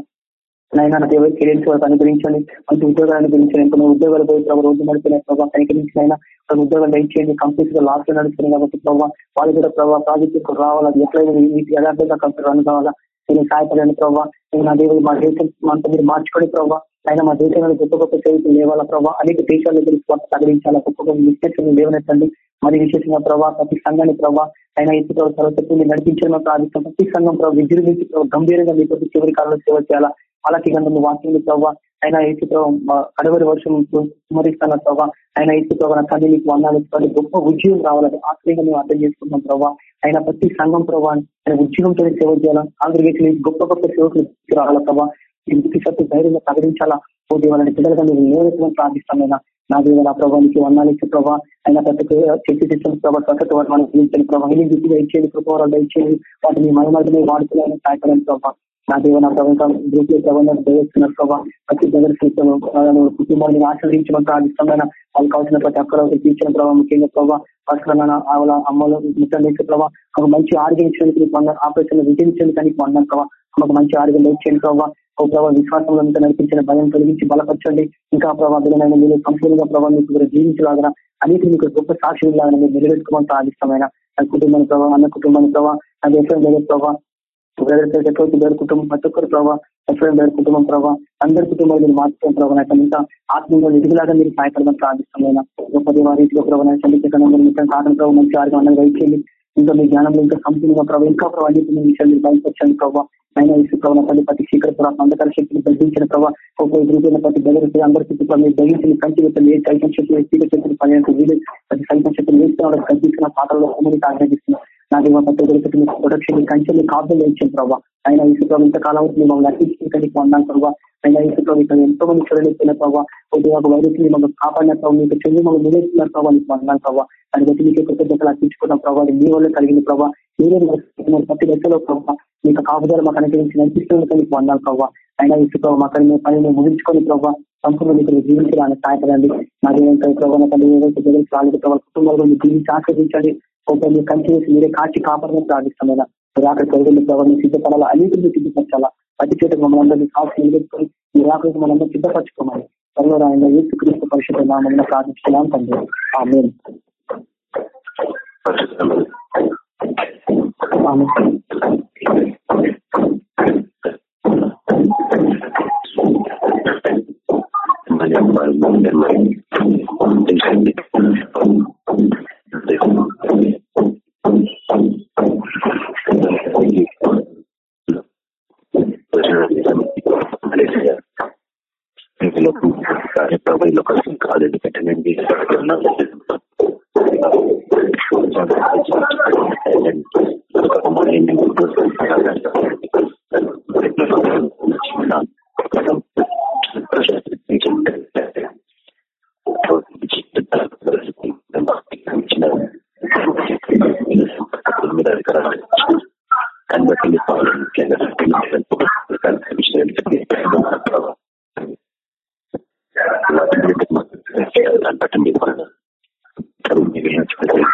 నైనా దేవుడు కెరీర్స్ వాళ్ళకి అనుగ్రహించండి మంచి ఉద్యోగాలు అనుగ్రహించండి ఎంతో ఉద్యోగాలు పోయి ప్రభావ రోజు నడిపిన ప్రభావ కనికరించిన కొన్ని ఉద్యోగాలు దయచేయండి కంపెనీస్లో లాస్ట్ నడుస్తున్నాయి కాబట్టి ప్రభావ వాళ్ళు కూడా ప్రభావ ప్రాజెక్ట్ రావాలి ఎట్లయినా యథార్థంగా కంపెనీ రన్ కావాలా నేను సహాయపడండి ప్రభావ నేను నా దేవుడు మా దేశం మనతో మీరు మార్చుకోండి ప్రభావ అయినా మా దేశంలో గొప్ప గొప్ప సేవకులు లేవాలా ప్రభావ అనేక దేశాల గురించి స్వార్థ తగిలించాలా గొప్ప గొప్ప విశ్లేషణ లేవనెత్తండి. మరి విశేషంగా ప్రభావ ప్రతి సంఘాన్ని ప్రభావ ఆయన ఇసు సరస్వతి నడిపించిన ప్రార్థిస్తాం. ప్రతి సంఘం ప్రభావ విజృంభించి గంభీరంగా మీ ప్రతి చివరి కాలంలో సేవ చేయాలా? అలాగే గంధము వాక్యం ప్రభావ ఆయన ఏసు అడవరి వర్షం స్మరిస్తున్న ప్రభావ ఆయన ఏసు ప్రభావ తల్లి నీకు వందాలు గొప్ప ఉద్యోగం రావాలని ఆశ్రయంగా మేము అర్థం చేసుకున్నాం ప్రభావ ఆయన ప్రతి సంఘం ప్రభావ ఆయన ఉద్యోగంతో సేవ చేయాలా? ఆంధ్రప్రదేశ్ గొప్ప గొప్ప సేవకులు రావాలా ప్రభావ ఇంటికి సత్తు ధైర్యంగా ప్రకటించాలా? ఓ దేవాలని పిల్లలుగా మీరు నేర్చుకుని ప్రార్థిస్తామైనా నా దేవ నా ప్రభావానికి వందాలు ఇచ్చే ప్రభావ ఆయన ప్రతి శక్తి సిస్టమ్ ప్రభావ స్వచ్ఛత వర్మాన్ని గురించండి ప్రభావ ఇచ్చేది కృపవరాలు ఇచ్చేది వాటిని మనమాటమే వాడుకోవాలని సహాయపడాలి ప్రభావ నా దేవ నా ప్రభుత్వం గ్రూప్లో దేవస్తున్న ప్రభావ ప్రతి దగ్గర కుటుంబాన్ని ఆశ్రయించడం ప్రార్థిష్టమైన వాళ్ళకి కావాల్సిన ప్రతి ఒక్కరు తీర్చిన ప్రభావ ముఖ్యంగా ప్రభావ పక్కన ఆవుల అమ్మలు ముట్టం ప్రభావ ఒక మంచి ఆరోగ్యం ఇచ్చడానికి ఆపరేషన్ విజయించడానికి అన్నాను ప్రభావ మాకు మంచి ఆరోగ్యం ఇచ్చేయండి ప్రభావ ఒక ప్రభావ విశ్వాసంలో నడిపించిన భయం తొలగించి బలపరచండి. ఇంకా ప్రభావం మీరు సంపూర్ణంగా ప్రభావం మీకు జీవించలాగా అనేక మీకు గొప్ప సాక్షి లాగా మీరు నెరవేర్చుకోవడం ప్రార్థిష్టమైన కుటుంబాన్ని ప్రభావ అన్న కుటుంబాన్ని ప్రభావ నా దేశం ఎక్కడ ప్రభావ బ్రదర్ కుటుంబం ప్రతి ఒక్కరు ప్రభావ ఎఫ్ఐఎం బ్రదర్ కుటుంబం ప్రభావ అందరి కుటుంబాలు మీరు మార్చుకోవడం ప్రభావ ఇంకా ఆత్మీయంగా ఎదుగులాగా మీరు సహాయపడమని ప్రార్థిస్తున్నాయి గొప్ప దేవారీతిలో ప్రభావ చంద్రశేఖర సాధన ప్రభావ మంచి ఆరోగ్యం అందరూ వైద్యండి ఇంకా మీ జ్ఞానంలో ఇంకా సంపూర్ణంగా ప్రభావ ఇంకా ప్రభావ అన్ని విషయాలు మీరు బయటపరచండి ప్రభావ అయినా ఇసు ప్రభావ తల్లి ప్రతి శీకర ప్రభావ అంధకార శక్తిని బదిలించిన ప్రభావ ఒక్కో ఎదురుకున్న ప్రతి బెదరికి అందరికీ మీరు దయించిన కంటి పెట్టండి ఏ సైతం శక్తులు వ్యక్తిగత శక్తులు పనిచేసి వీలు. ప్రతి సైతం శక్తులు వేస్తున్న కల్పించిన పాత్రలో అమలు ఆగ్రహిస్తున్నారు నాకు మా ప్రతి ఒక్కరికి మీకు ప్రొడక్షన్ కంచెలు కాపులు వేయించాను ప్రభావ ఆయన ఇసు ఇంతకాలం మమ్మల్ని అర్పించడానికి పొందాను ప్రభావ ఆయన ఇసు ఇక్కడ ఎంతో మంది చూడలేస్తున్న ప్రభావ కొద్దిగా ఒక వైరస్ని మమ్మల్ని కాపాడిన ప్రభావ మీకు చెంది మమ్మల్ని నిలేస్తున్నారు ప్రభావ నీకు వందాను ప్రభావ దాన్ని బట్టి మీకు కృతజ్ఞతలు అర్పించుకున్న ప్రభావ మీ వల్ల కలిగిన ప్రభావ మీరే ప్రతి దశలో ప్రభావ మీకు కాపుదారు మాకు అనుగ్రహించి నడిపిస్తున్నందుకు మీకు వందాలు ప్రభావ అయినా ఇసు ప్రభావ మాకు మేము పనిని ముగించుకొని ప్రభావ సంపూర్ణ మీకు జీవించడానికి సహాయపడండి. నా దేవంతో ప్రభావ ఏదైతే జగన్ ప్రభావ కుటుంబాలు జీవించి ఆశ్రదించండి ఒక మీరు కంటిన్యూస్ మీరే కాచి కాపాడమని ప్రార్థిస్తాం రాక చదువులు ప్రభావం సిద్ధపడాలా? అన్నింటినీ సిద్ధపరచాలా? ప్రతి చోట మనందరినీ కాచి నిలబెట్టుకొని మీ రాకకు మనందరూ సిద్ధపరచుకోమని త్వరలో ఆయన యేసు క్రీస్తు పరిషత్ నామం ప్రార్థిస్తున్నాం తండ్రి ఆమె ప్రభుత్వ కోసం కాలేదు పెట్టండి దాన్ని బట్టి ముఖ్యంగా దాన్ని బట్టి మీరు మేము తెలుసుకోలేము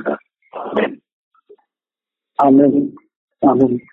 ఇష్టపడి ఆమె ఆమె